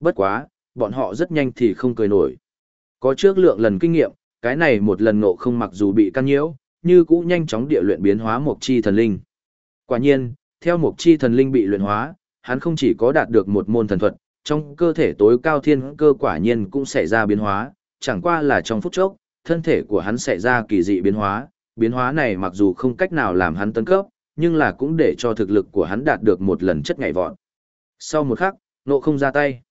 Bất quá, bọn họ rất nhanh thì không cười nổi. Có trước lượng lần kinh nghiệm, cái này một lần ngộ không mặc dù bị căn nhiễu, như cũ nhanh chóng địa luyện biến hóa một chi thần linh. Quả nhiên, theo một chi thần linh bị luyện hóa, hắn không chỉ có đạt được một môn thần thuật, trong cơ thể tối cao thiên cơ quả nhiên cũng xảy ra biến hóa, chẳng qua là trong phút chốc, thân thể của hắn xảy ra kỳ dị biến hóa, biến hóa này mặc dù không cách nào làm hắn tấn cấp, nhưng là cũng để cho thực lực của hắn đạt được một lần chất nhảy vọt. Sau một khắc, nộ không ra tay.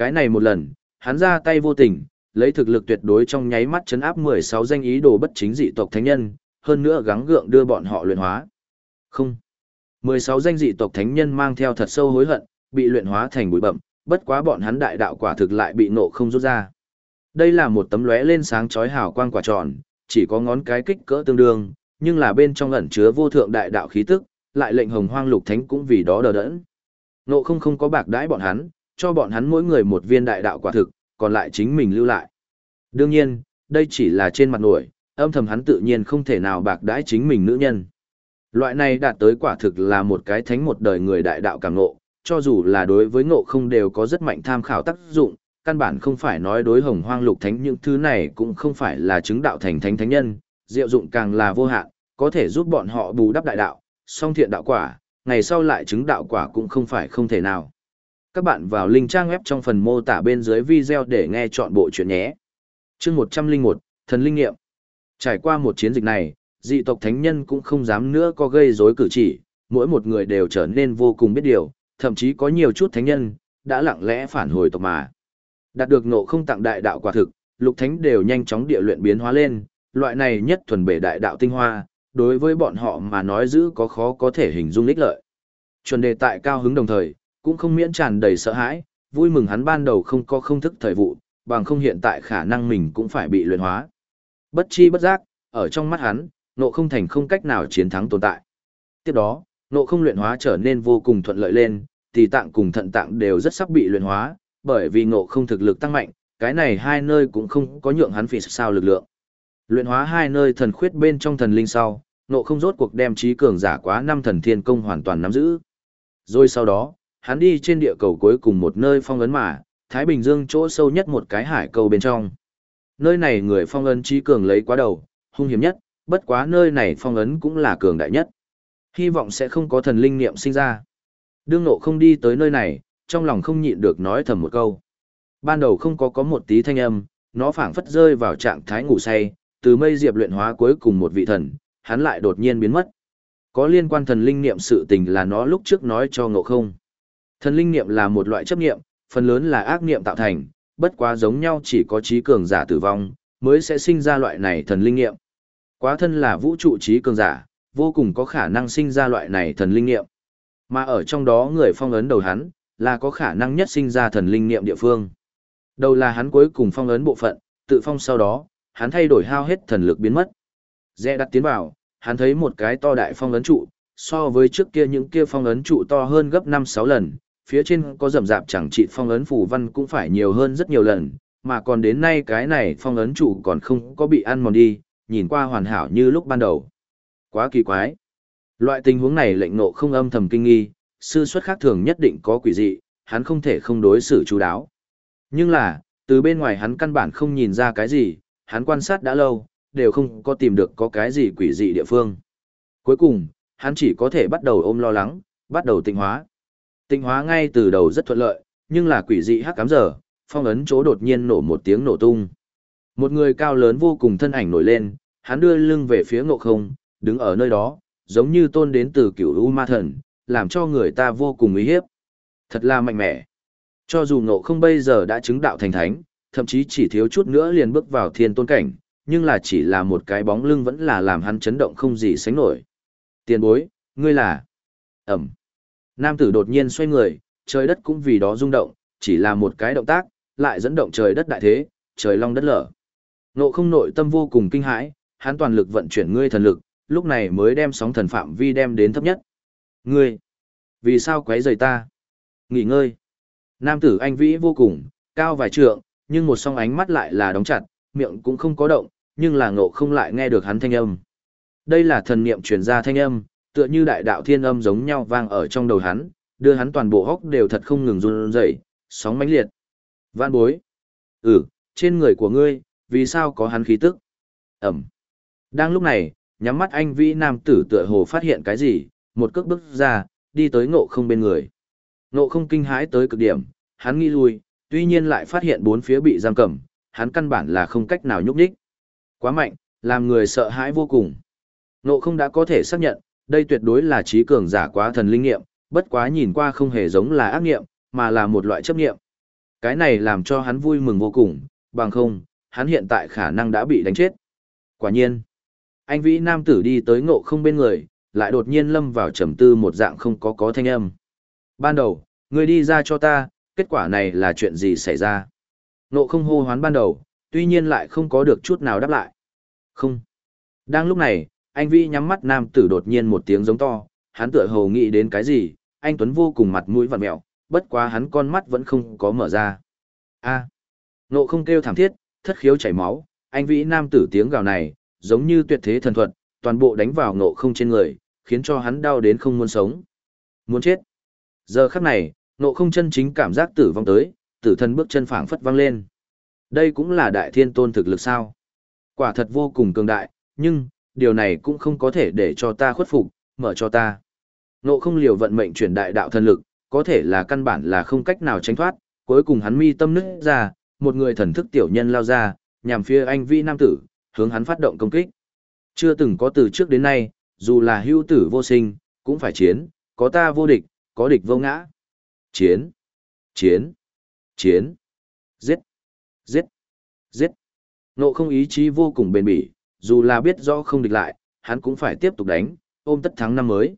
Cái này một lần, hắn ra tay vô tình, lấy thực lực tuyệt đối trong nháy mắt chấn áp 16 danh ý đồ bất chính dị tộc thánh nhân, hơn nữa gắng gượng đưa bọn họ luyện hóa. Không. 16 danh dị tộc thánh nhân mang theo thật sâu hối hận, bị luyện hóa thành bụi bậm, bất quá bọn hắn đại đạo quả thực lại bị nộ không rút ra. Đây là một tấm lóe lên sáng chói hào quang quả tròn, chỉ có ngón cái kích cỡ tương đương, nhưng là bên trong ẩn chứa vô thượng đại đạo khí tức, lại lệnh hồng hoang lục thánh cũng vì đó đờ đẫn. Nộ không không có bạc đãi bọn hắn, cho bọn hắn mỗi người một viên đại đạo quả thực, còn lại chính mình lưu lại. Đương nhiên, đây chỉ là trên mặt nổi, âm thầm hắn tự nhiên không thể nào bạc đãi chính mình nữ nhân. Loại này đạt tới quả thực là một cái thánh một đời người đại đạo cảm ngộ, cho dù là đối với ngộ không đều có rất mạnh tham khảo tác dụng, căn bản không phải nói đối hồng hoang lục thánh những thứ này cũng không phải là chứng đạo thành thánh thánh nhân, diệu dụng càng là vô hạn, có thể giúp bọn họ bù đắp đại đạo, song thiện đạo quả, ngày sau lại chứng đạo quả cũng không phải không thể nào. Các bạn vào link trang web trong phần mô tả bên dưới video để nghe chọn bộ chuyện nhé. chương 101, Thần Linh Nghiệm. Trải qua một chiến dịch này, dị tộc thánh nhân cũng không dám nữa có gây rối cử chỉ, mỗi một người đều trở nên vô cùng biết điều, thậm chí có nhiều chút thánh nhân, đã lặng lẽ phản hồi tộc mà. Đạt được ngộ không tặng đại đạo quả thực, lục thánh đều nhanh chóng địa luyện biến hóa lên, loại này nhất thuần bể đại đạo tinh hoa, đối với bọn họ mà nói giữ có khó có thể hình dung ích lợi. Chuẩn đề tại cao hứng đồng thời, cũng không miễn tràn đầy sợ hãi, vui mừng hắn ban đầu không có không thức thời vụ, bằng không hiện tại khả năng mình cũng phải bị luyện hóa. Bất chi bất giác, ở trong mắt hắn, nộ không thành không cách nào chiến thắng tồn tại. Tiếp đó, nộ không luyện hóa trở nên vô cùng thuận lợi lên, tỳ tạng cùng thận tạng đều rất sắp bị luyện hóa, bởi vì nộ không thực lực tăng mạnh, cái này hai nơi cũng không có nhượng hắn vì sao lực lượng. Luyện hóa hai nơi thần khuyết bên trong thần linh sau, nộ không rốt cuộc đem trí cường giả quá năm thần thiên công hoàn toàn nắm giữ. Rồi sau đó, hắn đi trên địa cầu cuối cùng một nơi phong ấn mà, Thái Bình Dương chỗ sâu nhất một cái hải cầu bên trong. Nơi này người phong ấn trí cường lấy quá đầu, hung hiểm nhất, bất quá nơi này phong ấn cũng là cường đại nhất. Hy vọng sẽ không có thần linh niệm sinh ra. Đương nộ không đi tới nơi này, trong lòng không nhịn được nói thầm một câu. Ban đầu không có có một tí thanh âm, nó phảng phất rơi vào trạng thái ngủ say, từ mây diệp luyện hóa cuối cùng một vị thần, hắn lại đột nhiên biến mất. Có liên quan thần linh niệm sự tình là nó lúc trước nói cho ngộ không. Thần linh niệm là một loại chấp niệm, phần lớn là ác niệm tạo thành, bất quá giống nhau chỉ có trí cường giả tử vong, mới sẽ sinh ra loại này thần linh niệm. Quá thân là vũ trụ trí cường giả, vô cùng có khả năng sinh ra loại này thần linh niệm. Mà ở trong đó người phong ấn đầu hắn, là có khả năng nhất sinh ra thần linh niệm địa phương. Đầu là hắn cuối cùng phong ấn bộ phận, tự phong sau đó, hắn thay đổi hao hết thần lực biến mất. Rẽ đặt tiến vào, hắn thấy một cái to đại phong ấn trụ, so với trước kia những kia phong ấn trụ to hơn gấp 5-6 lần, phía trên có rầm rạp chẳng trị phong ấn phù văn cũng phải nhiều hơn rất nhiều lần, mà còn đến nay cái này phong ấn trụ còn không có bị ăn mòn đi, nhìn qua hoàn hảo như lúc ban đầu. Quá kỳ quái. Loại tình huống này lệnh nộ không âm thầm kinh nghi, sư xuất khác thường nhất định có quỷ dị, hắn không thể không đối xử chú đáo. Nhưng là, từ bên ngoài hắn căn bản không nhìn ra cái gì, hắn quan sát đã lâu, đều không có tìm được có cái gì quỷ dị địa phương. Cuối cùng, hắn chỉ có thể bắt đầu ôm lo lắng, bắt đầu tịnh hóa. Tinh hóa ngay từ đầu rất thuận lợi, nhưng là quỷ dị hắc cám giờ, phong ấn chỗ đột nhiên nổ một tiếng nổ tung. Một người cao lớn vô cùng thân ảnh nổi lên, hắn đưa lưng về phía ngộ không, đứng ở nơi đó, giống như tôn đến từ cửu U Ma Thần, làm cho người ta vô cùng uy hiếp. Thật là mạnh mẽ. Cho dù ngộ không bây giờ đã chứng đạo thành thánh, thậm chí chỉ thiếu chút nữa liền bước vào thiên tôn cảnh, nhưng là chỉ là một cái bóng lưng vẫn là làm hắn chấn động không gì sánh nổi. Tiền bối, ngươi là... Ẩm. Nam tử đột nhiên xoay người, trời đất cũng vì đó rung động, chỉ là một cái động tác, lại dẫn động trời đất đại thế, trời long đất lở. Nộ không nội tâm vô cùng kinh hãi, hắn toàn lực vận chuyển ngươi thần lực, lúc này mới đem sóng thần phạm vi đem đến thấp nhất. Ngươi, vì sao quấy rầy ta? Nghỉ ngơi. Nam tử anh vĩ vô cùng, cao vài trượng, nhưng một song ánh mắt lại là đóng chặt, miệng cũng không có động, nhưng là ngộ không lại nghe được hắn thanh âm. Đây là thần niệm truyền ra thanh âm, tựa như đại đạo thiên âm giống nhau vang ở trong đầu hắn, đưa hắn toàn bộ hốc đều thật không ngừng run rẩy, sóng mãnh liệt, Vạn bối. Ừ, trên người của ngươi, vì sao có hắn khí tức? Ẩm. Đang lúc này, nhắm mắt anh vĩ nam tử tựa hồ phát hiện cái gì, một cước bước ra, đi tới ngộ không bên người. Ngộ không kinh hãi tới cực điểm, hắn nghĩ lui, tuy nhiên lại phát hiện bốn phía bị giam cầm, hắn căn bản là không cách nào nhúc nhích. Quá mạnh, làm người sợ hãi vô cùng. Ngộ không đã có thể xác nhận, đây tuyệt đối là trí cường giả quá thần linh nghiệm, bất quá nhìn qua không hề giống là ác nghiệm, mà là một loại chấp nghiệm. Cái này làm cho hắn vui mừng vô cùng, bằng không, hắn hiện tại khả năng đã bị đánh chết. Quả nhiên, anh vĩ nam tử đi tới ngộ không bên người, lại đột nhiên lâm vào trầm tư một dạng không có có thanh âm. Ban đầu, người đi ra cho ta, kết quả này là chuyện gì xảy ra? Ngộ không hô hoán ban đầu, tuy nhiên lại không có được chút nào đáp lại. Không. Đang lúc này, anh vĩ nhắm mắt nam tử đột nhiên một tiếng giống to, hắn tựa hồ nghĩ đến cái gì, anh Tuấn vô cùng mặt mũi vặn mẹo, bất quá hắn con mắt vẫn không có mở ra. A. nộ không kêu thảm thiết, thất khiếu chảy máu, anh vĩ nam tử tiếng gào này, giống như tuyệt thế thần thuật, toàn bộ đánh vào nộ không trên người, khiến cho hắn đau đến không muốn sống. Muốn chết. Giờ khắc này, nộ không chân chính cảm giác tử vong tới, tử thân bước chân phảng phất văng lên. Đây cũng là đại thiên tôn thực lực sao. Quả thật vô cùng cường đại, nhưng, điều này cũng không có thể để cho ta khuất phục, mở cho ta. Ngộ không liều vận mệnh chuyển đại đạo thần lực, có thể là căn bản là không cách nào tránh thoát, cuối cùng hắn mi tâm nứt ra, một người thần thức tiểu nhân lao ra, nhằm phía anh vi nam tử, hướng hắn phát động công kích. Chưa từng có từ trước đến nay, dù là hưu tử vô sinh, cũng phải chiến, có ta vô địch, có địch vô ngã. Chiến, chiến, chiến, giết, giết, giết. Nộ không ý chí vô cùng bền bỉ, dù là biết rõ không địch lại, hắn cũng phải tiếp tục đánh, ôm tất thắng năm mới.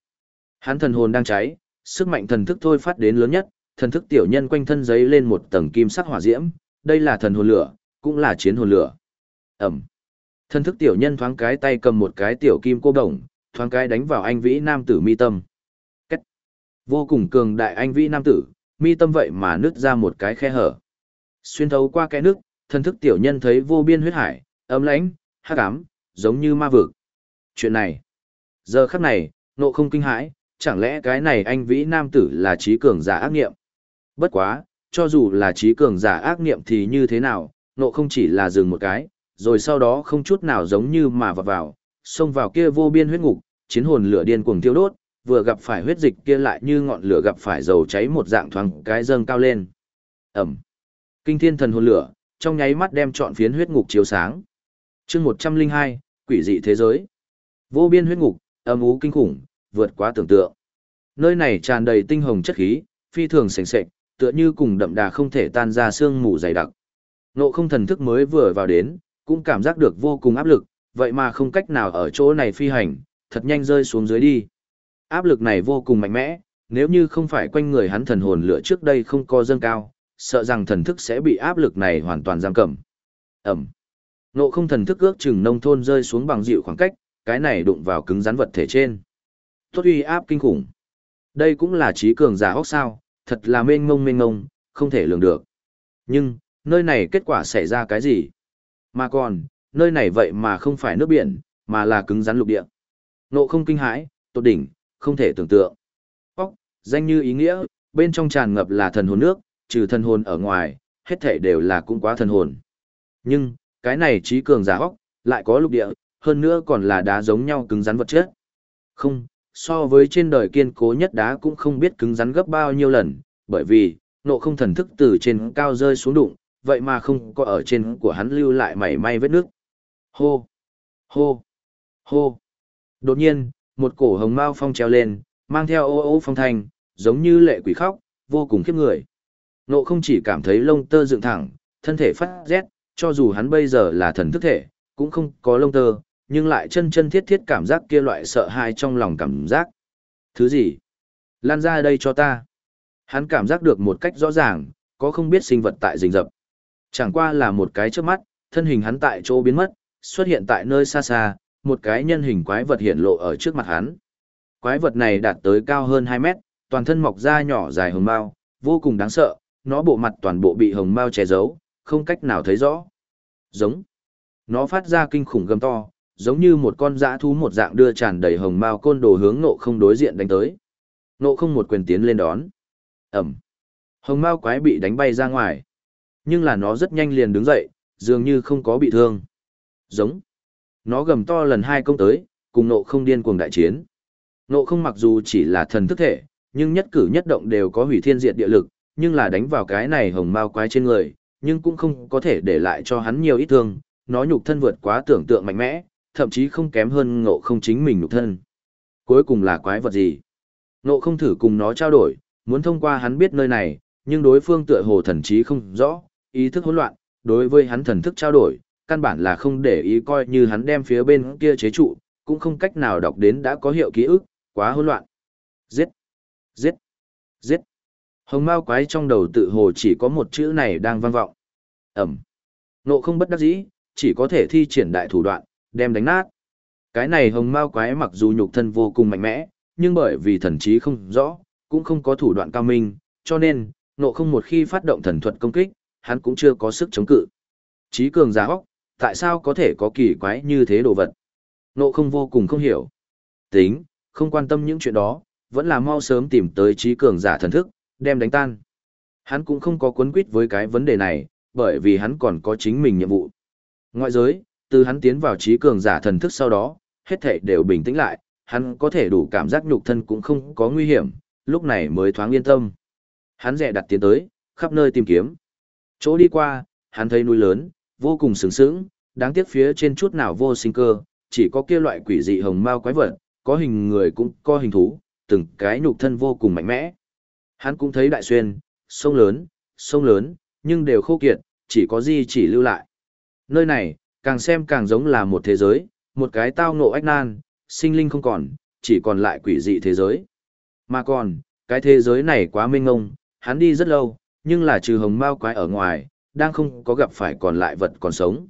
Hắn thần hồn đang cháy, sức mạnh thần thức thôi phát đến lớn nhất, thần thức tiểu nhân quanh thân giấy lên một tầng kim sắc hỏa diễm, đây là thần hồn lửa, cũng là chiến hồn lửa. Ẩm. Thần thức tiểu nhân thoáng cái tay cầm một cái tiểu kim cô đồng, thoáng cái đánh vào anh vĩ nam tử mi tâm. Cách. Vô cùng cường đại anh vĩ nam tử, mi tâm vậy mà nứt ra một cái khe hở. Xuyên thấu qua cái nước, thần thức tiểu nhân thấy vô biên huyết hải, ấm lãnh, hắc ám, giống như ma vực. Chuyện này, giờ khắc này, nộ không kinh hãi, chẳng lẽ cái này anh vĩ nam tử là trí cường giả ác nghiệm? Bất quá, cho dù là trí cường giả ác nghiệm thì như thế nào, nộ không chỉ là dừng một cái, rồi sau đó không chút nào giống như mà vào vào, xông vào kia vô biên huyết ngục, chiến hồn lửa điên cuồng tiêu đốt, vừa gặp phải huyết dịch kia lại như ngọn lửa gặp phải dầu cháy một dạng thoáng cái dâng cao lên. Ẩm. Kinh thiên thần hồn lửa, trong nháy mắt đem trọn phiến huyết ngục chiếu sáng chương 102, quỷ dị thế giới. Vô biên huyết ngục, âm ú kinh khủng, vượt quá tưởng tượng. Nơi này tràn đầy tinh hồng chất khí, phi thường sền sệt, tựa như cùng đậm đà không thể tan ra xương mù dày đặc. Nộ không thần thức mới vừa vào đến, cũng cảm giác được vô cùng áp lực, vậy mà không cách nào ở chỗ này phi hành, thật nhanh rơi xuống dưới đi. Áp lực này vô cùng mạnh mẽ, nếu như không phải quanh người hắn thần hồn lửa trước đây không co dâng cao, sợ rằng thần thức sẽ bị áp lực này hoàn toàn giam cầm. Ẩm. Nộ không thần thức ước chừng nông thôn rơi xuống bằng dịu khoảng cách, cái này đụng vào cứng rắn vật thể trên. Tốt uy áp kinh khủng. Đây cũng là trí cường giả hốc sao, thật là mênh ngông mênh ngông, không thể lường được. Nhưng, nơi này kết quả xảy ra cái gì? Mà còn, nơi này vậy mà không phải nước biển, mà là cứng rắn lục địa. Nộ không kinh hãi, tột đỉnh, không thể tưởng tượng. Ốc, danh như ý nghĩa, bên trong tràn ngập là thần hồn nước, trừ thần hồn ở ngoài, hết thể đều là cũng quá thần hồn. Nhưng, cái này trí cường giả hóc, lại có lục địa, hơn nữa còn là đá giống nhau cứng rắn vật chất. Không, so với trên đời kiên cố nhất đá cũng không biết cứng rắn gấp bao nhiêu lần, bởi vì, nộ không thần thức từ trên cao rơi xuống đụng, vậy mà không có ở trên của hắn lưu lại mảy may vết nước. Hô! Hô! Hô! Đột nhiên, một cổ hồng mao phong treo lên, mang theo ô ô phong thanh, giống như lệ quỷ khóc, vô cùng khiếp người. Nộ không chỉ cảm thấy lông tơ dựng thẳng, thân thể phát rét, cho dù hắn bây giờ là thần thức thể, cũng không có lông tơ, nhưng lại chân chân thiết thiết cảm giác kia loại sợ hãi trong lòng cảm giác. Thứ gì? Lan ra đây cho ta. Hắn cảm giác được một cách rõ ràng, có không biết sinh vật tại rình rập. Chẳng qua là một cái trước mắt, thân hình hắn tại chỗ biến mất, xuất hiện tại nơi xa xa, một cái nhân hình quái vật hiện lộ ở trước mặt hắn. Quái vật này đạt tới cao hơn 2 mét, toàn thân mọc da nhỏ dài hồng mao, vô cùng đáng sợ, nó bộ mặt toàn bộ bị hồng mao che giấu, không cách nào thấy rõ. Giống. Nó phát ra kinh khủng gầm to, giống như một con dã thú một dạng đưa tràn đầy hồng mao côn đồ hướng nộ không đối diện đánh tới. Nộ không một quyền tiến lên đón. Ẩm. Hồng mao quái bị đánh bay ra ngoài. Nhưng là nó rất nhanh liền đứng dậy, dường như không có bị thương. Giống. Nó gầm to lần hai công tới, cùng nộ không điên cuồng đại chiến. Nộ không mặc dù chỉ là thần thức thể, nhưng nhất cử nhất động đều có hủy thiên diệt địa lực, nhưng là đánh vào cái này hồng mao quái trên người, nhưng cũng không có thể để lại cho hắn nhiều ít thương, nó nhục thân vượt quá tưởng tượng mạnh mẽ, thậm chí không kém hơn ngộ không chính mình nhục thân. Cuối cùng là quái vật gì? Ngộ không thử cùng nó trao đổi, muốn thông qua hắn biết nơi này, nhưng đối phương tựa hồ thần trí không rõ, ý thức hỗn loạn, đối với hắn thần thức trao đổi, căn bản là không để ý coi như hắn đem phía bên kia chế trụ, cũng không cách nào đọc đến đã có hiệu ký ức, quá hỗn loạn. Giết! Giết! Giết! Hồng Mao quái trong đầu tự hồ chỉ có một chữ này đang vang vọng. Ẩm! Nộ không bất đắc dĩ, chỉ có thể thi triển đại thủ đoạn, đem đánh nát. Cái này hồng mao quái mặc dù nhục thân vô cùng mạnh mẽ, nhưng bởi vì thần trí không rõ, cũng không có thủ đoạn cao minh, cho nên, nộ không một khi phát động thần thuật công kích, hắn cũng chưa có sức chống cự. Trí cường giả hóc, tại sao có thể có kỳ quái như thế đồ vật? Nộ không vô cùng không hiểu. Tính, không quan tâm những chuyện đó, vẫn là mau sớm tìm tới trí cường giả thần thức, đem đánh tan. Hắn cũng không có cuốn quýt với cái vấn đề này, bởi vì hắn còn có chính mình nhiệm vụ. Ngoại giới, từ hắn tiến vào trí cường giả thần thức sau đó, hết thảy đều bình tĩnh lại, hắn có thể đủ cảm giác nhục thân cũng không có nguy hiểm, lúc này mới thoáng yên tâm. Hắn dè đặt tiến tới, khắp nơi tìm kiếm. Chỗ đi qua, hắn thấy núi lớn, vô cùng sướng sướng, đáng tiếc phía trên chút nào vô sinh cơ, chỉ có kia loại quỷ dị hồng mao quái vật, có hình người cũng có hình thú, từng cái nhục thân vô cùng mạnh mẽ. Hắn cũng thấy đại xuyên, sông lớn, sông lớn, nhưng đều khô kiệt, chỉ có gì chỉ lưu lại. Nơi này, càng xem càng giống là một thế giới, một cái tao ngộ ách nan, sinh linh không còn, chỉ còn lại quỷ dị thế giới. Mà còn, cái thế giới này quá mênh ngông, hắn đi rất lâu, nhưng là trừ hồng mao quái ở ngoài, đang không có gặp phải còn lại vật còn sống.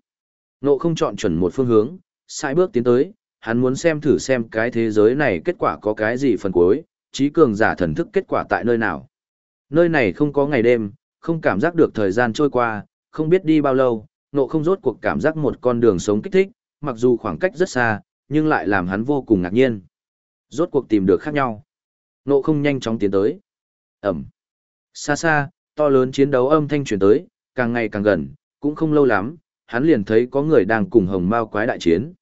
Nộ không chọn chuẩn một phương hướng, sai bước tiến tới, hắn muốn xem thử xem cái thế giới này kết quả có cái gì phần cuối, trí cường giả thần thức kết quả tại nơi nào. Nơi này không có ngày đêm, không cảm giác được thời gian trôi qua, không biết đi bao lâu, nộ không rốt cuộc cảm giác một con đường sống kích thích, mặc dù khoảng cách rất xa, nhưng lại làm hắn vô cùng ngạc nhiên. Rốt cuộc tìm được khác nhau. Nộ không nhanh chóng tiến tới. Ẩm. Xa xa, to lớn chiến đấu âm thanh truyền tới, càng ngày càng gần, cũng không lâu lắm, hắn liền thấy có người đang cùng hồng mao quái đại chiến.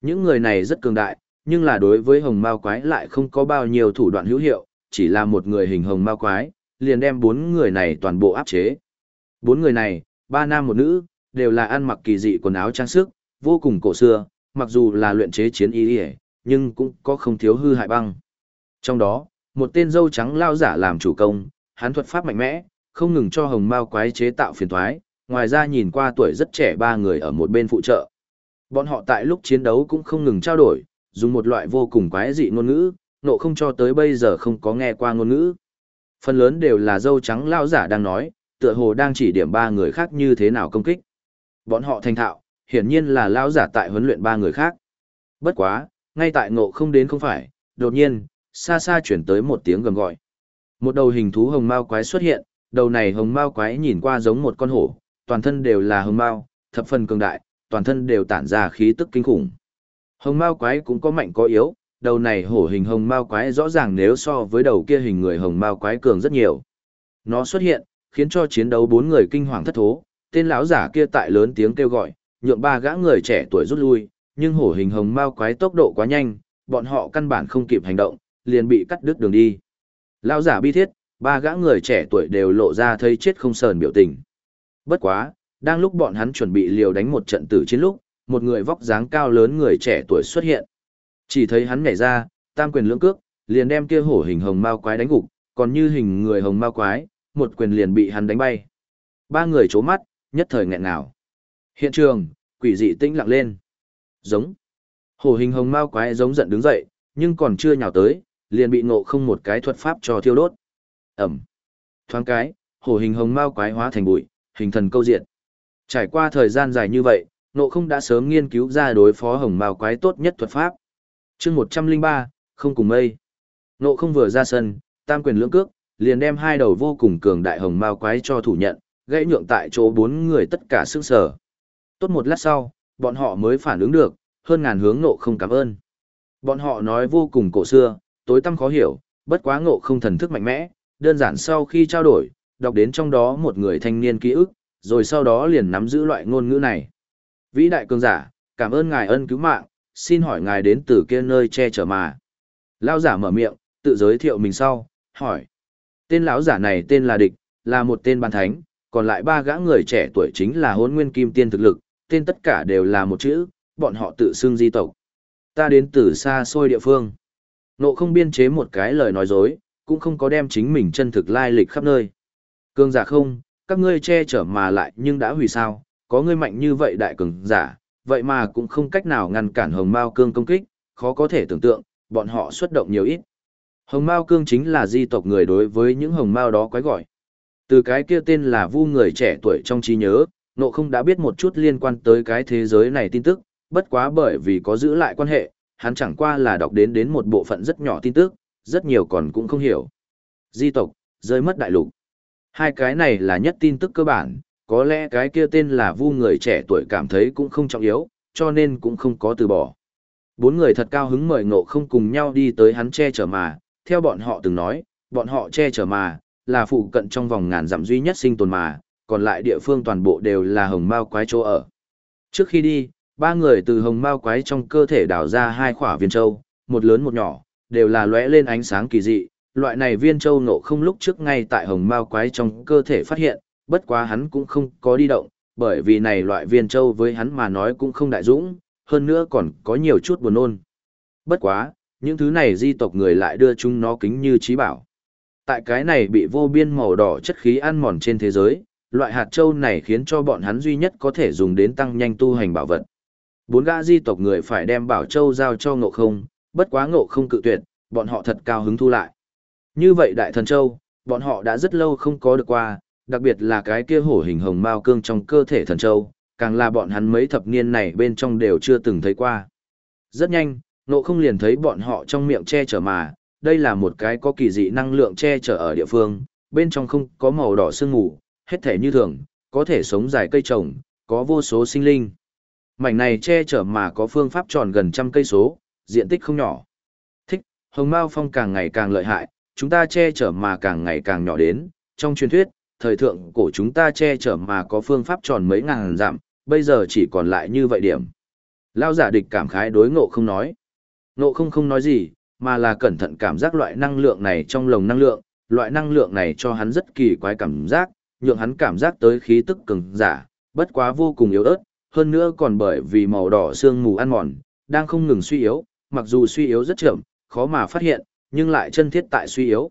Những người này rất cường đại, nhưng là đối với hồng mao quái lại không có bao nhiêu thủ đoạn hữu hiệu, chỉ là một người hình hồng mao quái, liền đem bốn người này toàn bộ áp chế. Bốn người này, ba nam một nữ, đều là ăn mặc kỳ dị quần áo trang sức, vô cùng cổ xưa, mặc dù là luyện chế chiến y nhưng cũng có không thiếu hư hại băng. Trong đó, một tên dâu trắng lao giả làm chủ công, hắn thuật pháp mạnh mẽ, không ngừng cho hồng mao quái chế tạo phiền toái, ngoài ra nhìn qua tuổi rất trẻ ba người ở một bên phụ trợ. Bọn họ tại lúc chiến đấu cũng không ngừng trao đổi, dùng một loại vô cùng quái dị ngôn ngữ, nộ không cho tới bây giờ không có nghe qua ngôn ngữ. Phần lớn đều là dâu trắng lao giả đang nói, tựa hồ đang chỉ điểm ba người khác như thế nào công kích. Bọn họ thành thạo, hiển nhiên là lao giả tại huấn luyện ba người khác. Bất quá, ngay tại ngộ không đến không phải, đột nhiên, xa xa chuyển tới một tiếng gầm gọi. Một đầu hình thú hồng mao quái xuất hiện, đầu này hồng mao quái nhìn qua giống một con hổ, toàn thân đều là hồng mao, thập phần cường đại, toàn thân đều tản ra khí tức kinh khủng. Hồng mao quái cũng có mạnh có yếu, đầu này hổ hình hồng mao quái rõ ràng nếu so với đầu kia hình người hồng mao quái cường rất nhiều. Nó xuất hiện, khiến cho chiến đấu bốn người kinh hoàng thất thố, tên lão giả kia tại lớn tiếng kêu gọi, nhượng ba gã người trẻ tuổi rút lui, nhưng hổ hình hồng mao quái tốc độ quá nhanh, bọn họ căn bản không kịp hành động, liền bị cắt đứt đường đi. Lão giả bi thiết, ba gã người trẻ tuổi đều lộ ra thấy chết không sờn biểu tình. Bất quá, đang lúc bọn hắn chuẩn bị liều đánh một trận tử chiến lúc, một người vóc dáng cao lớn người trẻ tuổi xuất hiện. Chỉ thấy hắn nhảy ra, tam quyền lưỡng cước, liền đem kia hổ hình hồng mao quái đánh gục, còn như hình người hồng mao quái, một quyền liền bị hắn đánh bay. Ba người chố mắt, nhất thời nghẹn nào. Hiện trường, quỷ dị tĩnh lặng lên. Giống. Hổ hình hồng mao quái giống giận đứng dậy, nhưng còn chưa nhào tới, liền bị ngộ không một cái thuật pháp cho thiêu đốt. Ẩm. Thoáng cái, hổ hình hồng mao quái hóa thành bụi, hình thần câu diện. Trải qua thời gian dài như vậy, ngộ không đã sớm nghiên cứu ra đối phó hồng mao quái tốt nhất thuật pháp. chương 103, không cùng mây. Ngộ không vừa ra sân, tam quyền lưỡng cước, liền đem hai đầu vô cùng cường đại hồng mao quái cho thủ nhận, gãy nhượng tại chỗ bốn người tất cả sức sở. Tốt một lát sau, bọn họ mới phản ứng được, hơn ngàn hướng ngộ không cảm ơn. Bọn họ nói vô cùng cổ xưa, tối tăm khó hiểu, bất quá ngộ không thần thức mạnh mẽ, đơn giản sau khi trao đổi, đọc đến trong đó một người thanh niên ký ức, rồi sau đó liền nắm giữ loại ngôn ngữ này. Vĩ đại cường giả, cảm ơn ngài ân cứu mạng, xin hỏi ngài đến từ kia nơi che chở mà. Lao giả mở miệng, tự giới thiệu mình sau, hỏi. Tên lão giả này tên là Địch, là một tên ban thánh, còn lại ba gã người trẻ tuổi chính là hôn nguyên kim tiên thực lực, tên tất cả đều là một chữ, bọn họ tự xưng di tộc. Ta đến từ xa xôi địa phương. Nộ không biên chế một cái lời nói dối, cũng không có đem chính mình chân thực lai lịch khắp nơi. Cường giả không, các ngươi che chở mà lại nhưng đã hủy sao, có ngươi mạnh như vậy đại cường giả, vậy mà cũng không cách nào ngăn cản hồng mao cương công kích, khó có thể tưởng tượng, bọn họ xuất động nhiều ít. Hồng mao cương chính là di tộc người đối với những hồng mao đó quái gọi. Từ cái kia tên là vu người trẻ tuổi trong trí nhớ, nộ không đã biết một chút liên quan tới cái thế giới này tin tức, bất quá bởi vì có giữ lại quan hệ, hắn chẳng qua là đọc đến đến một bộ phận rất nhỏ tin tức, rất nhiều còn cũng không hiểu. Di tộc, rơi mất đại lục. Hai cái này là nhất tin tức cơ bản, có lẽ cái kia tên là vu người trẻ tuổi cảm thấy cũng không trọng yếu, cho nên cũng không có từ bỏ. Bốn người thật cao hứng mời ngộ không cùng nhau đi tới hắn che chở mà, theo bọn họ từng nói, bọn họ che chở mà, là phụ cận trong vòng ngàn dặm duy nhất sinh tồn mà, còn lại địa phương toàn bộ đều là hồng mao quái chỗ ở. Trước khi đi, ba người từ hồng mao quái trong cơ thể đào ra hai khỏa viên châu, một lớn một nhỏ, đều là lóe lên ánh sáng kỳ dị. Loại này viên châu nộ không lúc trước ngay tại hồng mao quái trong cơ thể phát hiện, bất quá hắn cũng không có đi động, bởi vì này loại viên châu với hắn mà nói cũng không đại dũng, hơn nữa còn có nhiều chút buồn nôn. Bất quá, những thứ này di tộc người lại đưa chúng nó kính như trí bảo. Tại cái này bị vô biên màu đỏ chất khí ăn mòn trên thế giới, loại hạt châu này khiến cho bọn hắn duy nhất có thể dùng đến tăng nhanh tu hành bảo vật. Bốn gã di tộc người phải đem bảo châu giao cho ngộ không, bất quá ngộ không cự tuyệt, bọn họ thật cao hứng thu lại. Như vậy đại thần châu, bọn họ đã rất lâu không có được qua, đặc biệt là cái kia hổ hình hồng mao cương trong cơ thể thần châu, càng là bọn hắn mấy thập niên này bên trong đều chưa từng thấy qua. Rất nhanh, nộ không liền thấy bọn họ trong miệng che chở mà, đây là một cái có kỳ dị năng lượng che chở ở địa phương, bên trong không có màu đỏ sương mù, hết thể như thường, có thể sống dài cây trồng, có vô số sinh linh. Mảnh này che chở mà có phương pháp tròn gần trăm cây số, diện tích không nhỏ. Thích, hồng mao phong càng ngày càng lợi hại, chúng ta che chở mà càng ngày càng nhỏ đến, trong truyền thuyết, thời thượng cổ chúng ta che chở mà có phương pháp tròn mấy ngàn dặm, bây giờ chỉ còn lại như vậy điểm. Lao giả địch cảm khái đối ngộ không nói. Ngộ không không nói gì, mà là cẩn thận cảm giác loại năng lượng này trong lồng năng lượng, loại năng lượng này cho hắn rất kỳ quái cảm giác, nhượng hắn cảm giác tới khí tức cường giả, bất quá vô cùng yếu ớt, hơn nữa còn bởi vì màu đỏ xương mù ăn mòn, đang không ngừng suy yếu, mặc dù suy yếu rất chậm, khó mà phát hiện, nhưng lại chân thiết tại suy yếu.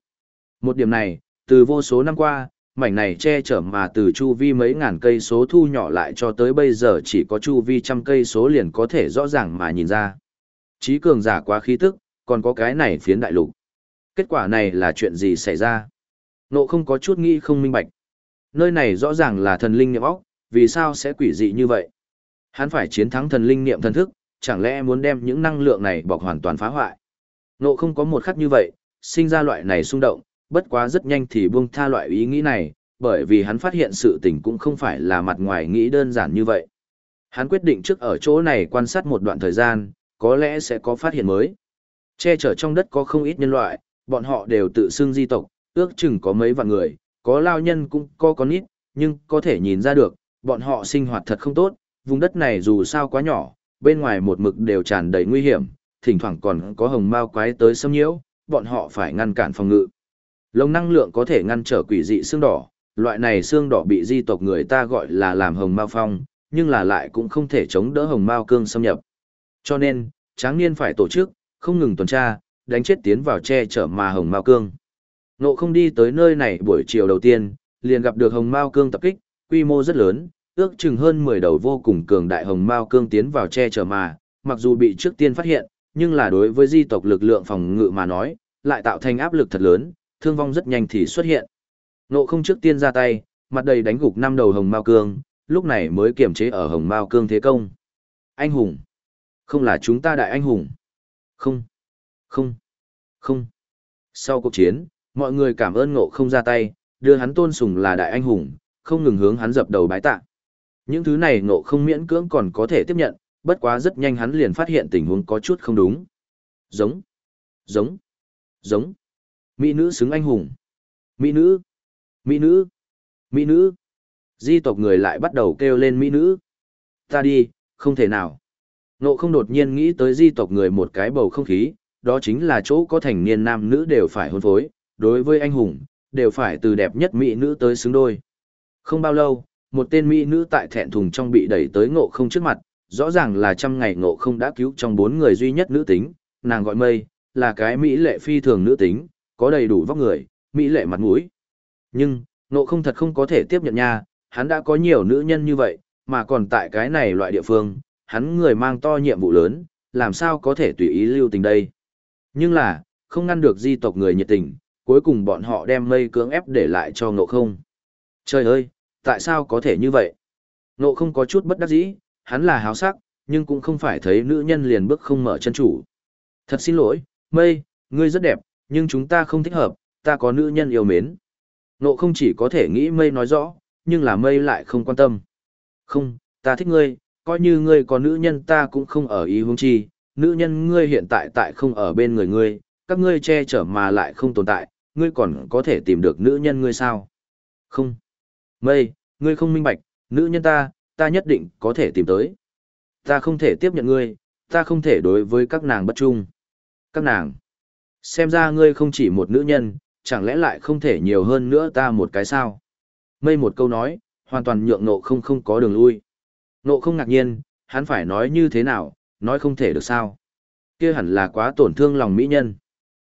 Một điểm này, từ vô số năm qua, mảnh này che chở mà từ chu vi mấy ngàn cây số thu nhỏ lại cho tới bây giờ chỉ có chu vi trăm cây số liền có thể rõ ràng mà nhìn ra. Chí cường giả quá khí tức, còn có cái này phiến đại lục. Kết quả này là chuyện gì xảy ra? Nộ không có chút nghĩ không minh bạch. Nơi này rõ ràng là thần linh niệm óc, vì sao sẽ quỷ dị như vậy? Hắn phải chiến thắng thần linh niệm thần thức, chẳng lẽ muốn đem những năng lượng này bọc hoàn toàn phá hoại? Nộ không có một khắc như vậy, sinh ra loại này xung động, bất quá rất nhanh thì buông tha loại ý nghĩ này, bởi vì hắn phát hiện sự tình cũng không phải là mặt ngoài nghĩ đơn giản như vậy. Hắn quyết định trước ở chỗ này quan sát một đoạn thời gian, có lẽ sẽ có phát hiện mới. Che chở trong đất có không ít nhân loại, bọn họ đều tự xưng di tộc, ước chừng có mấy vạn người, có lao nhân cũng có con ít, nhưng có thể nhìn ra được, bọn họ sinh hoạt thật không tốt, vùng đất này dù sao quá nhỏ, bên ngoài một mực đều tràn đầy nguy hiểm, thỉnh thoảng còn có hồng mao quái tới xâm nhiễu, bọn họ phải ngăn cản phòng ngự. Lồng năng lượng có thể ngăn trở quỷ dị xương đỏ, loại này xương đỏ bị di tộc người ta gọi là làm hồng mao phong, nhưng là lại cũng không thể chống đỡ hồng mao cương xâm nhập. Cho nên, tráng niên phải tổ chức, không ngừng tuần tra, đánh chết tiến vào che chở mà hồng mao cương. Nộ không đi tới nơi này buổi chiều đầu tiên, liền gặp được hồng mao cương tập kích, quy mô rất lớn, ước chừng hơn 10 đầu vô cùng cường đại hồng mao cương tiến vào che chở mà, mặc dù bị trước tiên phát hiện, nhưng là đối với di tộc lực lượng phòng ngự mà nói, lại tạo thành áp lực thật lớn, thương vong rất nhanh thì xuất hiện. Nộ không trước tiên ra tay, mặt đầy đánh gục năm đầu hồng mao cương, lúc này mới kiểm chế ở hồng mao cương thế công. Anh hùng. Không là chúng ta đại anh hùng. Không. Không. Không. Sau cuộc chiến, mọi người cảm ơn ngộ không ra tay, đưa hắn tôn sùng là đại anh hùng, không ngừng hướng hắn dập đầu bái tạ. Những thứ này ngộ không miễn cưỡng còn có thể tiếp nhận, bất quá rất nhanh hắn liền phát hiện tình huống có chút không đúng. Giống. Giống. Giống. Mỹ nữ xứng anh hùng. Mỹ nữ. Mỹ nữ. Mỹ nữ. Di tộc người lại bắt đầu kêu lên mỹ nữ. Ta đi, không thể nào. Nộ không đột nhiên nghĩ tới di tộc người một cái bầu không khí, đó chính là chỗ có thành niên nam nữ đều phải hôn phối, đối với anh hùng, đều phải từ đẹp nhất mỹ nữ tới xứng đôi. Không bao lâu, một tên mỹ nữ tại thẹn thùng trong bị đẩy tới ngộ không trước mặt, rõ ràng là trăm ngày ngộ không đã cứu trong bốn người duy nhất nữ tính, nàng gọi mây, là cái mỹ lệ phi thường nữ tính, có đầy đủ vóc người, mỹ lệ mặt mũi. Nhưng, nộ không thật không có thể tiếp nhận nha, hắn đã có nhiều nữ nhân như vậy, mà còn tại cái này loại địa phương, hắn người mang to nhiệm vụ lớn, làm sao có thể tùy ý lưu tình đây. Nhưng là, không ngăn được di tộc người nhiệt tình, cuối cùng bọn họ đem mây cưỡng ép để lại cho ngộ không. Trời ơi, tại sao có thể như vậy? Ngộ không có chút bất đắc dĩ, hắn là háo sắc, nhưng cũng không phải thấy nữ nhân liền bước không mở chân chủ. Thật xin lỗi, mây, ngươi rất đẹp, nhưng chúng ta không thích hợp, ta có nữ nhân yêu mến. Nộ không chỉ có thể nghĩ mây nói rõ, nhưng là mây lại không quan tâm. Không, ta thích ngươi, coi như ngươi có nữ nhân ta cũng không ở ý hướng chi, nữ nhân ngươi hiện tại tại không ở bên người ngươi, các ngươi che chở mà lại không tồn tại, ngươi còn có thể tìm được nữ nhân ngươi sao? Không. Mây, ngươi không minh bạch, nữ nhân ta, ta nhất định có thể tìm tới. Ta không thể tiếp nhận ngươi, ta không thể đối với các nàng bất trung. Các nàng. Xem ra ngươi không chỉ một nữ nhân, chẳng lẽ lại không thể nhiều hơn nữa ta một cái sao? Mây một câu nói, hoàn toàn nhượng nộ không không có đường lui. Nộ không ngạc nhiên, hắn phải nói như thế nào, nói không thể được sao. kia hẳn là quá tổn thương lòng mỹ nhân.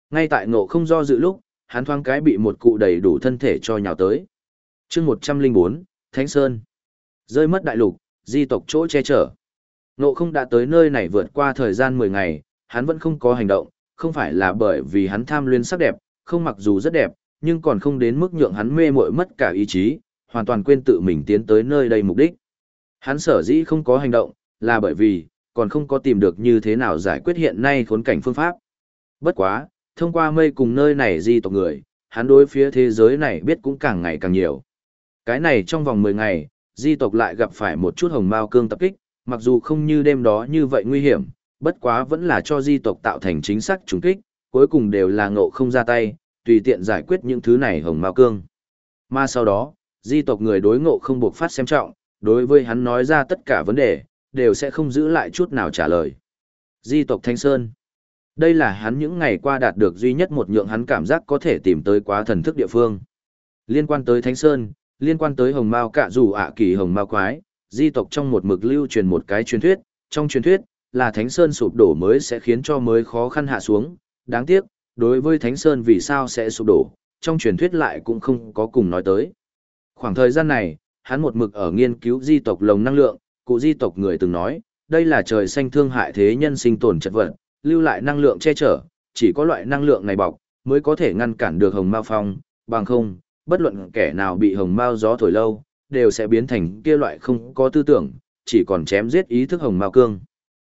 Ngay tại nộ không do dự lúc, hắn thoáng cái bị một cụ đầy đủ thân thể cho nhào tới. chương 104, Thánh Sơn. Rơi mất đại lục, di tộc chỗ che chở. Nộ không đã tới nơi này vượt qua thời gian 10 ngày, hắn vẫn không có hành động, không phải là bởi vì hắn tham luyến sắc đẹp, không mặc dù rất đẹp, nhưng còn không đến mức nhượng hắn mê muội mất cả ý chí, hoàn toàn quên tự mình tiến tới nơi đây mục đích. Hắn sở dĩ không có hành động, là bởi vì, còn không có tìm được như thế nào giải quyết hiện nay khốn cảnh phương pháp. Bất quá, thông qua mây cùng nơi này di tộc người, hắn đối phía thế giới này biết cũng càng ngày càng nhiều. Cái này trong vòng 10 ngày, di tộc lại gặp phải một chút hồng mao cương tập kích, mặc dù không như đêm đó như vậy nguy hiểm, bất quá vẫn là cho di tộc tạo thành chính xác trùng kích, cuối cùng đều là ngộ không ra tay, tùy tiện giải quyết những thứ này hồng mao cương. Mà sau đó, di tộc người đối ngộ không buộc phát xem trọng, đối với hắn nói ra tất cả vấn đề, đều sẽ không giữ lại chút nào trả lời. Di tộc Thanh Sơn Đây là hắn những ngày qua đạt được duy nhất một nhượng hắn cảm giác có thể tìm tới quá thần thức địa phương. Liên quan tới Thánh Sơn, liên quan tới hồng mao cả dù ạ kỳ hồng mao quái, di tộc trong một mực lưu truyền một cái truyền thuyết, trong truyền thuyết, là Thánh Sơn sụp đổ mới sẽ khiến cho mới khó khăn hạ xuống. Đáng tiếc, đối với Thánh Sơn vì sao sẽ sụp đổ, trong truyền thuyết lại cũng không có cùng nói tới. Khoảng thời gian này, hắn một mực ở nghiên cứu di tộc lồng năng lượng, cụ di tộc người từng nói, đây là trời xanh thương hại thế nhân sinh tồn chật vật, lưu lại năng lượng che chở, chỉ có loại năng lượng này bọc, mới có thể ngăn cản được hồng mao phong, bằng không, bất luận kẻ nào bị hồng mao gió thổi lâu, đều sẽ biến thành kia loại không có tư tưởng, chỉ còn chém giết ý thức hồng mao cương.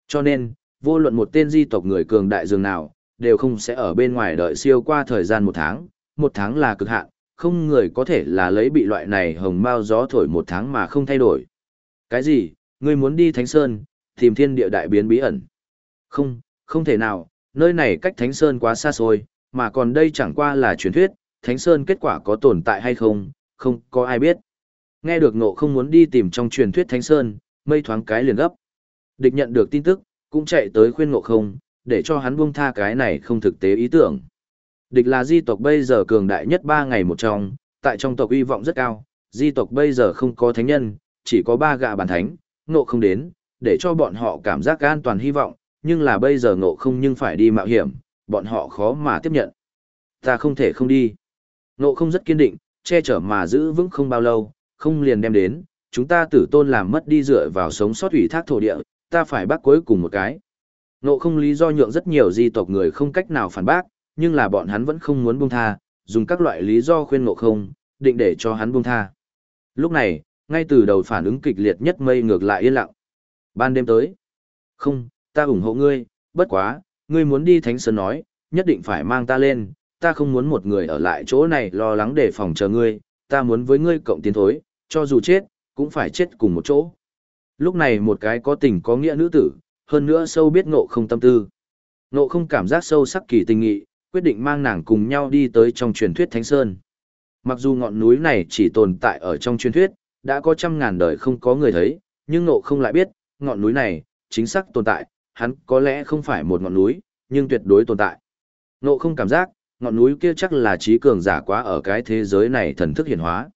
Cho nên, vô luận một tên di tộc người cường đại dường nào, đều không sẽ ở bên ngoài đợi siêu qua thời gian một tháng, một tháng là cực hạn, không người có thể là lấy bị loại này hồng mao gió thổi một tháng mà không thay đổi. Cái gì, ngươi muốn đi Thánh Sơn, tìm thiên địa đại biến bí ẩn? Không, không thể nào, nơi này cách Thánh Sơn quá xa xôi, mà còn đây chẳng qua là truyền thuyết, Thánh Sơn kết quả có tồn tại hay không, không có ai biết. Nghe được ngộ không muốn đi tìm trong truyền thuyết Thánh Sơn, mây thoáng cái liền gấp. Địch nhận được tin tức, cũng chạy tới khuyên ngộ không, để cho hắn buông tha cái này không thực tế ý tưởng. Địch là di tộc bây giờ cường đại nhất ba ngày một trong, tại trong tộc uy vọng rất cao, di tộc bây giờ không có thánh nhân, chỉ có ba gạ bản thánh, ngộ không đến, để cho bọn họ cảm giác an toàn hy vọng, nhưng là bây giờ ngộ không nhưng phải đi mạo hiểm, bọn họ khó mà tiếp nhận. Ta không thể không đi. Ngộ không rất kiên định, che chở mà giữ vững không bao lâu, không liền đem đến, chúng ta tử tôn làm mất đi dựa vào sống sót ủy thác thổ địa, ta phải bắt cuối cùng một cái. Nộ không lý do nhượng rất nhiều di tộc người không cách nào phản bác, nhưng là bọn hắn vẫn không muốn buông tha, dùng các loại lý do khuyên nộ không, định để cho hắn buông tha. Lúc này, ngay từ đầu phản ứng kịch liệt nhất mây ngược lại yên lặng. Ban đêm tới. Không, ta ủng hộ ngươi, bất quá, ngươi muốn đi Thánh Sơn nói, nhất định phải mang ta lên, ta không muốn một người ở lại chỗ này lo lắng để phòng chờ ngươi, ta muốn với ngươi cộng tiến thối, cho dù chết, cũng phải chết cùng một chỗ. Lúc này một cái có tình có nghĩa nữ tử, hơn nữa sâu biết ngộ không tâm tư. Ngộ không cảm giác sâu sắc kỳ tình nghị, quyết định mang nàng cùng nhau đi tới trong truyền thuyết Thánh Sơn. Mặc dù ngọn núi này chỉ tồn tại ở trong truyền thuyết, đã có trăm ngàn đời không có người thấy, nhưng ngộ không lại biết, ngọn núi này, chính xác tồn tại, hắn có lẽ không phải một ngọn núi, nhưng tuyệt đối tồn tại. Ngộ không cảm giác, ngọn núi kia chắc là trí cường giả quá ở cái thế giới này thần thức hiển hóa.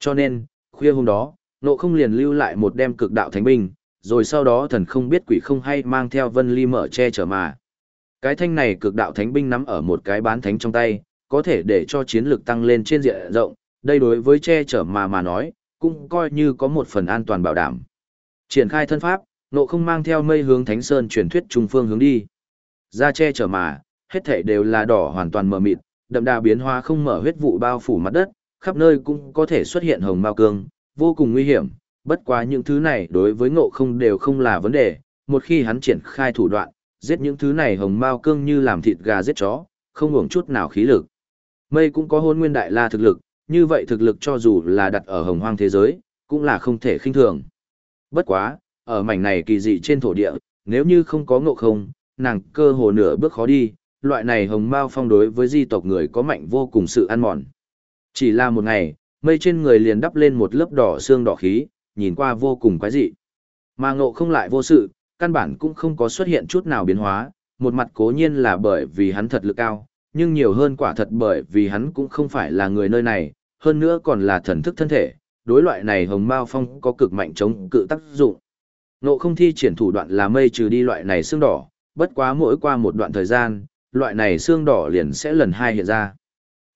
Cho nên, khuya hôm đó, nộ không liền lưu lại một đem cực đạo thánh binh, rồi sau đó thần không biết quỷ không hay mang theo vân ly mở che chở mà. Cái thanh này cực đạo thánh binh nắm ở một cái bán thánh trong tay, có thể để cho chiến lực tăng lên trên diện rộng, đây đối với che chở mà mà nói, cũng coi như có một phần an toàn bảo đảm. Triển khai thân pháp, nộ không mang theo mây hướng Thánh Sơn truyền thuyết trung phương hướng đi. Ra che chở mà, hết thảy đều là đỏ hoàn toàn mờ mịt, đậm đà biến hóa không mở huyết vụ bao phủ mặt đất, khắp nơi cũng có thể xuất hiện hồng mao cương, vô cùng nguy hiểm, bất quá những thứ này đối với ngộ không đều không là vấn đề, một khi hắn triển khai thủ đoạn, giết những thứ này hồng mao cương như làm thịt gà giết chó, không uổng chút nào khí lực. Mây cũng có hôn nguyên đại la thực lực, như vậy thực lực cho dù là đặt ở hồng hoang thế giới, cũng là không thể khinh thường. Bất quá, ở mảnh này kỳ dị trên thổ địa, nếu như không có ngộ không, nàng cơ hồ nửa bước khó đi, loại này hồng mao phong đối với di tộc người có mạnh vô cùng sự ăn mòn. Chỉ là một ngày, mây trên người liền đắp lên một lớp đỏ xương đỏ khí, nhìn qua vô cùng quái dị. Mà ngộ không lại vô sự, căn bản cũng không có xuất hiện chút nào biến hóa, một mặt cố nhiên là bởi vì hắn thật lực cao, nhưng nhiều hơn quả thật bởi vì hắn cũng không phải là người nơi này, hơn nữa còn là thần thức thân thể, đối loại này hồng mao phong có cực mạnh chống cự tác dụng. Nộ không thi triển thủ đoạn là mây trừ đi loại này xương đỏ, bất quá mỗi qua một đoạn thời gian, loại này xương đỏ liền sẽ lần hai hiện ra.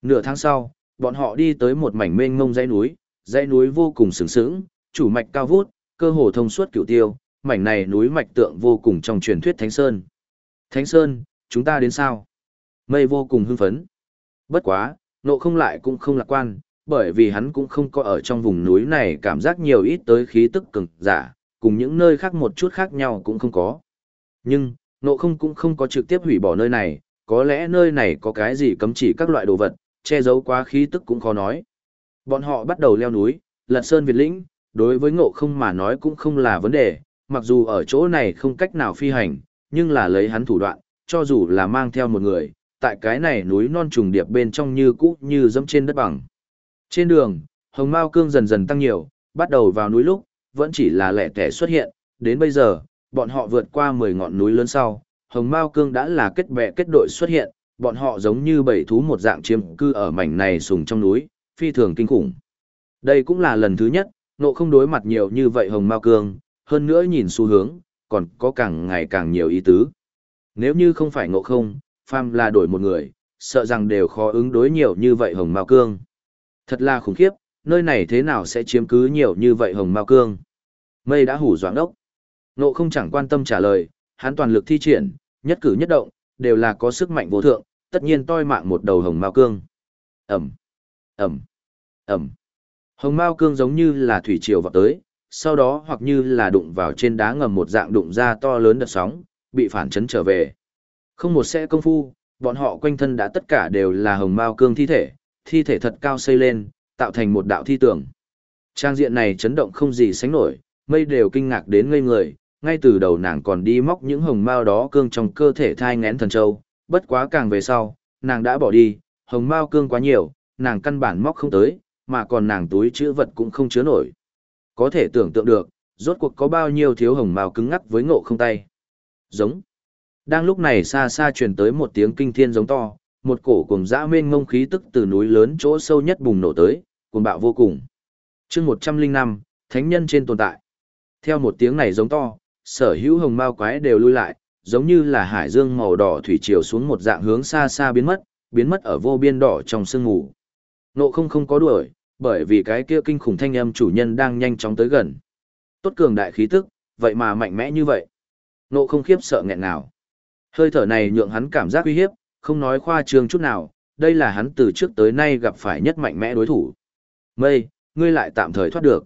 Nửa tháng sau, bọn họ đi tới một mảnh mênh mông dãy núi, dãy núi vô cùng sừng sững, chủ mạch cao vút, cơ hồ thông suốt cửu tiêu, mảnh này núi mạch tượng vô cùng trong truyền thuyết Thánh Sơn. Thánh Sơn, chúng ta đến sao? Mây vô cùng hưng phấn. Bất quá, nộ không lại cũng không lạc quan, bởi vì hắn cũng không có ở trong vùng núi này cảm giác nhiều ít tới khí tức cường giả, cùng những nơi khác một chút khác nhau cũng không có. Nhưng, nộ không cũng không có trực tiếp hủy bỏ nơi này, có lẽ nơi này có cái gì cấm chỉ các loại đồ vật, che giấu quá khí tức cũng khó nói. Bọn họ bắt đầu leo núi, lật sơn Việt lĩnh, đối với ngộ không mà nói cũng không là vấn đề, mặc dù ở chỗ này không cách nào phi hành, nhưng là lấy hắn thủ đoạn, cho dù là mang theo một người, tại cái này núi non trùng điệp bên trong như cũ như dẫm trên đất bằng. Trên đường, hồng mao cương dần dần tăng nhiều, bắt đầu vào núi lúc, vẫn chỉ là lẻ tẻ xuất hiện, đến bây giờ, bọn họ vượt qua 10 ngọn núi lớn sau, hồng mao cương đã là kết bè kết đội xuất hiện, bọn họ giống như bảy thú một dạng chiếm cư ở mảnh này sùng trong núi, phi thường kinh khủng. Đây cũng là lần thứ nhất, nộ không đối mặt nhiều như vậy hồng mao cương, hơn nữa nhìn xu hướng, còn có càng ngày càng nhiều ý tứ. Nếu như không phải ngộ không, pham là đổi một người, sợ rằng đều khó ứng đối nhiều như vậy hồng mao cương. Thật là khủng khiếp, nơi này thế nào sẽ chiếm cứ nhiều như vậy hồng mao cương. Mây đã hủ doãn đốc. Nộ không chẳng quan tâm trả lời, hắn toàn lực thi triển, nhất cử nhất động, đều là có sức mạnh vô thượng, tất nhiên toi mạng một đầu hồng mao cương. Ẩm, Ẩm, Ẩm. Hồng mao cương giống như là thủy triều vào tới, sau đó hoặc như là đụng vào trên đá ngầm một dạng đụng ra to lớn đợt sóng, bị phản chấn trở về. Không một xe công phu, bọn họ quanh thân đã tất cả đều là hồng mao cương thi thể, thi thể thật cao xây lên, tạo thành một đạo thi tưởng. Trang diện này chấn động không gì sánh nổi, mây đều kinh ngạc đến ngây người, ngay từ đầu nàng còn đi móc những hồng mao đó cương trong cơ thể thai ngén thần châu, bất quá càng về sau, nàng đã bỏ đi, hồng mao cương quá nhiều, nàng căn bản móc không tới, mà còn nàng túi chữ vật cũng không chứa nổi. Có thể tưởng tượng được, rốt cuộc có bao nhiêu thiếu hồng mao cứng ngắc với ngộ không tay. Giống. Đang lúc này xa xa truyền tới một tiếng kinh thiên giống to, một cổ cùng dã mênh ngông khí tức từ núi lớn chỗ sâu nhất bùng nổ tới, cuồng bạo vô cùng. chương 105, Thánh nhân trên tồn tại. Theo một tiếng này giống to, sở hữu hồng mao quái đều lui lại, giống như là hải dương màu đỏ thủy triều xuống một dạng hướng xa xa biến mất, biến mất ở vô biên đỏ trong sương ngủ. Nộ không không có đuổi, bởi vì cái kia kinh khủng thanh âm chủ nhân đang nhanh chóng tới gần. Tốt cường đại khí tức, vậy mà mạnh mẽ như vậy. Nộ không khiếp sợ nghẹn nào. Hơi thở này nhượng hắn cảm giác uy hiếp, không nói khoa trương chút nào, đây là hắn từ trước tới nay gặp phải nhất mạnh mẽ đối thủ. Mây, ngươi lại tạm thời thoát được.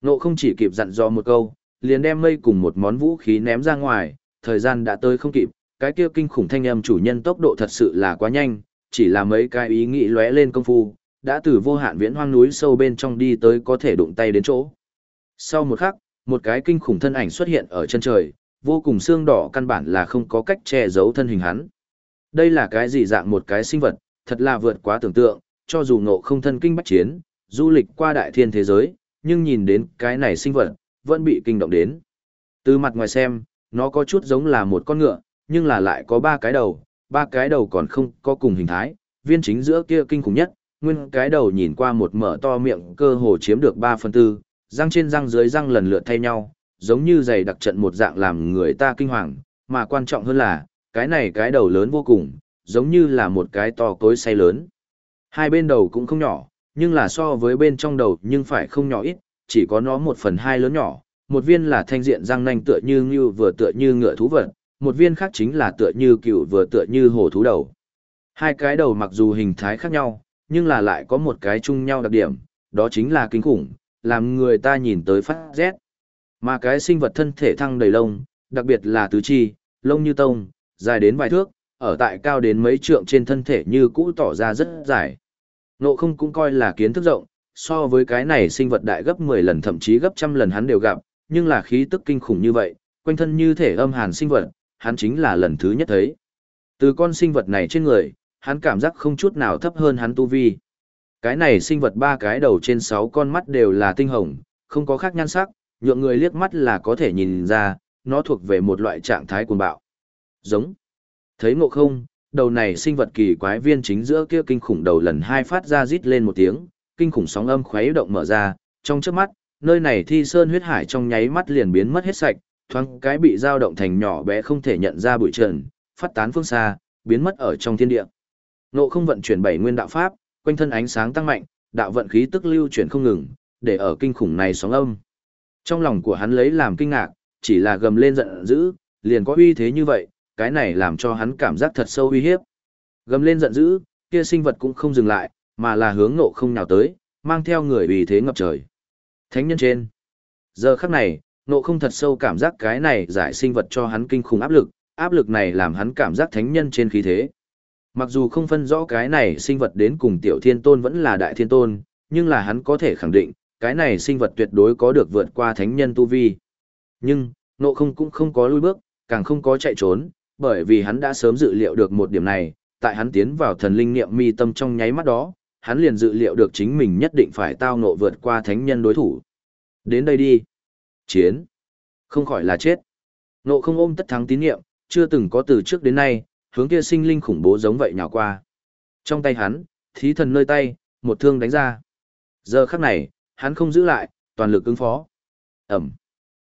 Nộ không chỉ kịp dặn dò một câu, liền đem mây cùng một món vũ khí ném ra ngoài, thời gian đã tới không kịp, cái kia kinh khủng thanh âm chủ nhân tốc độ thật sự là quá nhanh, chỉ là mấy cái ý nghĩ lóe lên công phu, đã từ vô hạn viễn hoang núi sâu bên trong đi tới có thể đụng tay đến chỗ. Sau một khắc, một cái kinh khủng thân ảnh xuất hiện ở chân trời, vô cùng xương đỏ căn bản là không có cách che giấu thân hình hắn. Đây là cái gì dạng một cái sinh vật, thật là vượt quá tưởng tượng, cho dù ngộ không thân kinh bách chiến, du lịch qua đại thiên thế giới, nhưng nhìn đến cái này sinh vật, vẫn bị kinh động đến. Từ mặt ngoài xem, nó có chút giống là một con ngựa, nhưng là lại có ba cái đầu, ba cái đầu còn không có cùng hình thái, viên chính giữa kia kinh khủng nhất, nguyên cái đầu nhìn qua một mở to miệng cơ hồ chiếm được 3 phần tư, răng trên răng dưới răng lần lượt thay nhau, giống như giày đặc trận một dạng làm người ta kinh hoàng, mà quan trọng hơn là, cái này cái đầu lớn vô cùng, giống như là một cái to cối say lớn. Hai bên đầu cũng không nhỏ, nhưng là so với bên trong đầu nhưng phải không nhỏ ít, chỉ có nó một phần hai lớn nhỏ, một viên là thanh diện răng nanh tựa như ngưu vừa tựa như ngựa thú vật, một viên khác chính là tựa như cựu vừa tựa như hổ thú đầu. Hai cái đầu mặc dù hình thái khác nhau, nhưng là lại có một cái chung nhau đặc điểm, đó chính là kinh khủng, làm người ta nhìn tới phát rét. Mà cái sinh vật thân thể thăng đầy lông, đặc biệt là tứ chi, lông như tông, dài đến vài thước, ở tại cao đến mấy trượng trên thân thể như cũ tỏ ra rất dài. Nộ không cũng coi là kiến thức rộng, so với cái này sinh vật đại gấp 10 lần thậm chí gấp trăm lần hắn đều gặp, nhưng là khí tức kinh khủng như vậy, quanh thân như thể âm hàn sinh vật, hắn chính là lần thứ nhất thấy. Từ con sinh vật này trên người, hắn cảm giác không chút nào thấp hơn hắn tu vi. Cái này sinh vật ba cái đầu trên sáu con mắt đều là tinh hồng, không có khác nhan sắc, nhượng người liếc mắt là có thể nhìn ra, nó thuộc về một loại trạng thái cuồng bạo. Giống. Thấy ngộ không, đầu này sinh vật kỳ quái viên chính giữa kia kinh khủng đầu lần hai phát ra rít lên một tiếng, kinh khủng sóng âm khuấy động mở ra, trong chớp mắt, nơi này thi sơn huyết hải trong nháy mắt liền biến mất hết sạch, thoáng cái bị dao động thành nhỏ bé không thể nhận ra bụi trần, phát tán phương xa, biến mất ở trong thiên địa. Nộ không vận chuyển bảy nguyên đạo pháp, quanh thân ánh sáng tăng mạnh, đạo vận khí tức lưu chuyển không ngừng, để ở kinh khủng này sóng âm. Trong lòng của hắn lấy làm kinh ngạc, chỉ là gầm lên giận dữ, liền có uy thế như vậy, cái này làm cho hắn cảm giác thật sâu uy hiếp. Gầm lên giận dữ, kia sinh vật cũng không dừng lại, mà là hướng nộ không nào tới, mang theo người vì thế ngập trời. Thánh nhân trên. Giờ khắc này, nộ không thật sâu cảm giác cái này giải sinh vật cho hắn kinh khủng áp lực, áp lực này làm hắn cảm giác thánh nhân trên khí thế. Mặc dù không phân rõ cái này sinh vật đến cùng tiểu thiên tôn vẫn là đại thiên tôn, nhưng là hắn có thể khẳng định, cái này sinh vật tuyệt đối có được vượt qua thánh nhân tu vi. Nhưng, nộ không cũng không có lui bước, càng không có chạy trốn, bởi vì hắn đã sớm dự liệu được một điểm này, tại hắn tiến vào thần linh niệm mi tâm trong nháy mắt đó, hắn liền dự liệu được chính mình nhất định phải tao nộ vượt qua thánh nhân đối thủ. Đến đây đi. Chiến. Không khỏi là chết. Nộ không ôm tất thắng tín niệm, chưa từng có từ trước đến nay, hướng kia sinh linh khủng bố giống vậy nhào qua. Trong tay hắn, thí thần nơi tay, một thương đánh ra. Giờ khắc này, hắn không giữ lại, toàn lực ứng phó. Ẩm.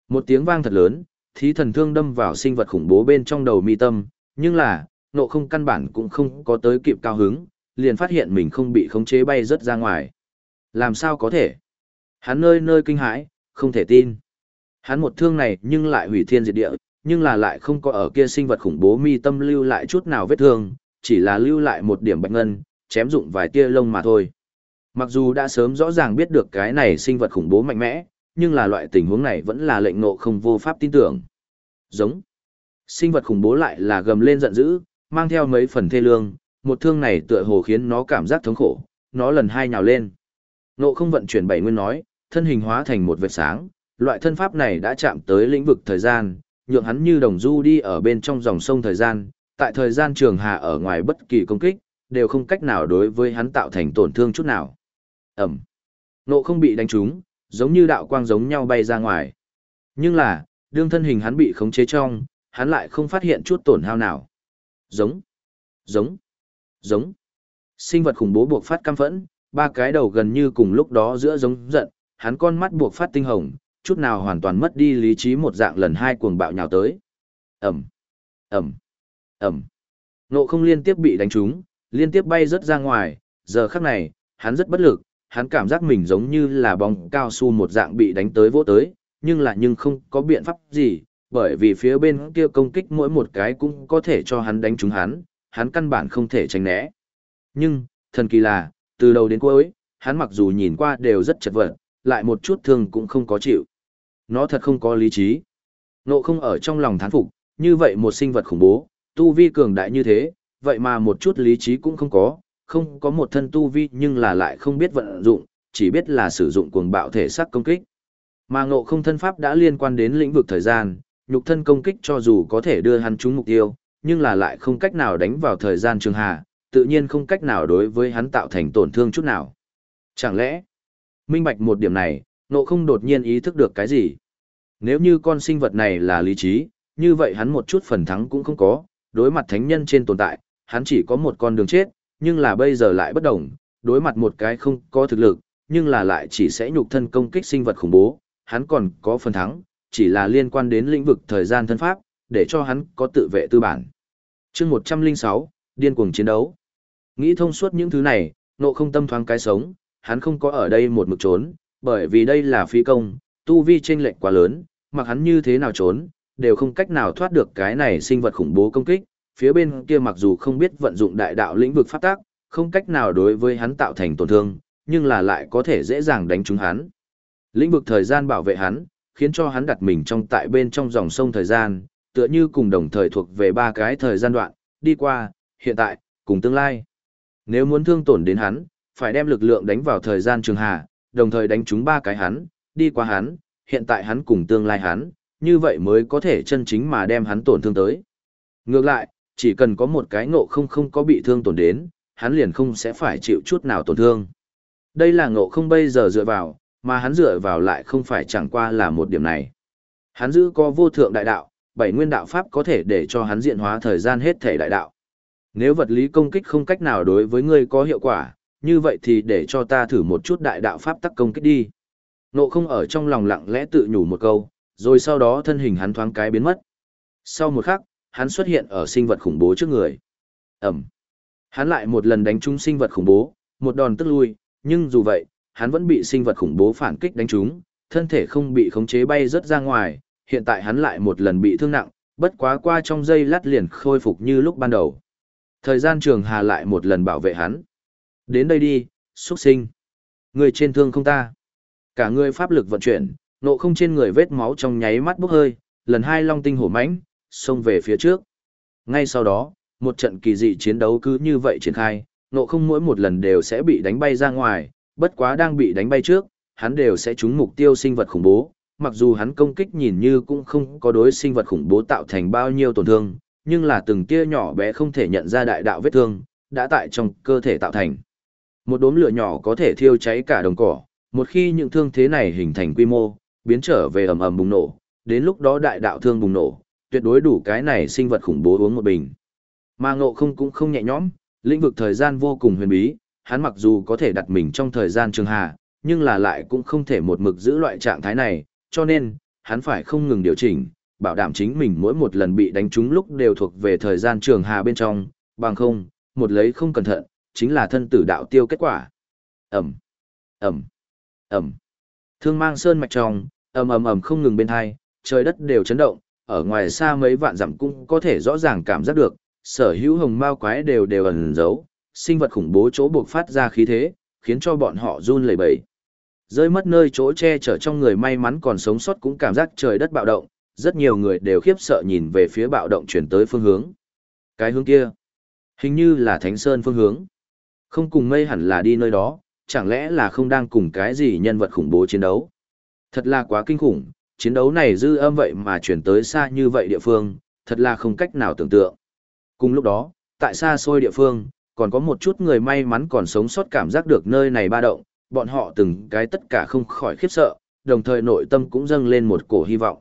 Một tiếng vang thật lớn, thí thần thương đâm vào sinh vật khủng bố bên trong đầu mi tâm, nhưng là, nộ không căn bản cũng không có tới kịp cao hứng, liền phát hiện mình không bị khống chế bay rớt ra ngoài. Làm sao có thể? Hắn nơi nơi kinh hãi, không thể tin. Hắn một thương này nhưng lại hủy thiên diệt địa, nhưng là lại không có ở kia sinh vật khủng bố mi tâm lưu lại chút nào vết thương, chỉ là lưu lại một điểm bạch ngân, chém dụng vài tia lông mà thôi. Mặc dù đã sớm rõ ràng biết được cái này sinh vật khủng bố mạnh mẽ, nhưng là loại tình huống này vẫn là lệnh nộ không vô pháp tin tưởng. Giống. Sinh vật khủng bố lại là gầm lên giận dữ, mang theo mấy phần thê lương, một thương này tựa hồ khiến nó cảm giác thống khổ, nó lần hai nhào lên. Nộ không vận chuyển bảy nguyên nói, thân hình hóa thành một vệt sáng, loại thân pháp này đã chạm tới lĩnh vực thời gian, nhượng hắn như đồng du đi ở bên trong dòng sông thời gian, tại thời gian trường hạ ở ngoài bất kỳ công kích, đều không cách nào đối với hắn tạo thành tổn thương chút nào. Ẩm. Nộ không bị đánh trúng, giống như đạo quang giống nhau bay ra ngoài. Nhưng là, đương thân hình hắn bị khống chế trong, hắn lại không phát hiện chút tổn hao nào. Giống. Giống. Giống. Sinh vật khủng bố buộc phát căm phẫn, ba cái đầu gần như cùng lúc đó giữa giống giận, hắn con mắt buộc phát tinh hồng, chút nào hoàn toàn mất đi lý trí một dạng lần hai cuồng bạo nhào tới. Ẩm, Ẩm, Ẩm. Nộ không liên tiếp bị đánh trúng, liên tiếp bay rớt ra ngoài, giờ khắc này, hắn rất bất lực, hắn cảm giác mình giống như là bóng cao su một dạng bị đánh tới vỗ tới, nhưng là nhưng không có biện pháp gì, bởi vì phía bên kia công kích mỗi một cái cũng có thể cho hắn đánh trúng hắn, hắn căn bản không thể tránh né. Nhưng, thần kỳ là, từ đầu đến cuối, hắn mặc dù nhìn qua đều rất chật vật, lại một chút thương cũng không có chịu. Nó thật không có lý trí. Nộ không ở trong lòng thán phục, như vậy một sinh vật khủng bố, tu vi cường đại như thế, vậy mà một chút lý trí cũng không có, không có một thân tu vi nhưng là lại không biết vận dụng, chỉ biết là sử dụng cuồng bạo thể sắc công kích. Mà ngộ không thân pháp đã liên quan đến lĩnh vực thời gian, nhục thân công kích cho dù có thể đưa hắn trúng mục tiêu, nhưng là lại không cách nào đánh vào thời gian trường hà, tự nhiên không cách nào đối với hắn tạo thành tổn thương chút nào. Chẳng lẽ, minh bạch một điểm này, Nộ không đột nhiên ý thức được cái gì. Nếu như con sinh vật này là lý trí, như vậy hắn một chút phần thắng cũng không có, đối mặt thánh nhân trên tồn tại, hắn chỉ có một con đường chết, nhưng là bây giờ lại bất đồng, đối mặt một cái không có thực lực, nhưng là lại chỉ sẽ nhục thân công kích sinh vật khủng bố, hắn còn có phần thắng, chỉ là liên quan đến lĩnh vực thời gian thân pháp, để cho hắn có tự vệ tư bản. chương 106, điên cuồng chiến đấu. Nghĩ thông suốt những thứ này, nộ không tâm thoáng cái sống, hắn không có ở đây một mực trốn, bởi vì đây là phi công, tu vi chênh lệch quá lớn, mặc hắn như thế nào trốn, đều không cách nào thoát được cái này sinh vật khủng bố công kích, phía bên kia mặc dù không biết vận dụng đại đạo lĩnh vực pháp tác, không cách nào đối với hắn tạo thành tổn thương, nhưng là lại có thể dễ dàng đánh trúng hắn. Lĩnh vực thời gian bảo vệ hắn, khiến cho hắn đặt mình trong tại bên trong dòng sông thời gian, tựa như cùng đồng thời thuộc về ba cái thời gian đoạn, đi qua, hiện tại, cùng tương lai. Nếu muốn thương tổn đến hắn, phải đem lực lượng đánh vào thời gian trường hà, đồng thời đánh trúng ba cái hắn, đi qua hắn, hiện tại hắn cùng tương lai hắn, như vậy mới có thể chân chính mà đem hắn tổn thương tới. Ngược lại, chỉ cần có một cái ngộ không không có bị thương tổn đến, hắn liền không sẽ phải chịu chút nào tổn thương. Đây là ngộ không bây giờ dựa vào, mà hắn dựa vào lại không phải chẳng qua là một điểm này. Hắn giữ có vô thượng đại đạo, bảy nguyên đạo pháp có thể để cho hắn diện hóa thời gian hết thể đại đạo. Nếu vật lý công kích không cách nào đối với ngươi có hiệu quả, như vậy thì để cho ta thử một chút đại đạo pháp tắc công kích đi. Nộ không ở trong lòng lặng lẽ tự nhủ một câu, rồi sau đó thân hình hắn thoáng cái biến mất. Sau một khắc, hắn xuất hiện ở sinh vật khủng bố trước người. Ẩm. Hắn lại một lần đánh trúng sinh vật khủng bố, một đòn tức lui, nhưng dù vậy, hắn vẫn bị sinh vật khủng bố phản kích đánh trúng, thân thể không bị khống chế bay rớt ra ngoài, hiện tại hắn lại một lần bị thương nặng, bất quá qua trong giây lát liền khôi phục như lúc ban đầu. Thời gian trường hà lại một lần bảo vệ hắn. Đến đây đi, xuất sinh. Người trên thương không ta. Cả người pháp lực vận chuyển, nộ không trên người vết máu trong nháy mắt bốc hơi, lần hai long tinh hổ mãnh xông về phía trước. Ngay sau đó, một trận kỳ dị chiến đấu cứ như vậy triển khai, nộ không mỗi một lần đều sẽ bị đánh bay ra ngoài, bất quá đang bị đánh bay trước, hắn đều sẽ trúng mục tiêu sinh vật khủng bố, mặc dù hắn công kích nhìn như cũng không có đối sinh vật khủng bố tạo thành bao nhiêu tổn thương, nhưng là từng tia nhỏ bé không thể nhận ra đại đạo vết thương, đã tại trong cơ thể tạo thành. Một đốm lửa nhỏ có thể thiêu cháy cả đồng cỏ, một khi những thương thế này hình thành quy mô, biến trở về ầm ầm bùng nổ, đến lúc đó đại đạo thương bùng nổ, tuyệt đối đủ cái này sinh vật khủng bố uống một bình. Mà ngộ không cũng không nhẹ nhõm, lĩnh vực thời gian vô cùng huyền bí, hắn mặc dù có thể đặt mình trong thời gian trường hà, nhưng là lại cũng không thể một mực giữ loại trạng thái này, cho nên, hắn phải không ngừng điều chỉnh, bảo đảm chính mình mỗi một lần bị đánh trúng lúc đều thuộc về thời gian trường hà bên trong, bằng không, một lấy không cẩn thận, chính là thân tử đạo tiêu kết quả. Ẩm, Ẩm, Ẩm. Thương mang sơn mạch trong, ầm ầm ầm không ngừng bên hai, trời đất đều chấn động, ở ngoài xa mấy vạn dặm cũng có thể rõ ràng cảm giác được, sở hữu hồng mao quái đều đều ẩn giấu, sinh vật khủng bố chỗ buộc phát ra khí thế, khiến cho bọn họ run lẩy bẩy. Rơi mất nơi chỗ che chở trong người may mắn còn sống sót cũng cảm giác trời đất bạo động, rất nhiều người đều khiếp sợ nhìn về phía bạo động chuyển tới phương hướng. Cái hướng kia, hình như là Thánh Sơn phương hướng. Không cùng mây hẳn là đi nơi đó, chẳng lẽ là không đang cùng cái gì nhân vật khủng bố chiến đấu. Thật là quá kinh khủng, chiến đấu này dư âm vậy mà chuyển tới xa như vậy địa phương, thật là không cách nào tưởng tượng. Cùng lúc đó, tại xa xôi địa phương, còn có một chút người may mắn còn sống sót cảm giác được nơi này ba động, bọn họ từng cái tất cả không khỏi khiếp sợ, đồng thời nội tâm cũng dâng lên một cổ hy vọng.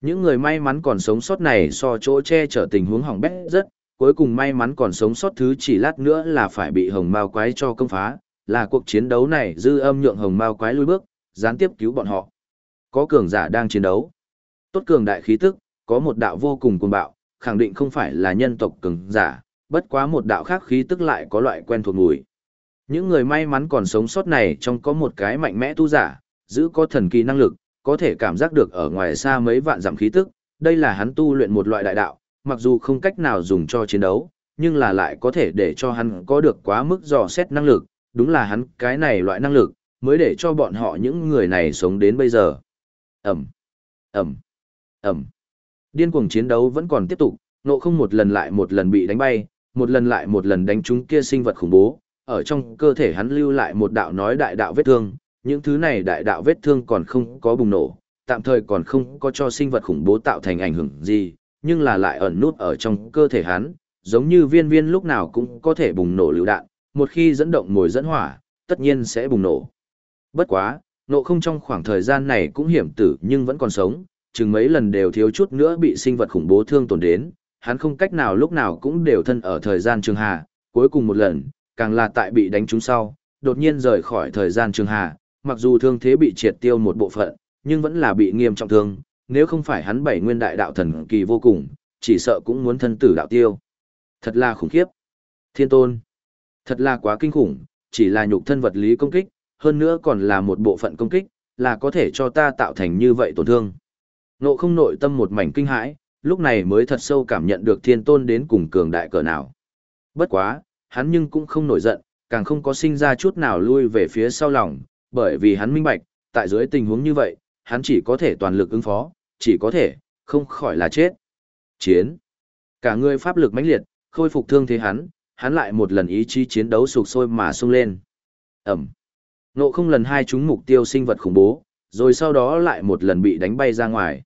Những người may mắn còn sống sót này so chỗ che chở tình huống hỏng bét rất, cuối cùng may mắn còn sống sót thứ chỉ lát nữa là phải bị hồng mao quái cho công phá, là cuộc chiến đấu này dư âm nhượng hồng mao quái lui bước, gián tiếp cứu bọn họ. Có cường giả đang chiến đấu. Tốt cường đại khí tức, có một đạo vô cùng cuồng bạo, khẳng định không phải là nhân tộc cường giả, bất quá một đạo khác khí tức lại có loại quen thuộc mùi. Những người may mắn còn sống sót này trong có một cái mạnh mẽ tu giả, giữ có thần kỳ năng lực, có thể cảm giác được ở ngoài xa mấy vạn dặm khí tức, đây là hắn tu luyện một loại đại đạo, mặc dù không cách nào dùng cho chiến đấu, nhưng là lại có thể để cho hắn có được quá mức dò xét năng lực, đúng là hắn cái này loại năng lực, mới để cho bọn họ những người này sống đến bây giờ. Ẩm, Ẩm, Ẩm. Điên cuồng chiến đấu vẫn còn tiếp tục, nộ không một lần lại một lần bị đánh bay, một lần lại một lần đánh trúng kia sinh vật khủng bố, ở trong cơ thể hắn lưu lại một đạo nói đại đạo vết thương, những thứ này đại đạo vết thương còn không có bùng nổ, tạm thời còn không có cho sinh vật khủng bố tạo thành ảnh hưởng gì, nhưng là lại ẩn nút ở trong cơ thể hắn, giống như viên viên lúc nào cũng có thể bùng nổ lưu đạn, một khi dẫn động mồi dẫn hỏa, tất nhiên sẽ bùng nổ. Bất quá, Nộ không trong khoảng thời gian này cũng hiểm tử nhưng vẫn còn sống, chừng mấy lần đều thiếu chút nữa bị sinh vật khủng bố thương tổn đến, hắn không cách nào lúc nào cũng đều thân ở thời gian trường hà, cuối cùng một lần, càng là tại bị đánh trúng sau, đột nhiên rời khỏi thời gian trường hà, mặc dù thương thế bị triệt tiêu một bộ phận, nhưng vẫn là bị nghiêm trọng thương, nếu không phải hắn bảy nguyên đại đạo thần kỳ vô cùng, chỉ sợ cũng muốn thân tử đạo tiêu. Thật là khủng khiếp. Thiên tôn. Thật là quá kinh khủng, chỉ là nhục thân vật lý công kích, hơn nữa còn là một bộ phận công kích, là có thể cho ta tạo thành như vậy tổn thương. Nộ không nội tâm một mảnh kinh hãi, lúc này mới thật sâu cảm nhận được thiên tôn đến cùng cường đại cỡ nào. Bất quá, hắn nhưng cũng không nổi giận, càng không có sinh ra chút nào lui về phía sau lòng, bởi vì hắn minh bạch, tại dưới tình huống như vậy, hắn chỉ có thể toàn lực ứng phó, chỉ có thể, không khỏi là chết. Chiến. Cả người pháp lực mãnh liệt, khôi phục thương thế hắn, hắn lại một lần ý chí chiến đấu sục sôi mà sung lên. Ẩm. Nộ không lần hai chúng mục tiêu sinh vật khủng bố, rồi sau đó lại một lần bị đánh bay ra ngoài.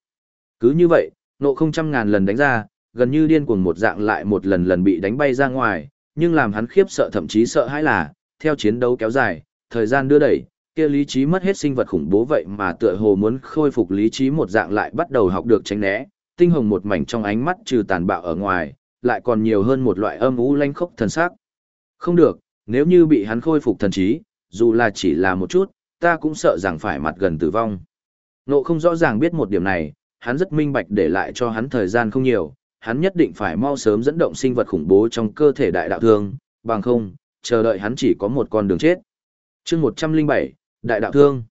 Cứ như vậy, nộ không trăm ngàn lần đánh ra, gần như điên cuồng một dạng lại một lần lần bị đánh bay ra ngoài, nhưng làm hắn khiếp sợ thậm chí sợ hãi là, theo chiến đấu kéo dài, thời gian đưa đẩy, kia lý trí mất hết sinh vật khủng bố vậy mà tựa hồ muốn khôi phục lý trí một dạng lại bắt đầu học được tránh né, tinh hồng một mảnh trong ánh mắt trừ tàn bạo ở ngoài, lại còn nhiều hơn một loại âm u lanh khốc thần sắc. Không được, nếu như bị hắn khôi phục thần trí, dù là chỉ là một chút, ta cũng sợ rằng phải mặt gần tử vong. Nộ không rõ ràng biết một điểm này, hắn rất minh bạch để lại cho hắn thời gian không nhiều, hắn nhất định phải mau sớm dẫn động sinh vật khủng bố trong cơ thể đại đạo thương, bằng không, chờ đợi hắn chỉ có một con đường chết. chương 107, Đại đạo thương.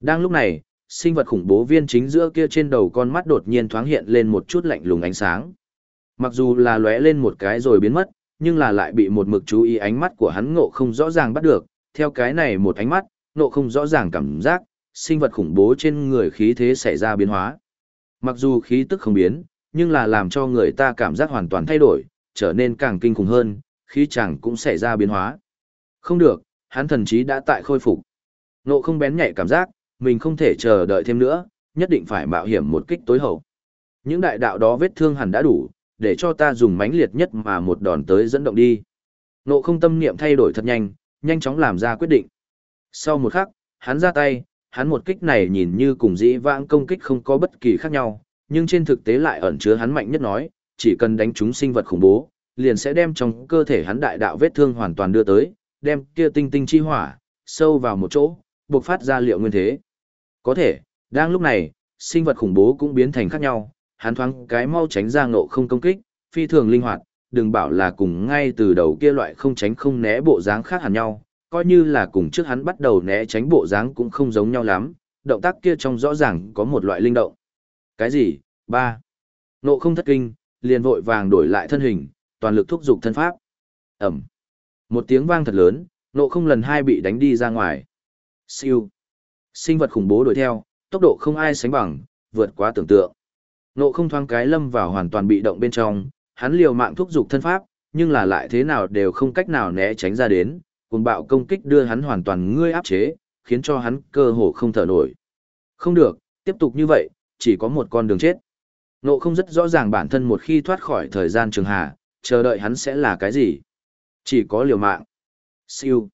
Đang lúc này, sinh vật khủng bố viên chính giữa kia trên đầu con mắt đột nhiên thoáng hiện lên một chút lạnh lùng ánh sáng. Mặc dù là lóe lên một cái rồi biến mất, nhưng là lại bị một mực chú ý ánh mắt của hắn ngộ không rõ ràng bắt được, theo cái này một ánh mắt, ngộ không rõ ràng cảm giác, sinh vật khủng bố trên người khí thế xảy ra biến hóa. Mặc dù khí tức không biến, nhưng là làm cho người ta cảm giác hoàn toàn thay đổi, trở nên càng kinh khủng hơn, khí chẳng cũng xảy ra biến hóa. Không được, hắn thần chí đã tại khôi phục. Nộ không bén nhạy cảm giác, mình không thể chờ đợi thêm nữa, nhất định phải mạo hiểm một kích tối hậu. Những đại đạo đó vết thương hẳn đã đủ, để cho ta dùng mãnh liệt nhất mà một đòn tới dẫn động đi. Nộ không tâm niệm thay đổi thật nhanh, nhanh chóng làm ra quyết định. Sau một khắc, hắn ra tay, hắn một kích này nhìn như cùng dĩ vãng công kích không có bất kỳ khác nhau, nhưng trên thực tế lại ẩn chứa hắn mạnh nhất nói, chỉ cần đánh trúng sinh vật khủng bố, liền sẽ đem trong cơ thể hắn đại đạo vết thương hoàn toàn đưa tới, đem kia tinh tinh chi hỏa, sâu vào một chỗ, buộc phát ra liệu nguyên thế. Có thể, đang lúc này, sinh vật khủng bố cũng biến thành khác nhau, hắn thoáng cái mau tránh ra ngộ không công kích, phi thường linh hoạt, đừng bảo là cùng ngay từ đầu kia loại không tránh không né bộ dáng khác hẳn nhau, coi như là cùng trước hắn bắt đầu né tránh bộ dáng cũng không giống nhau lắm, động tác kia trong rõ ràng có một loại linh động. Cái gì? Ba. Nộ không thất kinh, liền vội vàng đổi lại thân hình, toàn lực thúc giục thân pháp. Ẩm. Một tiếng vang thật lớn, nộ không lần hai bị đánh đi ra ngoài. Siêu. Sinh vật khủng bố đuổi theo, tốc độ không ai sánh bằng, vượt quá tưởng tượng. Nộ không thoáng cái lâm vào hoàn toàn bị động bên trong, hắn liều mạng thúc giục thân pháp, nhưng là lại thế nào đều không cách nào né tránh ra đến, cùng bạo công kích đưa hắn hoàn toàn ngươi áp chế, khiến cho hắn cơ hồ không thở nổi. Không được, tiếp tục như vậy, chỉ có một con đường chết. Nộ không rất rõ ràng bản thân một khi thoát khỏi thời gian trường hà, chờ đợi hắn sẽ là cái gì. Chỉ có liều mạng. Siêu.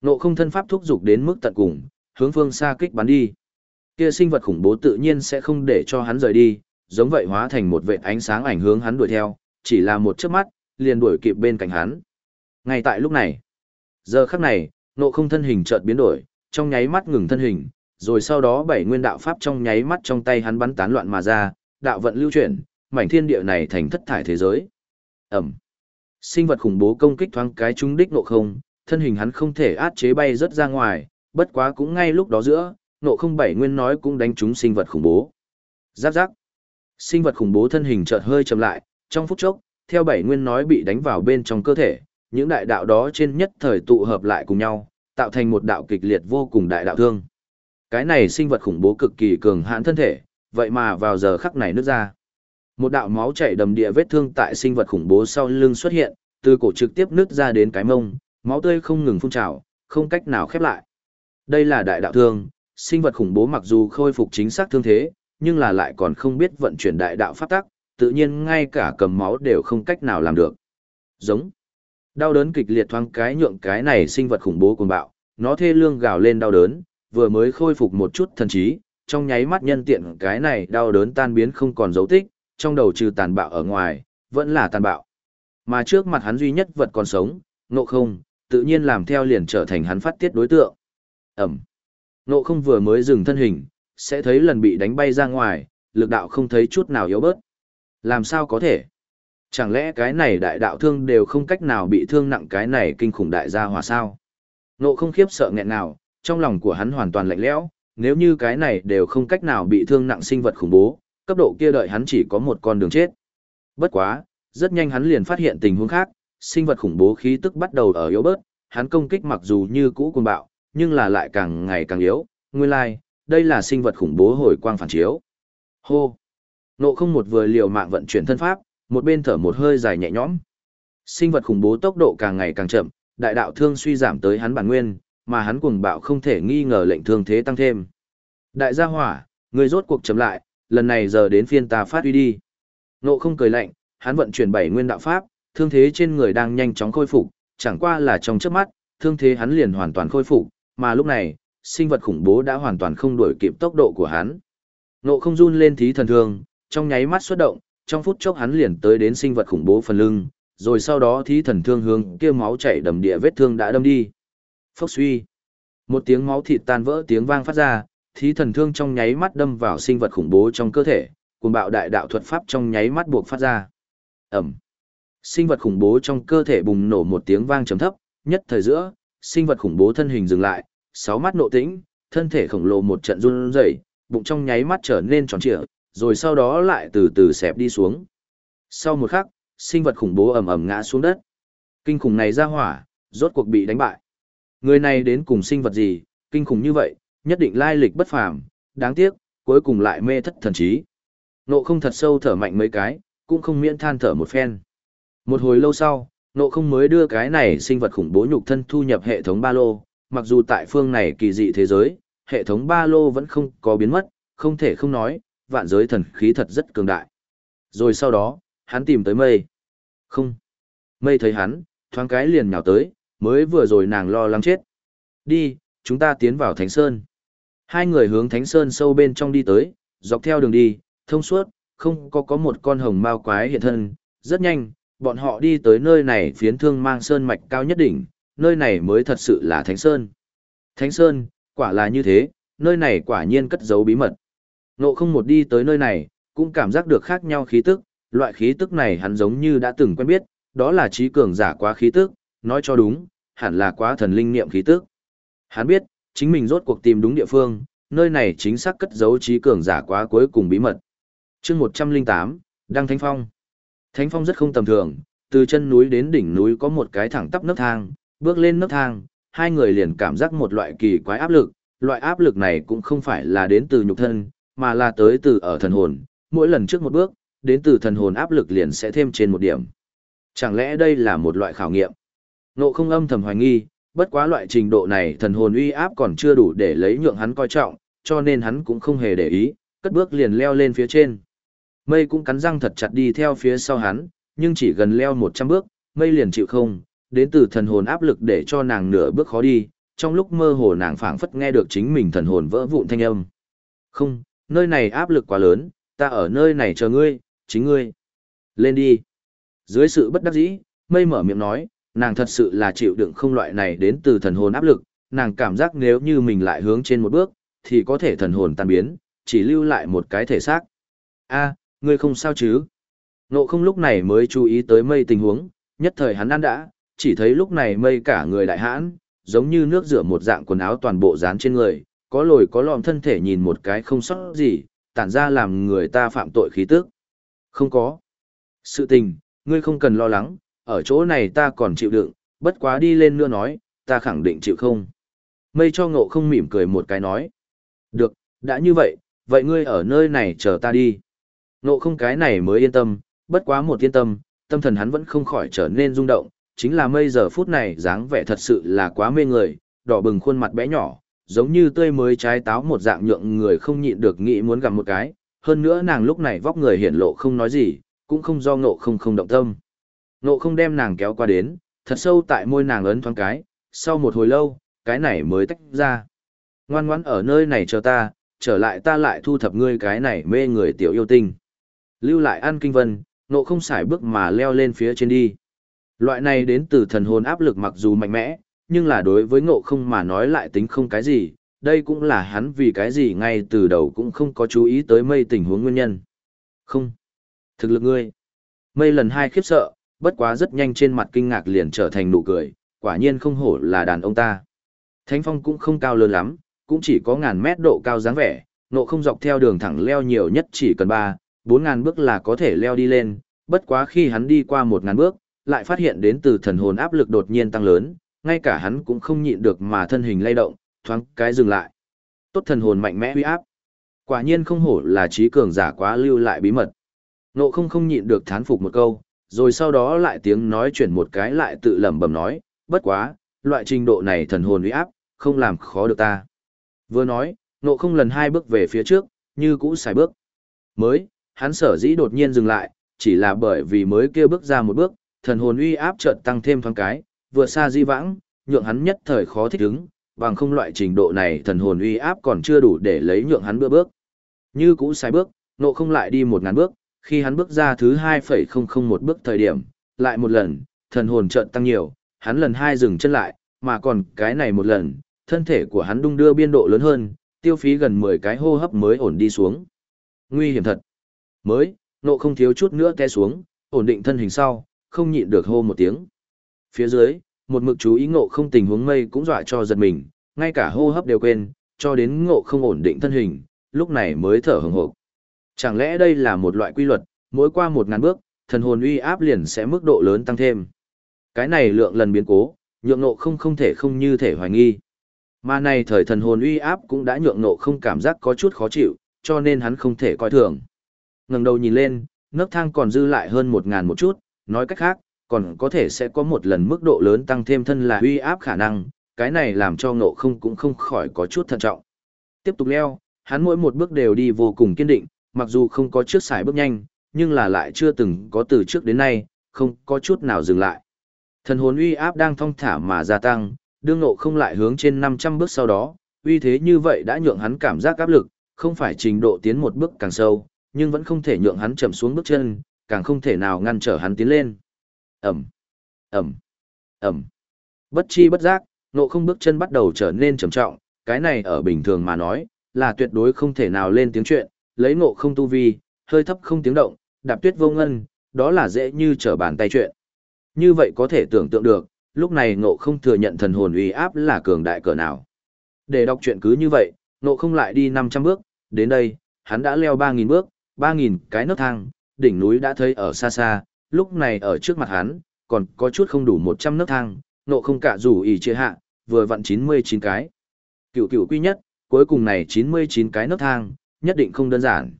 Nộ không thân pháp thúc giục đến mức tận cùng, hướng phương xa kích bắn đi. Kia sinh vật khủng bố tự nhiên sẽ không để cho hắn rời đi, giống vậy hóa thành một vệt ánh sáng ảnh hướng hắn đuổi theo, chỉ là một chớp mắt, liền đuổi kịp bên cạnh hắn. Ngay tại lúc này, giờ khắc này, nộ không thân hình chợt biến đổi, trong nháy mắt ngừng thân hình, rồi sau đó bảy nguyên đạo pháp trong nháy mắt trong tay hắn bắn tán loạn mà ra, đạo vận lưu chuyển, mảnh thiên địa này thành thất thải thế giới. Ẩm. Sinh vật khủng bố công kích thoáng cái trúng đích nộ không, thân hình hắn không thể át chế bay rất ra ngoài, bất quá cũng ngay lúc đó giữa, nộ không bảy nguyên nói cũng đánh trúng sinh vật khủng bố. Giáp giáp. Sinh vật khủng bố thân hình chợt hơi chậm lại, trong phút chốc, theo bảy nguyên nói bị đánh vào bên trong cơ thể, những đại đạo đó trên nhất thời tụ hợp lại cùng nhau, tạo thành một đạo kịch liệt vô cùng đại đạo thương. Cái này sinh vật khủng bố cực kỳ cường hãn thân thể, vậy mà vào giờ khắc này nứt ra. Một đạo máu chảy đầm địa vết thương tại sinh vật khủng bố sau lưng xuất hiện, từ cổ trực tiếp nứt ra đến cái mông, máu tươi không ngừng phun trào, không cách nào khép lại. Đây là đại đạo thương, sinh vật khủng bố mặc dù khôi phục chính xác thương thế, nhưng là lại còn không biết vận chuyển đại đạo pháp tắc, tự nhiên ngay cả cầm máu đều không cách nào làm được. Giống. Đau đớn kịch liệt thoáng cái nhượng cái này sinh vật khủng bố cuồng bạo, nó thê lương gào lên đau đớn, vừa mới khôi phục một chút thần trí, trong nháy mắt nhân tiện cái này đau đớn tan biến không còn dấu tích, trong đầu trừ tàn bạo ở ngoài, vẫn là tàn bạo. Mà trước mặt hắn duy nhất vật còn sống, nộ không, tự nhiên làm theo liền trở thành hắn phát tiết đối tượng. Ẩm. Nộ không vừa mới dừng thân hình, sẽ thấy lần bị đánh bay ra ngoài, lực đạo không thấy chút nào yếu bớt. Làm sao có thể? Chẳng lẽ cái này đại đạo thương đều không cách nào bị thương nặng cái này kinh khủng đại gia hòa sao? Nộ không khiếp sợ nghẹn nào, trong lòng của hắn hoàn toàn lạnh lẽo, nếu như cái này đều không cách nào bị thương nặng sinh vật khủng bố, cấp độ kia đợi hắn chỉ có một con đường chết. Bất quá, rất nhanh hắn liền phát hiện tình huống khác, sinh vật khủng bố khí tức bắt đầu ở yếu bớt, hắn công kích mặc dù như cũ cuồng bạo, nhưng là lại càng ngày càng yếu, nguyên lai, like, đây là sinh vật khủng bố hồi quang phản chiếu. Hô! Nộ không một vừa liều mạng vận chuyển thân pháp, một bên thở một hơi dài nhẹ nhõm. Sinh vật khủng bố tốc độ càng ngày càng chậm, đại đạo thương suy giảm tới hắn bản nguyên, mà hắn cuồng bạo không thể nghi ngờ lệnh thương thế tăng thêm. Đại gia hỏa, người rốt cuộc chậm lại, lần này giờ đến phiên ta phát uy đi. Nộ không cười lạnh, hắn vận chuyển bảy nguyên đạo pháp, thương thế trên người đang nhanh chóng khôi phục, chẳng qua là trong chớp mắt, thương thế hắn liền hoàn toàn khôi phục, mà lúc này, sinh vật khủng bố đã hoàn toàn không đuổi kịp tốc độ của hắn. Nộ không run lên thí thần thương, trong nháy mắt xuất động, trong phút chốc hắn liền tới đến sinh vật khủng bố phần lưng, rồi sau đó thí thần thương hướng kia máu chảy đầm địa vết thương đã đâm đi. Phốc suy. Một tiếng máu thịt tan vỡ tiếng vang phát ra, thí thần thương trong nháy mắt đâm vào sinh vật khủng bố trong cơ thể, cuồng bạo đại đạo thuật pháp trong nháy mắt buộc phát ra. Ẩm. Sinh vật khủng bố trong cơ thể bùng nổ một tiếng vang trầm thấp, nhất thời giữa, sinh vật khủng bố thân hình dừng lại, sáu mắt nộ tĩnh, thân thể khổng lồ một trận run rẩy, bụng trong nháy mắt trở nên tròn trịa, rồi sau đó lại từ từ xẹp đi xuống. Sau một khắc, sinh vật khủng bố ầm ầm ngã xuống đất. Kinh khủng này ra hỏa, rốt cuộc bị đánh bại. Người này đến cùng sinh vật gì, kinh khủng như vậy, nhất định lai lịch bất phàm, đáng tiếc, cuối cùng lại mê thất thần trí. Nộ không thật sâu thở mạnh mấy cái, cũng không miễn than thở một phen. Một hồi lâu sau, nộ không mới đưa cái này sinh vật khủng bố nhục thân thu nhập hệ thống ba lô, mặc dù tại phương này kỳ dị thế giới, hệ thống ba lô vẫn không có biến mất, không thể không nói, vạn giới thần khí thật rất cường đại. Rồi sau đó, hắn tìm tới mây. Không. Mây thấy hắn, thoáng cái liền nhào tới, mới vừa rồi nàng lo lắng chết. Đi, chúng ta tiến vào Thánh Sơn. Hai người hướng Thánh Sơn sâu bên trong đi tới, dọc theo đường đi, thông suốt, không có có một con hồng mao quái hiện thân. Rất nhanh, bọn họ đi tới nơi này phiến thương mang sơn mạch cao nhất đỉnh, nơi này mới thật sự là Thánh Sơn. Thánh Sơn, quả là như thế, nơi này quả nhiên cất giấu bí mật. Nộ không một đi tới nơi này, cũng cảm giác được khác nhau khí tức, loại khí tức này hắn giống như đã từng quen biết, đó là trí cường giả quá khí tức, nói cho đúng, hẳn là quá thần linh niệm khí tức. Hắn biết, chính mình rốt cuộc tìm đúng địa phương, nơi này chính xác cất giấu trí cường giả quá cuối cùng bí mật. chương 108, Đăng Thánh Phong. Thánh Phong rất không tầm thường, từ chân núi đến đỉnh núi có một cái thẳng tắp nấc thang, bước lên nấc thang, hai người liền cảm giác một loại kỳ quái áp lực, loại áp lực này cũng không phải là đến từ nhục thân, mà là tới từ ở thần hồn, mỗi lần trước một bước, đến từ thần hồn áp lực liền sẽ thêm trên một điểm. Chẳng lẽ đây là một loại khảo nghiệm? Nộ không âm thầm hoài nghi, bất quá loại trình độ này thần hồn uy áp còn chưa đủ để lấy nhượng hắn coi trọng, cho nên hắn cũng không hề để ý, cất bước liền leo lên phía trên. Mây cũng cắn răng thật chặt đi theo phía sau hắn, nhưng chỉ gần leo 100 bước, mây liền chịu không, đến từ thần hồn áp lực để cho nàng nửa bước khó đi, trong lúc mơ hồ nàng phảng phất nghe được chính mình thần hồn vỡ vụn thanh âm. Không, nơi này áp lực quá lớn, ta ở nơi này chờ ngươi, chính ngươi. Lên đi. Dưới sự bất đắc dĩ, mây mở miệng nói, nàng thật sự là chịu đựng không loại này đến từ thần hồn áp lực, nàng cảm giác nếu như mình lại hướng trên một bước, thì có thể thần hồn tan biến, chỉ lưu lại một cái thể xác. A, ngươi không sao chứ? Nộ không lúc này mới chú ý tới mây tình huống, nhất thời hắn ăn đã, chỉ thấy lúc này mây cả người đại hãn, giống như nước rửa một dạng quần áo toàn bộ dán trên người, có lồi có lõm thân thể nhìn một cái không sót gì, tản ra làm người ta phạm tội khí tức. Không có. Sự tình, ngươi không cần lo lắng, ở chỗ này ta còn chịu đựng, bất quá đi lên nữa nói, ta khẳng định chịu không. Mây cho ngộ không mỉm cười một cái nói. Được, đã như vậy, vậy ngươi ở nơi này chờ ta đi. Ngộ không cái này mới yên tâm, bất quá một yên tâm, tâm thần hắn vẫn không khỏi trở nên rung động, chính là mây giờ phút này dáng vẻ thật sự là quá mê người, đỏ bừng khuôn mặt bé nhỏ, giống như tươi mới trái táo một dạng nhượng người không nhịn được nghĩ muốn gặm một cái, hơn nữa nàng lúc này vóc người hiển lộ không nói gì, cũng không do ngộ không không động tâm. Ngộ không đem nàng kéo qua đến, thật sâu tại môi nàng ấn thoáng cái, sau một hồi lâu, cái này mới tách ra. Ngoan ngoãn ở nơi này chờ ta, trở lại ta lại thu thập ngươi cái này mê người tiểu yêu tinh. Lưu lại ăn kinh vân, nộ không xài bước mà leo lên phía trên đi. Loại này đến từ thần hồn áp lực mặc dù mạnh mẽ, nhưng là đối với ngộ không mà nói lại tính không cái gì, đây cũng là hắn vì cái gì ngay từ đầu cũng không có chú ý tới mây tình huống nguyên nhân. Không. Thực lực ngươi. Mây lần hai khiếp sợ, bất quá rất nhanh trên mặt kinh ngạc liền trở thành nụ cười, quả nhiên không hổ là đàn ông ta. Thánh phong cũng không cao lớn lắm, cũng chỉ có ngàn mét độ cao dáng vẻ, nộ không dọc theo đường thẳng leo nhiều nhất chỉ cần ba, bốn ngàn bước là có thể leo đi lên, bất quá khi hắn đi qua một ngàn bước, lại phát hiện đến từ thần hồn áp lực đột nhiên tăng lớn, ngay cả hắn cũng không nhịn được mà thân hình lay động, thoáng cái dừng lại. Tốt thần hồn mạnh mẽ uy áp. Quả nhiên không hổ là trí cường giả quá lưu lại bí mật. Nộ không không nhịn được thán phục một câu, rồi sau đó lại tiếng nói chuyển một cái lại tự lẩm bẩm nói, bất quá, loại trình độ này thần hồn uy áp, không làm khó được ta. Vừa nói, nộ không lần hai bước về phía trước, như cũ xài bước. Mới, hắn sở dĩ đột nhiên dừng lại, chỉ là bởi vì mới kêu bước ra một bước, thần hồn uy áp chợt tăng thêm thoáng cái, vừa xa di vãng, nhượng hắn nhất thời khó thích ứng, bằng không loại trình độ này thần hồn uy áp còn chưa đủ để lấy nhượng hắn bước bước. Như cũ sai bước, nộ không lại đi một ngàn bước, khi hắn bước ra thứ 2,001 bước thời điểm, lại một lần, thần hồn chợt tăng nhiều, hắn lần hai dừng chân lại, mà còn cái này một lần, thân thể của hắn đung đưa biên độ lớn hơn, tiêu phí gần 10 cái hô hấp mới ổn đi xuống. Nguy hiểm thật. Mới, nộ không thiếu chút nữa té xuống, ổn định thân hình sau, không nhịn được hô một tiếng. Phía dưới, một mực chú ý ngộ không tình huống mây cũng dọa cho giật mình, ngay cả hô hấp đều quên, cho đến ngộ không ổn định thân hình, lúc này mới thở hừng hộp. Chẳng lẽ đây là một loại quy luật, mỗi qua một ngàn bước, thần hồn uy áp liền sẽ mức độ lớn tăng thêm. Cái này lượng lần biến cố, nhượng nộ không không thể không như thể hoài nghi. Mà này thời thần hồn uy áp cũng đã nhượng nộ không cảm giác có chút khó chịu, cho nên hắn không thể coi thường. ngẩng đầu nhìn lên, nấc thang còn dư lại hơn một ngàn một chút, nói cách khác, còn có thể sẽ có một lần mức độ lớn tăng thêm thân là uy áp khả năng, cái này làm cho ngộ không cũng không khỏi có chút thận trọng. Tiếp tục leo, hắn mỗi một bước đều đi vô cùng kiên định, mặc dù không có trước xài bước nhanh, nhưng là lại chưa từng có từ trước đến nay, không có chút nào dừng lại. Thần hồn uy áp đang thong thả mà gia tăng, đương ngộ không lại hướng trên 500 bước sau đó, uy thế như vậy đã nhượng hắn cảm giác áp lực, không phải trình độ tiến một bước càng sâu, nhưng vẫn không thể nhượng hắn chậm xuống bước chân, càng không thể nào ngăn trở hắn tiến lên. Ẩm, Ẩm, Ẩm. Bất chi bất giác, nộ không bước chân bắt đầu trở nên trầm trọng, cái này ở bình thường mà nói, là tuyệt đối không thể nào lên tiếng chuyện, lấy nộ không tu vi, hơi thấp không tiếng động, đạp tuyết vô ngân, đó là dễ như trở bàn tay chuyện. Như vậy có thể tưởng tượng được, lúc này nộ không thừa nhận thần hồn uy áp là cường đại cỡ nào. Để đọc chuyện cứ như vậy, nộ không lại đi 500 bước, đến đây, hắn đã leo 3.000 bước, 3.000 cái nấc thang, đỉnh núi đã thấy ở xa xa, lúc này ở trước mặt hắn, còn có chút không đủ 100 nấc thang, nộ không cả rủ ý chia hạ, vừa vặn 99 cái. Cựu cựu quy nhất, cuối cùng này 99 cái nấc thang, nhất định không đơn giản.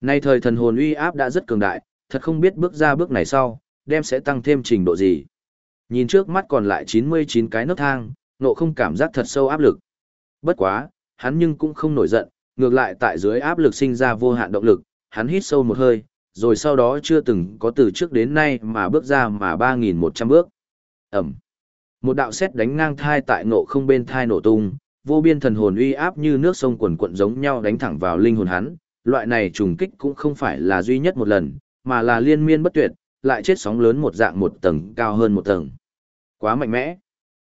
Nay thời thần hồn uy áp đã rất cường đại, thật không biết bước ra bước này sau, đem sẽ tăng thêm trình độ gì. Nhìn trước mắt còn lại 99 cái nấc thang, nộ không cảm giác thật sâu áp lực. Bất quá, hắn nhưng cũng không nổi giận, ngược lại tại dưới áp lực sinh ra vô hạn động lực, hắn hít sâu một hơi, rồi sau đó chưa từng có từ trước đến nay mà bước ra mà 3.100 bước. Ẩm. Một đạo xét đánh ngang thai tại nộ không bên thai nổ tung, vô biên thần hồn uy áp như nước sông quần quận giống nhau đánh thẳng vào linh hồn hắn, loại này trùng kích cũng không phải là duy nhất một lần, mà là liên miên bất tuyệt, lại chết sóng lớn một dạng một tầng cao hơn một tầng. Quá mạnh mẽ.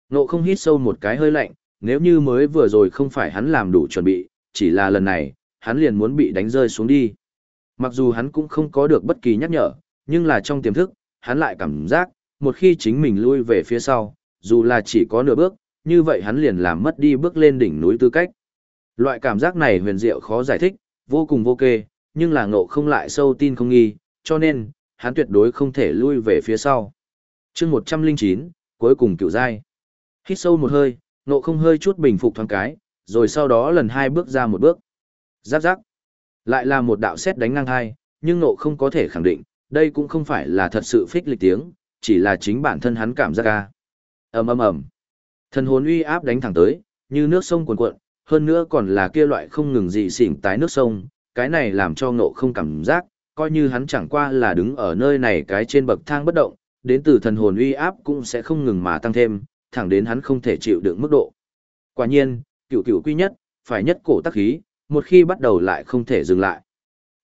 Nộ không hít sâu một cái hơi lạnh, nếu như mới vừa rồi không phải hắn làm đủ chuẩn bị, chỉ là lần này, hắn liền muốn bị đánh rơi xuống đi. Mặc dù hắn cũng không có được bất kỳ nhắc nhở, nhưng là trong tiềm thức, hắn lại cảm giác, một khi chính mình lui về phía sau, dù là chỉ có nửa bước, như vậy hắn liền làm mất đi bước lên đỉnh núi tư cách. Loại cảm giác này huyền diệu khó giải thích, vô cùng vô kê, nhưng là ngộ không lại sâu tin không nghi, cho nên, hắn tuyệt đối không thể lui về phía sau. chương 109, cuối cùng cựu giai. Hít sâu một hơi, ngộ không hơi chút bình phục thoáng cái, rồi sau đó lần hai bước ra một bước. Giáp giáp. Lại là một đạo xét đánh ngang hai, nhưng ngộ không có thể khẳng định, đây cũng không phải là thật sự phích lịch tiếng, chỉ là chính bản thân hắn cảm giác ca. ầm ầm ầm Thần hồn uy áp đánh thẳng tới, như nước sông cuồn cuộn, hơn nữa còn là kia loại không ngừng dị xỉn tái nước sông, cái này làm cho ngộ không cảm giác, coi như hắn chẳng qua là đứng ở nơi này cái trên bậc thang bất động, đến từ thần hồn uy áp cũng sẽ không ngừng mà tăng thêm, thẳng đến hắn không thể chịu đựng mức độ. Quả nhiên, cựu cựu quy nhất, phải nhất cổ tắc khí, một khi bắt đầu lại không thể dừng lại.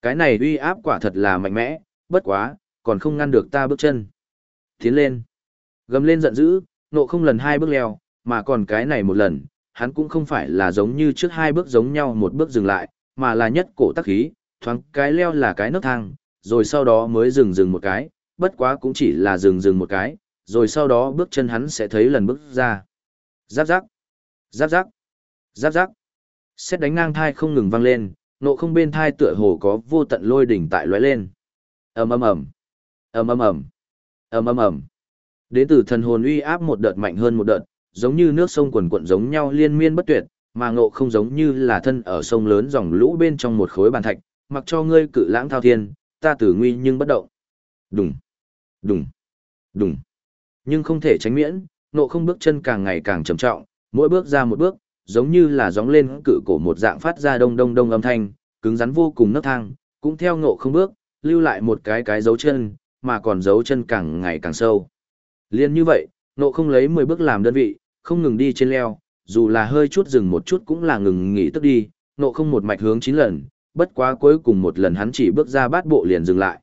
Cái này uy áp quả thật là mạnh mẽ, bất quá, còn không ngăn được ta bước chân. Tiến lên. Gầm lên giận dữ, nộ không lần hai bước leo, mà còn cái này một lần, hắn cũng không phải là giống như trước hai bước giống nhau một bước dừng lại, mà là nhất cổ tắc khí, thoáng cái leo là cái nấc thang, rồi sau đó mới dừng dừng một cái, bất quá cũng chỉ là dừng dừng một cái, rồi sau đó bước chân hắn sẽ thấy lần bước ra. Giáp giáp, giáp giáp, giáp giáp. Xét đánh ngang thai không ngừng vang lên, nộ không bên thai tựa hồ có vô tận lôi đỉnh tại lóe lên. ầm ầm ầm, ầm ầm ầm, ầm ầm ầm. Đến từ thần hồn uy áp một đợt mạnh hơn một đợt, giống như nước sông quần quận giống nhau liên miên bất tuyệt, mà ngộ không giống như là thân ở sông lớn dòng lũ bên trong một khối bàn thạch, mặc cho ngươi cự lãng thao thiên, ta tử nguy nhưng bất động. Đùng, đùng, đùng. Nhưng không thể tránh miễn, ngộ không bước chân càng ngày càng trầm trọng, mỗi bước ra một bước, giống như là gióng lên cự cổ một dạng phát ra đông đông đông âm thanh, cứng rắn vô cùng nấc thang, cũng theo ngộ không bước, lưu lại một cái cái dấu chân, mà còn dấu chân càng ngày càng sâu. Liên như vậy, ngộ không lấy 10 bước làm đơn vị, không ngừng đi trên leo, dù là hơi chút dừng một chút cũng là ngừng nghỉ tức đi, nộ không một mạch hướng 9 lần, bất quá cuối cùng một lần hắn chỉ bước ra bát bộ liền dừng lại.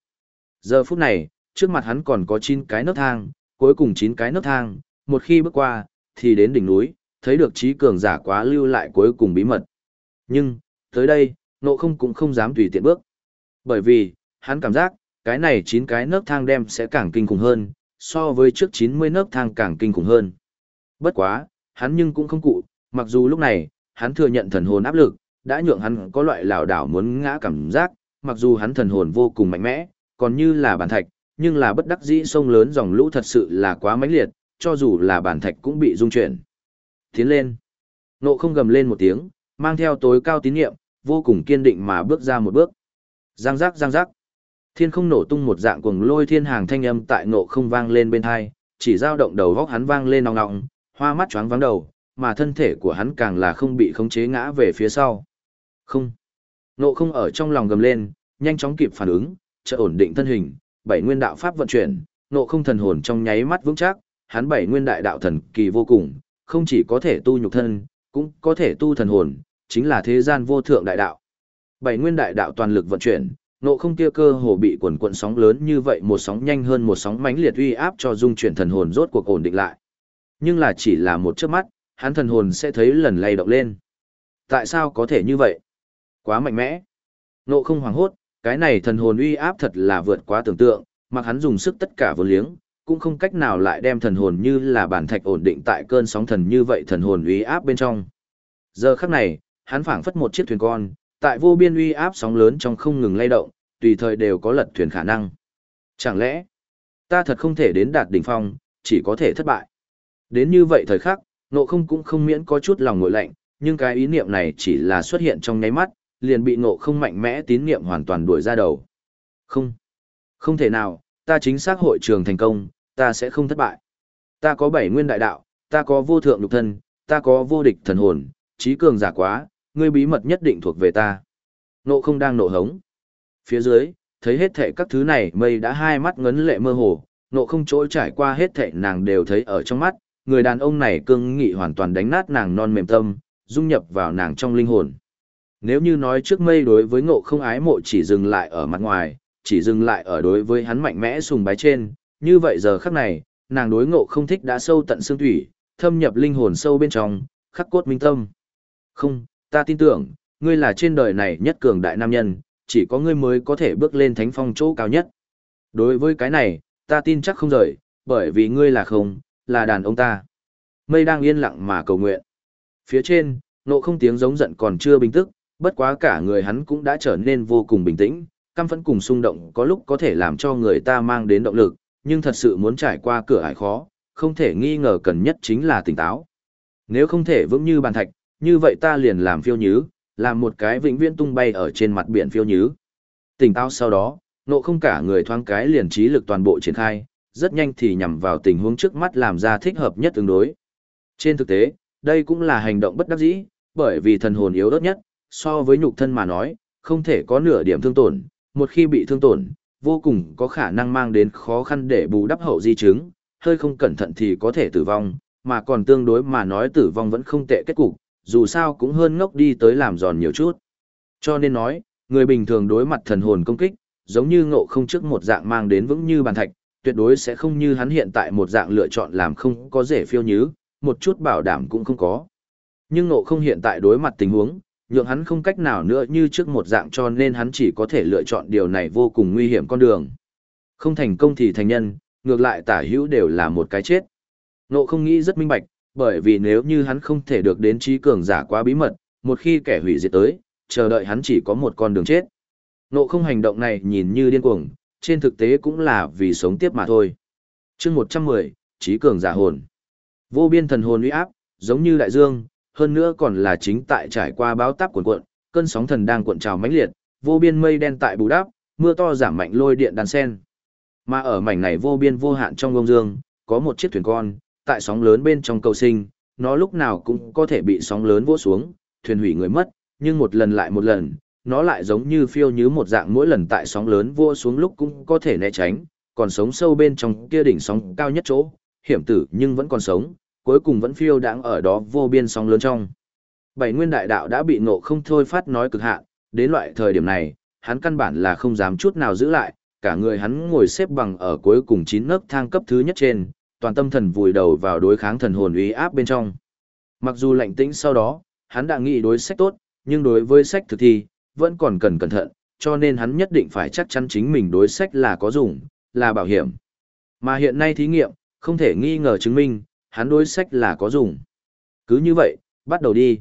Giờ phút này, trước mặt hắn còn có 9 cái nấc thang, cuối cùng 9 cái nấc thang, một khi bước qua, thì đến đỉnh núi, thấy được trí cường giả quá lưu lại cuối cùng bí mật. Nhưng, tới đây, nộ không cũng không dám tùy tiện bước. Bởi vì, hắn cảm giác, cái này 9 cái nấc thang đem sẽ càng kinh khủng hơn, so với trước 90 nấc thang càng kinh khủng hơn. Bất quá, hắn nhưng cũng không cụ, mặc dù lúc này, hắn thừa nhận thần hồn áp lực, đã nhượng hắn có loại lảo đảo muốn ngã cảm giác, mặc dù hắn thần hồn vô cùng mạnh mẽ, còn như là bản thạch, nhưng là bất đắc dĩ sông lớn dòng lũ thật sự là quá mãnh liệt, cho dù là bản thạch cũng bị rung chuyển. Tiến lên. Nộ không gầm lên một tiếng, mang theo tối cao tín nhiệm, vô cùng kiên định mà bước ra một bước. Giang giác giang giác. Thiên không nổ tung một dạng cuồng lôi thiên hàng thanh âm tại nộ không vang lên bên hai, chỉ dao động đầu góc hắn vang lên nòng nọng, hoa mắt choáng vắng đầu, mà thân thể của hắn càng là không bị khống chế ngã về phía sau. Không. Nộ không ở trong lòng gầm lên, nhanh chóng kịp phản ứng, trợ ổn định thân hình, bảy nguyên đạo pháp vận chuyển, nộ không thần hồn trong nháy mắt vững chắc, hắn bảy nguyên đại đạo thần kỳ vô cùng, không chỉ có thể tu nhục thân, cũng có thể tu thần hồn, chính là thế gian vô thượng đại đạo. Bảy nguyên đại đạo toàn lực vận chuyển, nộ không kia cơ hồ bị quần quận sóng lớn như vậy một sóng nhanh hơn một sóng mãnh liệt uy áp cho dung chuyển thần hồn rốt cuộc ổn định lại. Nhưng là chỉ là một chớp mắt, hắn thần hồn sẽ thấy lần lay động lên. Tại sao có thể như vậy? Quá mạnh mẽ. Nộ không hoảng hốt, cái này thần hồn uy áp thật là vượt quá tưởng tượng, mặc hắn dùng sức tất cả vô liếng, cũng không cách nào lại đem thần hồn như là bản thạch ổn định tại cơn sóng thần như vậy thần hồn uy áp bên trong. Giờ khắc này, hắn phảng phất một chiếc thuyền con, tại vô biên uy áp sóng lớn trong không ngừng lay động, tùy thời đều có lật thuyền khả năng. Chẳng lẽ, ta thật không thể đến đạt đỉnh phong, chỉ có thể thất bại. Đến như vậy thời khắc, nộ không cũng không miễn có chút lòng ngội lạnh, nhưng cái ý niệm này chỉ là xuất hiện trong nháy mắt, liền bị nộ không mạnh mẽ tín niệm hoàn toàn đuổi ra đầu. Không, không thể nào, ta chính xác hội trường thành công, ta sẽ không thất bại. Ta có bảy nguyên đại đạo, ta có vô thượng lục thân, ta có vô địch thần hồn, trí cường giả quá, ngươi bí mật nhất định thuộc về ta. Nộ không đang nộ hống. Phía dưới, thấy hết thệ các thứ này mây đã hai mắt ngấn lệ mơ hồ, nộ không trôi trải qua hết thệ nàng đều thấy ở trong mắt, người đàn ông này cương nghị hoàn toàn đánh nát nàng non mềm tâm, dung nhập vào nàng trong linh hồn. Nếu như nói trước mây đối với ngộ không ái mộ chỉ dừng lại ở mặt ngoài, chỉ dừng lại ở đối với hắn mạnh mẽ sùng bái trên, như vậy giờ khắc này, nàng đối ngộ không thích đã sâu tận xương thủy, thâm nhập linh hồn sâu bên trong, khắc cốt minh tâm. Không, ta tin tưởng, ngươi là trên đời này nhất cường đại nam nhân, chỉ có ngươi mới có thể bước lên thánh phong chỗ cao nhất. Đối với cái này, ta tin chắc không rời, bởi vì ngươi là không, là đàn ông ta. Mây đang yên lặng mà cầu nguyện. Phía trên, nộ không tiếng giống giận còn chưa bình tức, bất quá cả người hắn cũng đã trở nên vô cùng bình tĩnh, căm phẫn cùng xung động có lúc có thể làm cho người ta mang đến động lực, nhưng thật sự muốn trải qua cửa ải khó, không thể nghi ngờ cần nhất chính là tỉnh táo. Nếu không thể vững như bàn thạch, như vậy ta liền làm phiêu nhứ, làm một cái vĩnh viễn tung bay ở trên mặt biển phiêu nhứ. Tỉnh táo sau đó, nộ không cả người thoáng cái liền trí lực toàn bộ triển khai, rất nhanh thì nhằm vào tình huống trước mắt làm ra thích hợp nhất tương đối. Trên thực tế, đây cũng là hành động bất đắc dĩ, bởi vì thần hồn yếu ớt nhất, so với nhục thân mà nói, không thể có nửa điểm thương tổn, một khi bị thương tổn, vô cùng có khả năng mang đến khó khăn để bù đắp hậu di chứng, hơi không cẩn thận thì có thể tử vong, mà còn tương đối mà nói tử vong vẫn không tệ kết cục, dù sao cũng hơn ngốc đi tới làm giòn nhiều chút. Cho nên nói, người bình thường đối mặt thần hồn công kích, giống như ngộ không trước một dạng mang đến vững như bàn thạch, tuyệt đối sẽ không như hắn hiện tại một dạng lựa chọn làm không có rể phiêu nhứ, một chút bảo đảm cũng không có. Nhưng ngộ không hiện tại đối mặt tình huống, nhượng hắn không cách nào nữa như trước một dạng cho nên hắn chỉ có thể lựa chọn điều này vô cùng nguy hiểm con đường. Không thành công thì thành nhân, ngược lại tả hữu đều là một cái chết. Ngộ không nghĩ rất minh bạch, bởi vì nếu như hắn không thể được đến trí cường giả quá bí mật, một khi kẻ hủy diệt tới, chờ đợi hắn chỉ có một con đường chết. Ngộ không hành động này nhìn như điên cuồng, trên thực tế cũng là vì sống tiếp mà thôi. chương 110, trí cường giả hồn. Vô biên thần hồn uy áp, giống như đại dương, hơn nữa còn là chính tại trải qua báo táp cuộn cuộn, cơn sóng thần đang cuộn trào mãnh liệt, vô biên mây đen tại bù đắp, mưa to giảm mạnh lôi điện đàn sen. Mà ở mảnh này vô biên vô hạn trong ngông dương, có một chiếc thuyền con, tại sóng lớn bên trong cầu sinh, nó lúc nào cũng có thể bị sóng lớn vỗ xuống, thuyền hủy người mất, nhưng một lần lại một lần, nó lại giống như phiêu như một dạng mỗi lần tại sóng lớn vua xuống lúc cũng có thể né tránh, còn sống sâu bên trong kia đỉnh sóng cao nhất chỗ, hiểm tử nhưng vẫn còn sống, cuối cùng vẫn phiêu đáng ở đó vô biên sóng lớn trong. Bảy nguyên đại đạo đã bị ngộ không thôi phát nói cực hạn, đến loại thời điểm này, hắn căn bản là không dám chút nào giữ lại, cả người hắn ngồi xếp bằng ở cuối cùng chín nấc thang cấp thứ nhất trên, toàn tâm thần vùi đầu vào đối kháng thần hồn uy áp bên trong. Mặc dù lạnh tĩnh sau đó, hắn đã nghĩ đối sách tốt, nhưng đối với sách thực thi, vẫn còn cần cẩn thận, cho nên hắn nhất định phải chắc chắn chính mình đối sách là có dùng, là bảo hiểm. Mà hiện nay thí nghiệm, không thể nghi ngờ chứng minh, hắn đối sách là có dùng. Cứ như vậy, bắt đầu đi.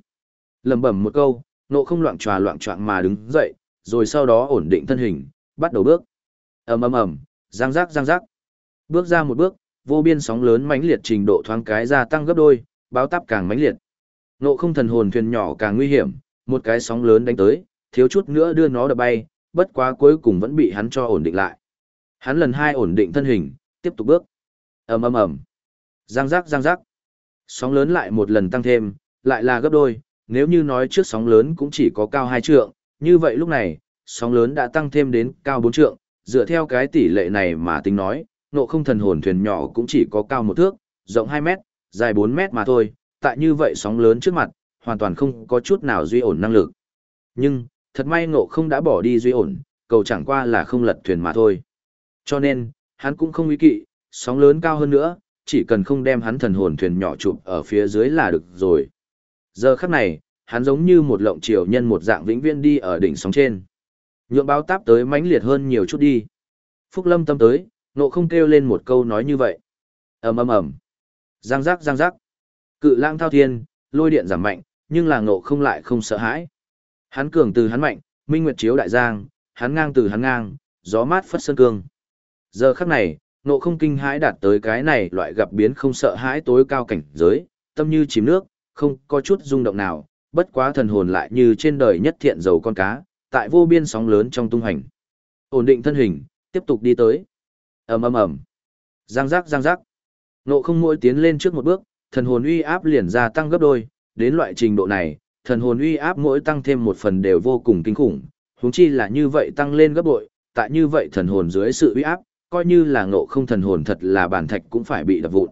lầm bẩm một câu, nộ không loạn tròa loạn trọng mà đứng dậy, rồi sau đó ổn định thân hình, bắt đầu bước. ầm ầm ầm, giang giác giang giác. Bước ra một bước, vô biên sóng lớn mãnh liệt trình độ thoáng cái gia tăng gấp đôi, báo táp càng mãnh liệt. Nộ không thần hồn thuyền nhỏ càng nguy hiểm, một cái sóng lớn đánh tới, thiếu chút nữa đưa nó đập bay, bất quá cuối cùng vẫn bị hắn cho ổn định lại. Hắn lần hai ổn định thân hình, tiếp tục bước. ầm ầm ầm, giang giác giang giác. Sóng lớn lại một lần tăng thêm, lại là gấp đôi. Nếu như nói trước sóng lớn cũng chỉ có cao hai trượng, như vậy lúc này, sóng lớn đã tăng thêm đến cao bốn trượng. Dựa theo cái tỷ lệ này mà tính nói, nộ không thần hồn thuyền nhỏ cũng chỉ có cao một thước, rộng 2 mét, dài 4 mét mà thôi. Tại như vậy sóng lớn trước mặt, hoàn toàn không có chút nào duy ổn năng lực. Nhưng, thật may ngộ không đã bỏ đi duy ổn, cầu chẳng qua là không lật thuyền mà thôi. Cho nên, hắn cũng không ý kỵ, sóng lớn cao hơn nữa, chỉ cần không đem hắn thần hồn thuyền nhỏ chụp ở phía dưới là được rồi. Giờ khắc này, hắn giống như một lộng triều nhân một dạng vĩnh viễn đi ở đỉnh sóng trên. Nhượng báo táp tới mãnh liệt hơn nhiều chút đi. Phúc lâm tâm tới, nộ không kêu lên một câu nói như vậy. ầm ầm ầm, giang giác giang giác, cự lang thao thiên, lôi điện giảm mạnh, nhưng là ngộ không lại không sợ hãi. Hắn cường từ hắn mạnh, minh nguyệt chiếu đại giang, hắn ngang từ hắn ngang, gió mát phất sơn cương. Giờ khắc này, nộ không kinh hãi đạt tới cái này loại gặp biến không sợ hãi tối cao cảnh giới, tâm như chìm nước, không có chút rung động nào, bất quá thần hồn lại như trên đời nhất thiện dầu con cá, tại vô biên sóng lớn trong tung hành. Ổn định thân hình, tiếp tục đi tới. ầm ầm ầm, giang giác giang giác. Nộ không mỗi tiến lên trước một bước, thần hồn uy áp liền gia tăng gấp đôi, đến loại trình độ này, thần hồn uy áp mỗi tăng thêm một phần đều vô cùng kinh khủng, huống chi là như vậy tăng lên gấp bội, tại như vậy thần hồn dưới sự uy áp, coi như là ngộ không thần hồn thật là bản thạch cũng phải bị đập vụn.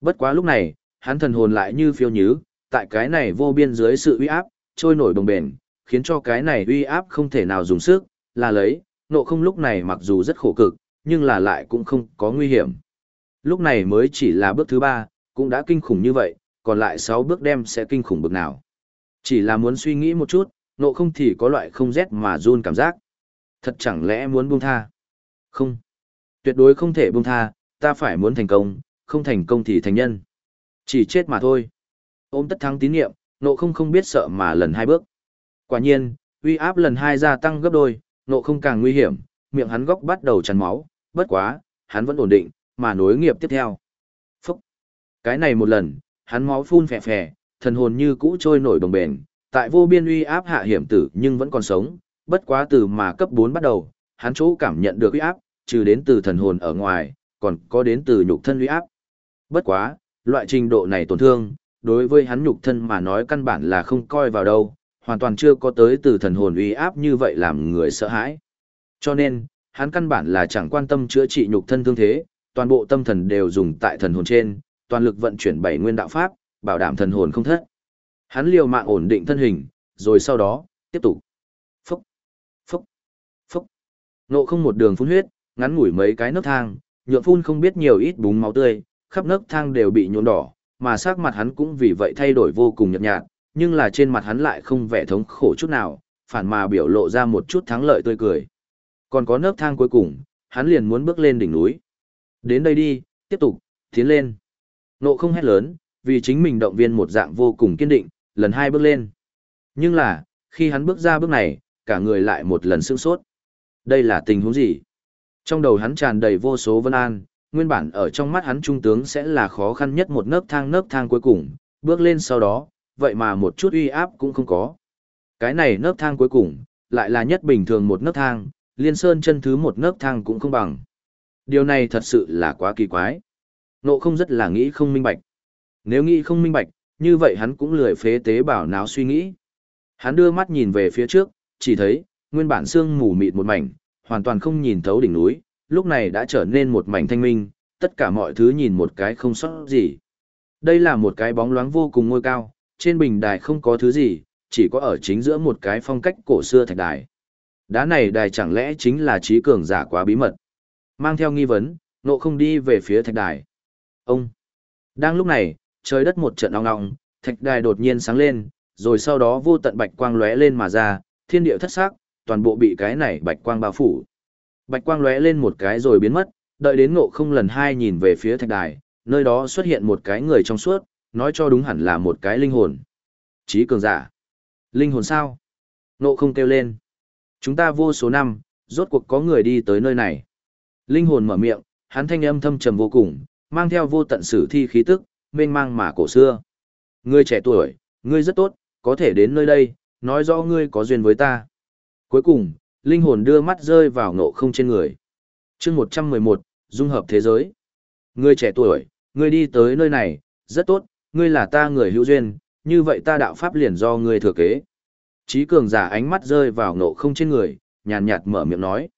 Bất quá lúc này, hắn thần hồn lại như phiêu nhứ, tại cái này vô biên dưới sự uy áp, trôi nổi đồng bền, khiến cho cái này uy áp không thể nào dùng sức, là lấy, ngộ không lúc này mặc dù rất khổ cực, nhưng là lại cũng không có nguy hiểm. Lúc này mới chỉ là bước thứ ba, cũng đã kinh khủng như vậy, còn lại sáu bước đem sẽ kinh khủng bực nào. Chỉ là muốn suy nghĩ một chút, nộ không thì có loại không rét mà run cảm giác. Thật chẳng lẽ muốn buông tha? Không. Tuyệt đối không thể buông tha, ta phải muốn thành công, không thành công thì thành nhân. Chỉ chết mà thôi. Ôm tất thắng tín nhiệm, nộ không không biết sợ mà lần hai bước. Quả nhiên, uy áp lần hai gia tăng gấp đôi, nộ không càng nguy hiểm, miệng hắn góc bắt đầu chắn máu, bất quá, hắn vẫn ổn định, mà nối nghiệp tiếp theo. Phúc! Cái này một lần, hắn máu phun phè phè, thần hồn như cũ trôi nổi đồng bền, tại vô biên uy áp hạ hiểm tử nhưng vẫn còn sống, bất quá từ mà cấp 4 bắt đầu, hắn chỗ cảm nhận được uy áp, trừ đến từ thần hồn ở ngoài, còn có đến từ nhục thân uy áp. Bất quá, loại trình độ này tổn thương, đối với hắn nhục thân mà nói căn bản là không coi vào đâu, hoàn toàn chưa có tới từ thần hồn uy áp như vậy làm người sợ hãi. Cho nên, hắn căn bản là chẳng quan tâm chữa trị nhục thân thương thế, toàn bộ tâm thần đều dùng tại thần hồn trên, toàn lực vận chuyển bảy nguyên đạo pháp, bảo đảm thần hồn không thất. Hắn liều mạng ổn định thân hình, rồi sau đó, tiếp tục. Phúc, phúc, phúc. Nộ không một đường phun huyết, ngắn ngủi mấy cái nấc thang, nhượng phun không biết nhiều ít búng máu tươi, khắp nấc thang đều bị nhuộm đỏ, mà sắc mặt hắn cũng vì vậy thay đổi vô cùng nhợt nhạt, nhưng là trên mặt hắn lại không vẻ thống khổ chút nào, phản mà biểu lộ ra một chút thắng lợi tươi cười. Còn có nấc thang cuối cùng, hắn liền muốn bước lên đỉnh núi. Đến đây đi, tiếp tục, tiến lên. Nộ không hét lớn, vì chính mình động viên một dạng vô cùng kiên định, lần hai bước lên. Nhưng là, khi hắn bước ra bước này, cả người lại một lần sững sốt. Đây là tình huống gì? Trong đầu hắn tràn đầy vô số vân an, nguyên bản ở trong mắt hắn trung tướng sẽ là khó khăn nhất một nấc thang nấc thang cuối cùng, bước lên sau đó, vậy mà một chút uy áp cũng không có. Cái này nấc thang cuối cùng, lại là nhất bình thường một nấc thang, liên sơn chân thứ một nấc thang cũng không bằng. Điều này thật sự là quá kỳ quái. Nộ không rất là nghĩ không minh bạch. Nếu nghĩ không minh bạch, như vậy hắn cũng lười phế tế bảo náo suy nghĩ. Hắn đưa mắt nhìn về phía trước, chỉ thấy, nguyên bản xương mù mịt một mảnh, hoàn toàn không nhìn thấu đỉnh núi, lúc này đã trở nên một mảnh thanh minh, tất cả mọi thứ nhìn một cái không sót gì. Đây là một cái bóng loáng vô cùng ngôi cao, trên bình đài không có thứ gì, chỉ có ở chính giữa một cái phong cách cổ xưa thạch đài. Đá này đài chẳng lẽ chính là trí cường giả quá bí mật. Mang theo nghi vấn, nộ không đi về phía thạch đài. Ông! Đang lúc này, trời đất một trận ong ong, thạch đài đột nhiên sáng lên, rồi sau đó vô tận bạch quang lóe lên mà ra, thiên địa thất sắc, toàn bộ bị cái này bạch quang bao phủ. Bạch quang lóe lên một cái rồi biến mất, đợi đến ngộ không lần hai nhìn về phía thạch đài, nơi đó xuất hiện một cái người trong suốt, nói cho đúng hẳn là một cái linh hồn. Chí cường giả. Linh hồn sao? Ngộ không kêu lên. Chúng ta vô số năm, rốt cuộc có người đi tới nơi này. Linh hồn mở miệng, hắn thanh âm thâm trầm vô cùng, mang theo vô tận sử thi khí tức, mênh mang mà cổ xưa. Ngươi trẻ tuổi, ngươi rất tốt, có thể đến nơi đây, nói rõ ngươi có duyên với ta. Cuối cùng, linh hồn đưa mắt rơi vào ngộ không trên người. chương 111, dung hợp thế giới. Ngươi trẻ tuổi, ngươi đi tới nơi này, rất tốt, ngươi là ta người hữu duyên, như vậy ta đạo pháp liền do ngươi thừa kế. Chí cường giả ánh mắt rơi vào ngộ không trên người, nhàn nhạt mở miệng nói.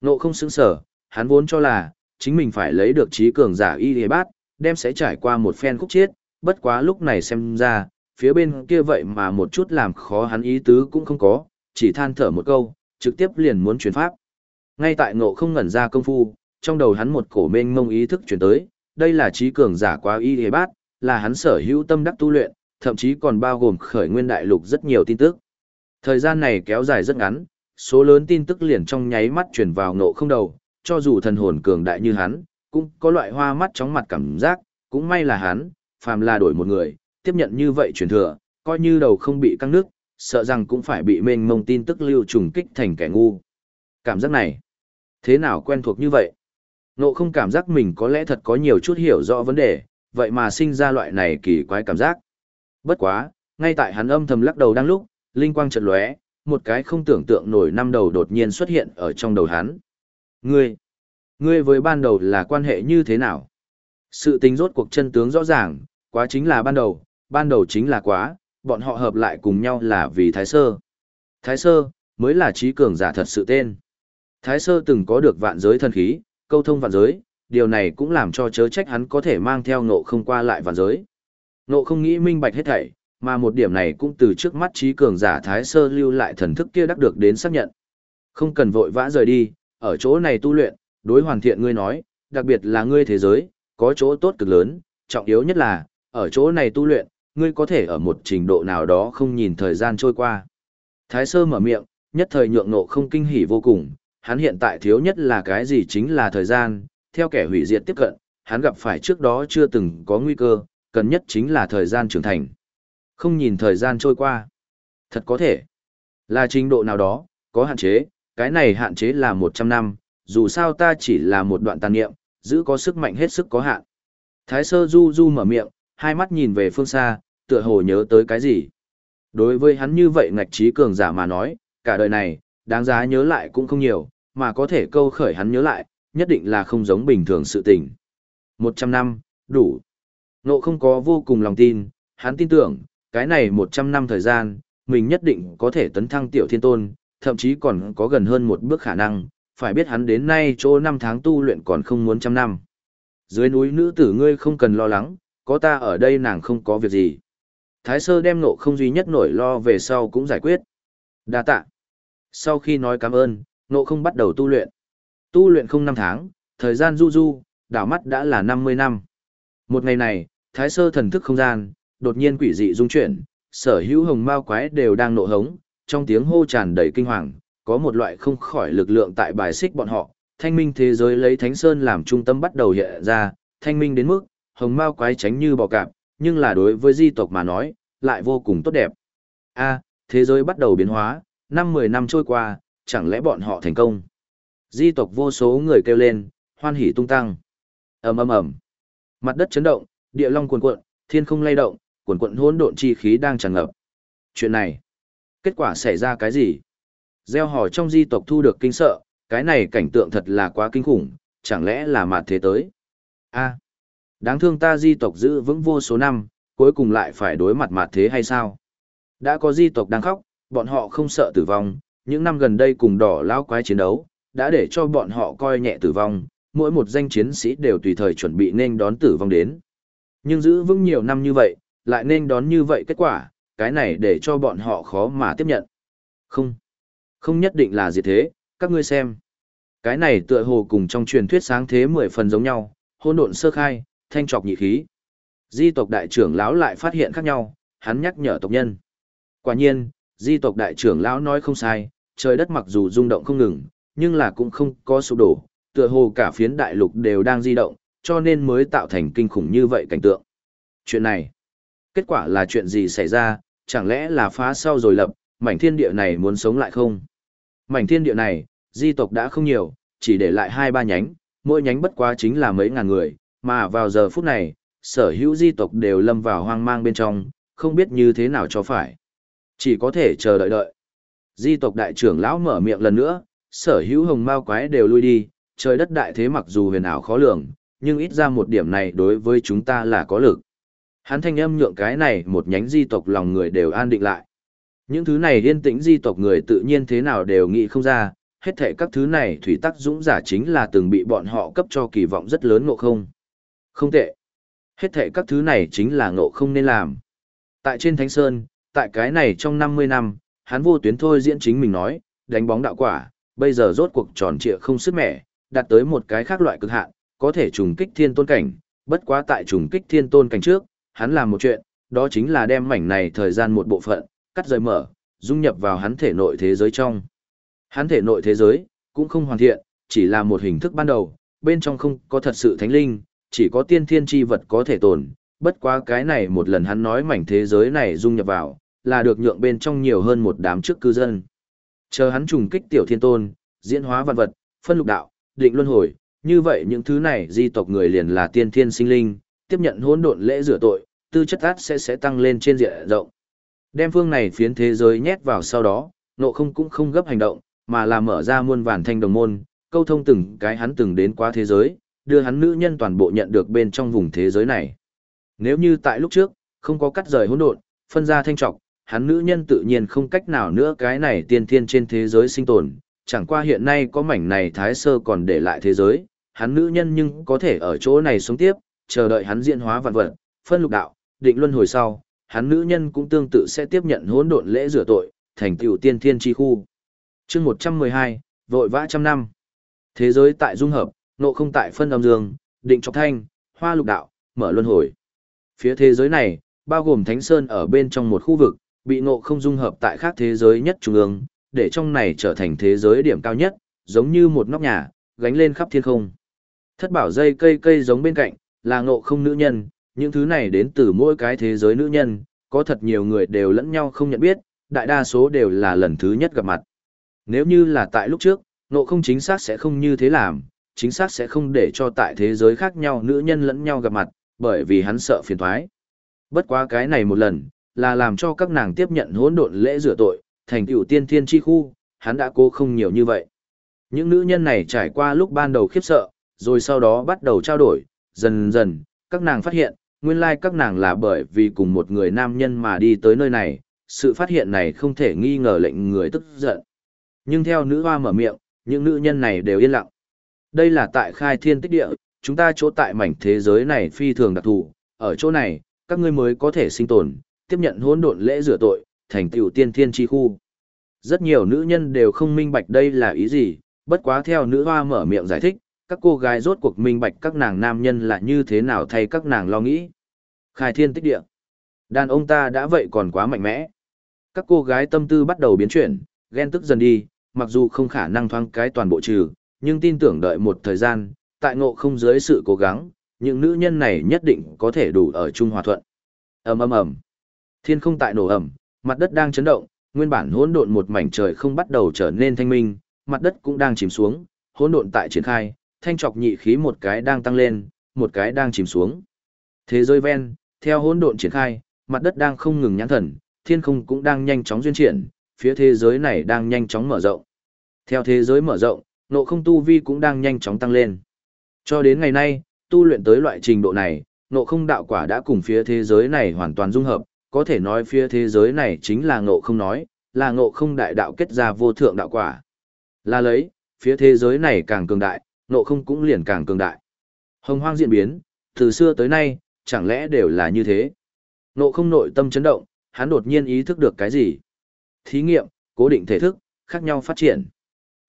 Ngộ không sững sở, hắn vốn cho là, chính mình phải lấy được trí cường giả y hề bát, đem sẽ trải qua một phen khúc chiết, bất quá lúc này xem ra, phía bên kia vậy mà một chút làm khó hắn ý tứ cũng không có, chỉ than thở một câu, trực tiếp liền muốn chuyển pháp. Ngay tại ngộ không ngẩn ra công phu, trong đầu hắn một cổ mênh mông ý thức chuyển tới, đây là trí cường giả quá y hề bát, là hắn sở hữu tâm đắc tu luyện, thậm chí còn bao gồm khởi nguyên đại lục rất nhiều tin tức. Thời gian này kéo dài rất ngắn, số lớn tin tức liền trong nháy mắt chuyển vào ngộ không đầu, cho dù thần hồn cường đại như hắn, cũng có loại hoa mắt chóng mặt cảm giác, cũng may là hắn, phàm là đổi một người, tiếp nhận như vậy truyền thừa, coi như đầu không bị căng nước, sợ rằng cũng phải bị mênh mông tin tức lưu trùng kích thành kẻ ngu. Cảm giác này, thế nào quen thuộc như vậy? Nộ không cảm giác mình có lẽ thật có nhiều chút hiểu rõ vấn đề, vậy mà sinh ra loại này kỳ quái cảm giác. Bất quá, ngay tại hắn âm thầm lắc đầu đang lúc, linh quang chợt lóe, một cái không tưởng tượng nổi năm đầu đột nhiên xuất hiện ở trong đầu hắn. Ngươi, ngươi với ban đầu là quan hệ như thế nào? Sự tính rốt cuộc chân tướng rõ ràng, quá chính là ban đầu, ban đầu chính là quá, bọn họ hợp lại cùng nhau là vì Thái Sơ. Thái Sơ, mới là trí cường giả thật sự tên. Thái Sơ từng có được vạn giới thần khí, câu thông vạn giới, điều này cũng làm cho chớ trách hắn có thể mang theo ngộ không qua lại vạn giới. Ngộ không nghĩ minh bạch hết thảy, mà một điểm này cũng từ trước mắt trí cường giả Thái Sơ lưu lại thần thức kia đắc được đến xác nhận. Không cần vội vã rời đi, ở chỗ này tu luyện, đối hoàn thiện ngươi nói, đặc biệt là ngươi thế giới, có chỗ tốt cực lớn, trọng yếu nhất là, ở chỗ này tu luyện, ngươi có thể ở một trình độ nào đó không nhìn thời gian trôi qua. Thái sơ mở miệng, nhất thời nhượng nộ không kinh hỉ vô cùng, hắn hiện tại thiếu nhất là cái gì chính là thời gian, theo kẻ hủy diệt tiếp cận, hắn gặp phải trước đó chưa từng có nguy cơ, cần nhất chính là thời gian trưởng thành. Không nhìn thời gian trôi qua. Thật có thể. Là trình độ nào đó, có hạn chế, cái này hạn chế là 100 năm, dù sao ta chỉ là một đoạn tàn niệm, giữ có sức mạnh hết sức có hạn. Thái sơ du du mở miệng, hai mắt nhìn về phương xa, tựa hồ nhớ tới cái gì. Đối với hắn như vậy ngạch trí cường giả mà nói, cả đời này, đáng giá nhớ lại cũng không nhiều, mà có thể câu khởi hắn nhớ lại, nhất định là không giống bình thường sự tình. Một trăm năm, đủ. Nộ không có vô cùng lòng tin, hắn tin tưởng, cái này một trăm năm thời gian, mình nhất định có thể tấn thăng tiểu thiên tôn, thậm chí còn có gần hơn một bước khả năng, phải biết hắn đến nay chỗ năm tháng tu luyện còn không muốn trăm năm. Dưới núi nữ tử ngươi không cần lo lắng, có ta ở đây nàng không có việc gì. Thái sơ đem nộ không duy nhất nổi lo về sau cũng giải quyết. Đa tạ. Sau khi nói cảm ơn, nộ không bắt đầu tu luyện. Tu luyện không năm tháng, thời gian du du, đảo mắt đã là 50 năm. Một ngày này, thái sơ thần thức không gian, đột nhiên quỷ dị dung chuyển, sở hữu hồng mao quái đều đang nộ hống, trong tiếng hô tràn đầy kinh hoàng, có một loại không khỏi lực lượng tại bài xích bọn họ, thanh minh thế giới lấy thánh sơn làm trung tâm bắt đầu hiện ra, thanh minh đến mức, hồng mao quái tránh như bò cạp, nhưng là đối với di tộc mà nói, lại vô cùng tốt đẹp. A, thế giới bắt đầu biến hóa, năm mười năm trôi qua, chẳng lẽ bọn họ thành công? Di tộc vô số người kêu lên, hoan hỉ tung tăng. ầm ầm ầm, mặt đất chấn động, địa long cuồn cuộn, thiên không lay động, cuồn cuộn hỗn độn chi khí đang tràn ngập. Chuyện này, kết quả xảy ra cái gì? Gieo hò trong di tộc thu được kinh sợ, cái này cảnh tượng thật là quá kinh khủng, chẳng lẽ là mặt thế tới? A, đáng thương ta di tộc giữ vững vô số năm, cuối cùng lại phải đối mặt mặt thế hay sao? Đã có di tộc đang khóc, bọn họ không sợ tử vong, những năm gần đây cùng đỏ lao quái chiến đấu, đã để cho bọn họ coi nhẹ tử vong, mỗi một danh chiến sĩ đều tùy thời chuẩn bị nên đón tử vong đến. Nhưng giữ vững nhiều năm như vậy, lại nên đón như vậy kết quả, cái này để cho bọn họ khó mà tiếp nhận. Không, không nhất định là gì thế, các ngươi xem. Cái này tựa hồ cùng trong truyền thuyết sáng thế mười phần giống nhau, hôn độn sơ khai, thanh trọc nhị khí. Di tộc đại trưởng lão lại phát hiện khác nhau, hắn nhắc nhở tộc nhân. Quả nhiên, di tộc đại trưởng lão nói không sai, trời đất mặc dù rung động không ngừng, nhưng là cũng không có sụp đổ, tựa hồ cả phiến đại lục đều đang di động, cho nên mới tạo thành kinh khủng như vậy cảnh tượng. Chuyện này, kết quả là chuyện gì xảy ra, chẳng lẽ là phá sau rồi lập, mảnh thiên địa này muốn sống lại không? Mảnh thiên địa này, di tộc đã không nhiều, chỉ để lại hai ba nhánh, mỗi nhánh bất quá chính là mấy ngàn người, mà vào giờ phút này, sở hữu di tộc đều lâm vào hoang mang bên trong, không biết như thế nào cho phải. Chỉ có thể chờ đợi đợi. Di tộc đại trưởng lão mở miệng lần nữa, sở hữu hồng mao quái đều lui đi, trời đất đại thế mặc dù huyền ảo khó lường, nhưng ít ra một điểm này đối với chúng ta là có lực. Hắn thanh âm nhượng cái này một nhánh di tộc lòng người đều an định lại. Những thứ này yên tĩnh di tộc người tự nhiên thế nào đều nghĩ không ra, hết thệ các thứ này thủy tắc dũng giả chính là từng bị bọn họ cấp cho kỳ vọng rất lớn ngộ không. Không tệ. Hết thệ các thứ này chính là ngộ không nên làm. Tại trên Thánh Sơn, tại cái này trong 50 năm, hắn vô tuyến thôi diễn chính mình nói, đánh bóng đạo quả, bây giờ rốt cuộc tròn trịa không sức mẻ, đạt tới một cái khác loại cực hạn, có thể trùng kích thiên tôn cảnh, bất quá tại trùng kích thiên tôn cảnh trước, hắn làm một chuyện, đó chính là đem mảnh này thời gian một bộ phận, cắt rời mở, dung nhập vào hắn thể nội thế giới trong. Hắn thể nội thế giới, cũng không hoàn thiện, chỉ là một hình thức ban đầu, bên trong không có thật sự thánh linh, chỉ có tiên thiên chi vật có thể tồn, bất quá cái này một lần hắn nói mảnh thế giới này dung nhập vào, là được nhượng bên trong nhiều hơn một đám trước cư dân. Chờ hắn trùng kích tiểu thiên tôn, diễn hóa vạn vật, phân lục đạo, định luân hồi, như vậy những thứ này di tộc người liền là tiên thiên sinh linh, tiếp nhận hỗn độn lễ rửa tội, tư chất át sẽ sẽ tăng lên trên diện rộng. Đem phương này phiến thế giới nhét vào sau đó, nộ không cũng không gấp hành động, mà là mở ra muôn vàn thanh đồng môn, câu thông từng cái hắn từng đến qua thế giới, đưa hắn nữ nhân toàn bộ nhận được bên trong vùng thế giới này. Nếu như tại lúc trước, không có cắt rời hỗn độn, phân ra thanh trọc, hắn nữ nhân tự nhiên không cách nào nữa cái này tiên thiên trên thế giới sinh tồn, chẳng qua hiện nay có mảnh này thái sơ còn để lại thế giới, hắn nữ nhân nhưng có thể ở chỗ này sống tiếp, chờ đợi hắn diễn hóa vạn vật, phân lục đạo, định luân hồi sau, hắn nữ nhân cũng tương tự sẽ tiếp nhận hỗn độn lễ rửa tội, thành tựu tiên thiên chi khu. Chương 112, vội vã trăm năm. Thế giới tại dung hợp, nộ không tại phân âm dương, định trọc thanh, hoa lục đạo, mở luân hồi. Phía thế giới này, bao gồm Thánh Sơn ở bên trong một khu vực, bị nộ không dung hợp tại khác thế giới nhất trung ương, để trong này trở thành thế giới điểm cao nhất, giống như một nóc nhà, gánh lên khắp thiên không. Thất bảo dây cây cây giống bên cạnh, là ngộ không nữ nhân, những thứ này đến từ mỗi cái thế giới nữ nhân, có thật nhiều người đều lẫn nhau không nhận biết, đại đa số đều là lần thứ nhất gặp mặt. Nếu như là tại lúc trước, nộ không chính xác sẽ không như thế làm, chính xác sẽ không để cho tại thế giới khác nhau nữ nhân lẫn nhau gặp mặt, bởi vì hắn sợ phiền thoái. Bất quá cái này một lần, là làm cho các nàng tiếp nhận hỗn độn lễ rửa tội, thành tựu tiên thiên chi khu, hắn đã cố không nhiều như vậy. Những nữ nhân này trải qua lúc ban đầu khiếp sợ, rồi sau đó bắt đầu trao đổi, dần dần, các nàng phát hiện, nguyên lai các nàng là bởi vì cùng một người nam nhân mà đi tới nơi này, sự phát hiện này không thể nghi ngờ lệnh người tức giận. Nhưng theo nữ hoa mở miệng, những nữ nhân này đều yên lặng. Đây là tại khai thiên tích địa, chúng ta chỗ tại mảnh thế giới này phi thường đặc thù, ở chỗ này, các ngươi mới có thể sinh tồn, tiếp nhận hỗn độn lễ rửa tội, thành tựu tiên thiên chi khu. Rất nhiều nữ nhân đều không minh bạch đây là ý gì, bất quá theo nữ hoa mở miệng giải thích, các cô gái rốt cuộc minh bạch các nàng nam nhân là như thế nào thay các nàng lo nghĩ. Khai thiên tích địa. Đàn ông ta đã vậy còn quá mạnh mẽ. Các cô gái tâm tư bắt đầu biến chuyển, ghen tức dần đi, mặc dù không khả năng thoáng cái toàn bộ trừ, nhưng tin tưởng đợi một thời gian, tại ngộ không dưới sự cố gắng, những nữ nhân này nhất định có thể đủ ở chung hòa thuận. ầm ầm ầm, thiên không tại nổ ẩm, mặt đất đang chấn động, nguyên bản hỗn độn một mảnh trời không bắt đầu trở nên thanh minh, mặt đất cũng đang chìm xuống, hỗn độn tại triển khai, thanh trọc nhị khí một cái đang tăng lên, một cái đang chìm xuống. Thế giới ven, theo hỗn độn triển khai, mặt đất đang không ngừng nhãn thần, thiên không cũng đang nhanh chóng duyên triển, phía thế giới này đang nhanh chóng mở rộng. Theo thế giới mở rộng, nộ không tu vi cũng đang nhanh chóng tăng lên. Cho đến ngày nay, tu luyện tới loại trình độ này, nộ không đạo quả đã cùng phía thế giới này hoàn toàn dung hợp, có thể nói phía thế giới này chính là nộ không nói, là nộ không đại đạo kết ra vô thượng đạo quả. Là lấy, phía thế giới này càng cường đại, nộ không cũng liền càng cường đại. Hồng hoang diễn biến, từ xưa tới nay, chẳng lẽ đều là như thế? Nộ không nội tâm chấn động, hắn đột nhiên ý thức được cái gì? Thí nghiệm, cố định thể thức, khác nhau phát triển.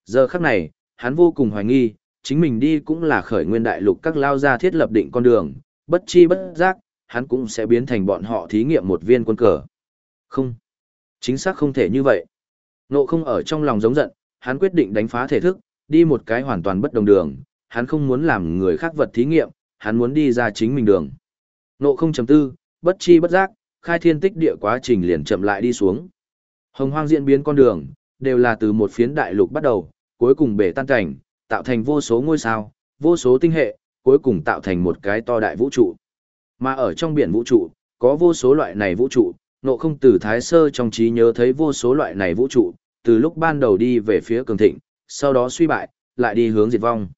Giờ khắc này, hắn vô cùng hoài nghi, chính mình đi cũng là khởi nguyên đại lục các lao gia thiết lập định con đường, bất chi bất giác, hắn cũng sẽ biến thành bọn họ thí nghiệm một viên quân cờ. Không, chính xác không thể như vậy. Nộ không ở trong lòng giống giận, hắn quyết định đánh phá thể thức, đi một cái hoàn toàn bất đồng đường, hắn không muốn làm người khác vật thí nghiệm, hắn muốn đi ra chính mình đường. Nộ không chấm tư, bất chi bất giác, khai thiên tích địa quá trình liền chậm lại đi xuống. Hồng hoang diễn biến con đường, đều là từ một phiến đại lục bắt đầu, cuối cùng bể tan cảnh, tạo thành vô số ngôi sao, vô số tinh hệ, cuối cùng tạo thành một cái to đại vũ trụ. Mà ở trong biển vũ trụ, có vô số loại này vũ trụ, nộ không từ thái sơ trong trí nhớ thấy vô số loại này vũ trụ, từ lúc ban đầu đi về phía cường thịnh, sau đó suy bại, lại đi hướng diệt vong.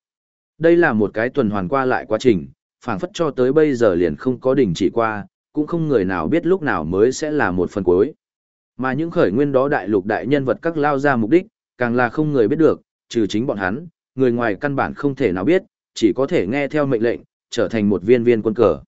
Đây là một cái tuần hoàn qua lại quá trình, phảng phất cho tới bây giờ liền không có đỉnh chỉ qua, cũng không người nào biết lúc nào mới sẽ là một phần cuối. Mà những khởi nguyên đó đại lục đại nhân vật các lao ra mục đích, càng là không người biết được, trừ chính bọn hắn, người ngoài căn bản không thể nào biết, chỉ có thể nghe theo mệnh lệnh, trở thành một viên viên quân cờ.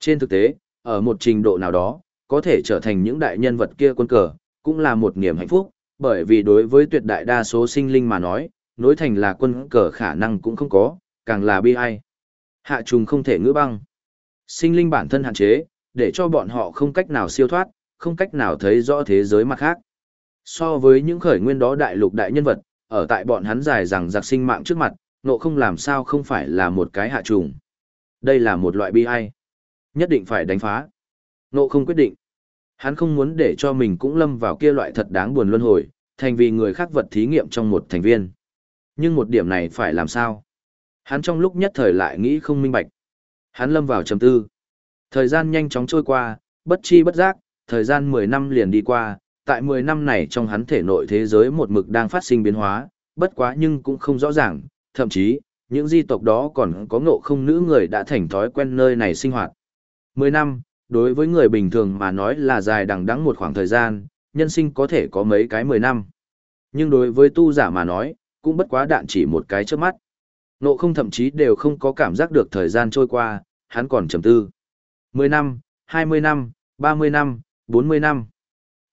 Trên thực tế, ở một trình độ nào đó, có thể trở thành những đại nhân vật kia quân cờ, cũng là một niềm hạnh phúc, bởi vì đối với tuyệt đại đa số sinh linh mà nói, nối thành là quân cờ khả năng cũng không có, càng là bi ai. Hạ trùng không thể ngữ băng. Sinh linh bản thân hạn chế, để cho bọn họ không cách nào siêu thoát, không cách nào thấy rõ thế giới mặt khác. So với những khởi nguyên đó đại lục đại nhân vật, ở tại bọn hắn dài rằng giặc sinh mạng trước mặt, nộ không làm sao không phải là một cái hạ trùng. Đây là một loại bi ai. Nhất định phải đánh phá. Nộ không quyết định. Hắn không muốn để cho mình cũng lâm vào kia loại thật đáng buồn luân hồi, thành vì người khác vật thí nghiệm trong một thành viên. Nhưng một điểm này phải làm sao? Hắn trong lúc nhất thời lại nghĩ không minh bạch. Hắn lâm vào trầm tư. Thời gian nhanh chóng trôi qua, bất chi bất giác, thời gian 10 năm liền đi qua, tại 10 năm này trong hắn thể nội thế giới một mực đang phát sinh biến hóa, bất quá nhưng cũng không rõ ràng, thậm chí, những di tộc đó còn có ngộ không nữ người đã thành thói quen nơi này sinh hoạt. 10 năm, đối với người bình thường mà nói là dài đằng đẵng một khoảng thời gian, nhân sinh có thể có mấy cái 10 năm. Nhưng đối với tu giả mà nói, cũng bất quá đạn chỉ một cái trước mắt. Ngộ không thậm chí đều không có cảm giác được thời gian trôi qua, hắn còn trầm tư. 10 năm, 20 năm, 30 năm, 40 năm.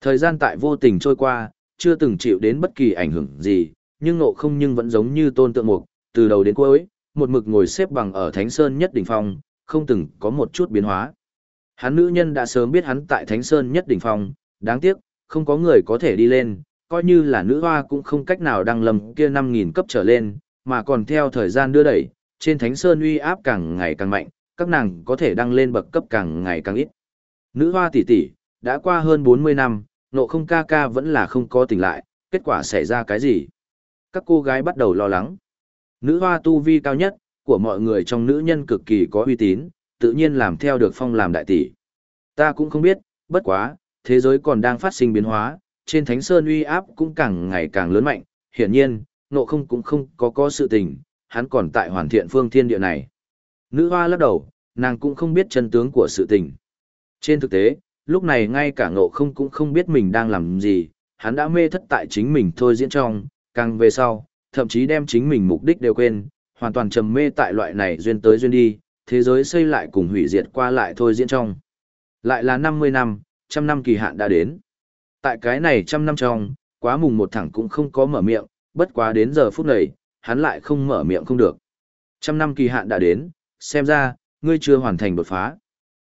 Thời gian tại vô tình trôi qua, chưa từng chịu đến bất kỳ ảnh hưởng gì, nhưng ngộ không nhưng vẫn giống như tôn tượng mục, từ đầu đến cuối, một mực ngồi xếp bằng ở Thánh Sơn nhất đỉnh phong, không từng có một chút biến hóa. Hắn nữ nhân đã sớm biết hắn tại Thánh Sơn nhất đỉnh phong, đáng tiếc, không có người có thể đi lên, coi như là nữ hoa cũng không cách nào đăng lầm kia 5.000 cấp trở lên, mà còn theo thời gian đưa đẩy, trên Thánh Sơn uy áp càng ngày càng mạnh, các nàng có thể đăng lên bậc cấp càng ngày càng ít. Nữ hoa tỷ tỷ, đã qua hơn 40 năm, nộ không ca ca vẫn là không có tỉnh lại, kết quả xảy ra cái gì? Các cô gái bắt đầu lo lắng. Nữ hoa tu vi cao nhất, của mọi người trong nữ nhân cực kỳ có uy tín, tự nhiên làm theo được phong làm đại tỷ. Ta cũng không biết, bất quá, thế giới còn đang phát sinh biến hóa, trên thánh sơn uy áp cũng càng ngày càng lớn mạnh, hiển nhiên, nộ không cũng không có có sự tình, hắn còn tại hoàn thiện phương thiên địa này. Nữ hoa lắc đầu, nàng cũng không biết chân tướng của sự tình. Trên thực tế, lúc này ngay cả ngộ không cũng không biết mình đang làm gì, hắn đã mê thất tại chính mình thôi diễn trong, càng về sau, thậm chí đem chính mình mục đích đều quên, hoàn toàn trầm mê tại loại này duyên tới duyên đi, thế giới xây lại cùng hủy diệt qua lại thôi diễn trong. Lại là 50 năm, trăm năm kỳ hạn đã đến. Tại cái này trăm năm trong, quá mùng một thẳng cũng không có mở miệng, bất quá đến giờ phút này, hắn lại không mở miệng không được. Trăm năm kỳ hạn đã đến, xem ra, ngươi chưa hoàn thành đột phá.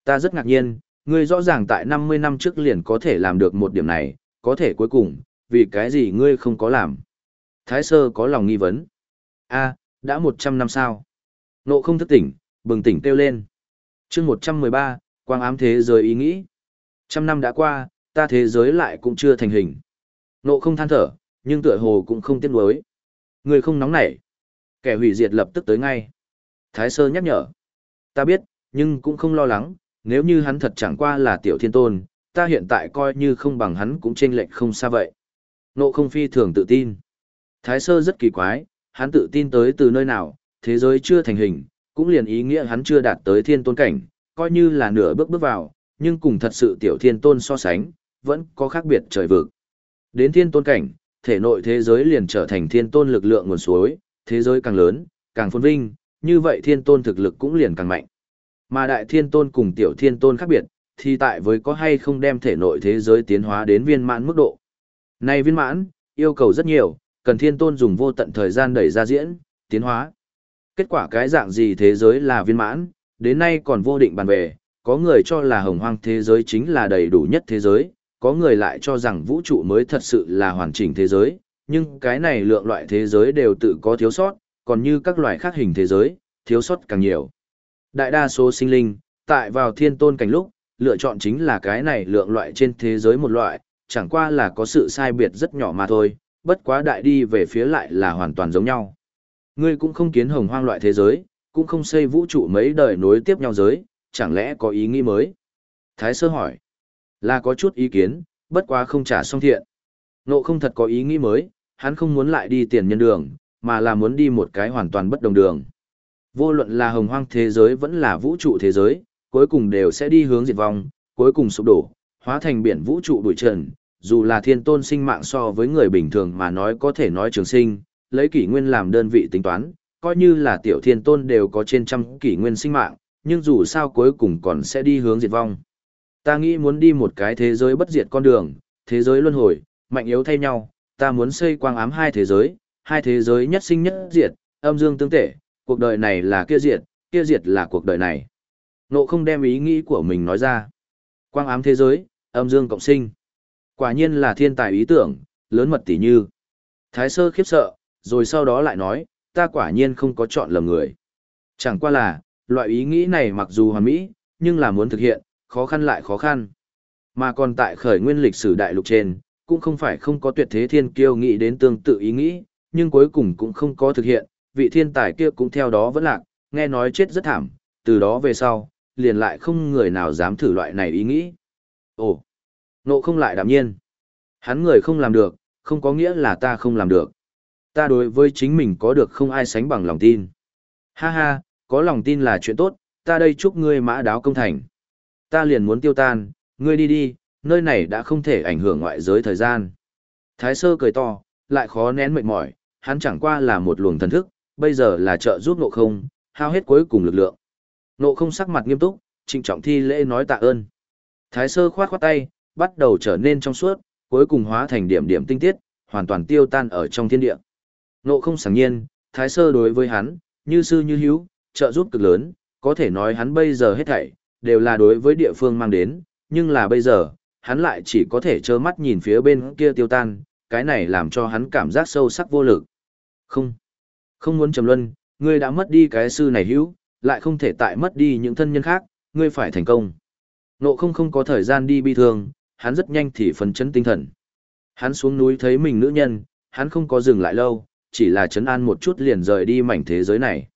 Ta rất ngạc nhiên, ngươi rõ ràng tại 50 năm trước liền có thể làm được một điểm này, có thể cuối cùng, vì cái gì ngươi không có làm. Thái sơ có lòng nghi vấn. a đã 100 năm sao? Nộ không thức tỉnh, bừng tỉnh kêu lên. chương 113, quang ám thế giới ý nghĩ. Trăm năm đã qua, ta thế giới lại cũng chưa thành hình. Nộ không than thở, nhưng tựa hồ cũng không tiếc nuối. Người không nóng nảy. Kẻ hủy diệt lập tức tới ngay. Thái sơ nhắc nhở. Ta biết, nhưng cũng không lo lắng, nếu như hắn thật chẳng qua là tiểu thiên tôn, ta hiện tại coi như không bằng hắn cũng chênh lệch không xa vậy. Nộ không phi thường tự tin. Thái sơ rất kỳ quái, hắn tự tin tới từ nơi nào, thế giới chưa thành hình, cũng liền ý nghĩa hắn chưa đạt tới thiên tôn cảnh, coi như là nửa bước bước vào, nhưng cùng thật sự tiểu thiên tôn so sánh, vẫn có khác biệt trời vực. Đến thiên tôn cảnh, thể nội thế giới liền trở thành thiên tôn lực lượng nguồn suối, thế giới càng lớn, càng phồn vinh, như vậy thiên tôn thực lực cũng liền càng mạnh. Mà đại thiên tôn cùng tiểu thiên tôn khác biệt, thì tại với có hay không đem thể nội thế giới tiến hóa đến viên mãn mức độ. Này viên mãn, yêu cầu rất nhiều, cần thiên tôn dùng vô tận thời gian đẩy ra diễn, tiến hóa. Kết quả cái dạng gì thế giới là viên mãn, đến nay còn vô định bàn về, có người cho là hồng hoang thế giới chính là đầy đủ nhất thế giới, có người lại cho rằng vũ trụ mới thật sự là hoàn chỉnh thế giới, nhưng cái này lượng loại thế giới đều tự có thiếu sót, còn như các loại khác hình thế giới, thiếu sót càng nhiều. Đại đa số sinh linh, tại vào thiên tôn cảnh lúc, lựa chọn chính là cái này lượng loại trên thế giới một loại, chẳng qua là có sự sai biệt rất nhỏ mà thôi, bất quá đại đi về phía lại là hoàn toàn giống nhau. Ngươi cũng không kiến hồng hoang loại thế giới, cũng không xây vũ trụ mấy đời nối tiếp nhau giới, chẳng lẽ có ý nghĩ mới? Thái sơ hỏi, là có chút ý kiến, bất quá không trả xong thiện. Nộ không thật có ý nghĩ mới, hắn không muốn lại đi tiền nhân đường, mà là muốn đi một cái hoàn toàn bất đồng đường. Vô luận là hồng hoang thế giới vẫn là vũ trụ thế giới, cuối cùng đều sẽ đi hướng diệt vong, cuối cùng sụp đổ, hóa thành biển vũ trụ bụi trần. Dù là thiên tôn sinh mạng so với người bình thường mà nói có thể nói trường sinh, lấy kỷ nguyên làm đơn vị tính toán, coi như là tiểu thiên tôn đều có trên trăm kỷ nguyên sinh mạng, nhưng dù sao cuối cùng còn sẽ đi hướng diệt vong. Ta nghĩ muốn đi một cái thế giới bất diệt con đường, thế giới luân hồi, mạnh yếu thay nhau, ta muốn xây quang ám hai thế giới, hai thế giới nhất sinh nhất diệt, âm dương tương tệ, cuộc đời này là kia diệt, kia diệt là cuộc đời này. Nộ không đem ý nghĩ của mình nói ra. Quang ám thế giới, âm dương cộng sinh. Quả nhiên là thiên tài ý tưởng, lớn mật tỉ như. Thái sơ khiếp sợ, rồi sau đó lại nói, ta quả nhiên không có chọn lầm người. Chẳng qua là, loại ý nghĩ này mặc dù hoàn mỹ, nhưng là muốn thực hiện, khó khăn lại khó khăn. Mà còn tại khởi nguyên lịch sử đại lục trên, cũng không phải không có tuyệt thế thiên kiêu nghĩ đến tương tự ý nghĩ, nhưng cuối cùng cũng không có thực hiện, vị thiên tài kia cũng theo đó vẫn lạc, nghe nói chết rất thảm, từ đó về sau, liền lại không người nào dám thử loại này ý nghĩ. Ồ, nộ không lại đạm nhiên. Hắn người không làm được, không có nghĩa là ta không làm được. Ta đối với chính mình có được không ai sánh bằng lòng tin. Ha ha, có lòng tin là chuyện tốt, ta đây chúc ngươi mã đáo công thành. Ta liền muốn tiêu tan, ngươi đi đi, nơi này đã không thể ảnh hưởng ngoại giới thời gian. Thái sơ cười to, lại khó nén mệt mỏi, hắn chẳng qua là một luồng thần thức, bây giờ là trợ giúp nộ không, hao hết cuối cùng lực lượng. Nộ không sắc mặt nghiêm túc, trịnh trọng thi lễ nói tạ ơn. Thái sơ khoát khoát tay, bắt đầu trở nên trong suốt, cuối cùng hóa thành điểm điểm tinh tiết, hoàn toàn tiêu tan ở trong thiên địa. Nộ không sẵn nhiên, thái sơ đối với hắn, như sư như hữu, trợ giúp cực lớn, có thể nói hắn bây giờ hết thảy, đều là đối với địa phương mang đến, nhưng là bây giờ, hắn lại chỉ có thể trơ mắt nhìn phía bên kia tiêu tan, cái này làm cho hắn cảm giác sâu sắc vô lực. Không, không muốn trầm luân, ngươi đã mất đi cái sư này hữu, lại không thể tại mất đi những thân nhân khác, ngươi phải thành công. Nộ không không có thời gian đi bi thương, hắn rất nhanh thì phấn chấn tinh thần. Hắn xuống núi thấy mình nữ nhân, hắn không có dừng lại lâu, chỉ là chấn an một chút liền rời đi mảnh thế giới này.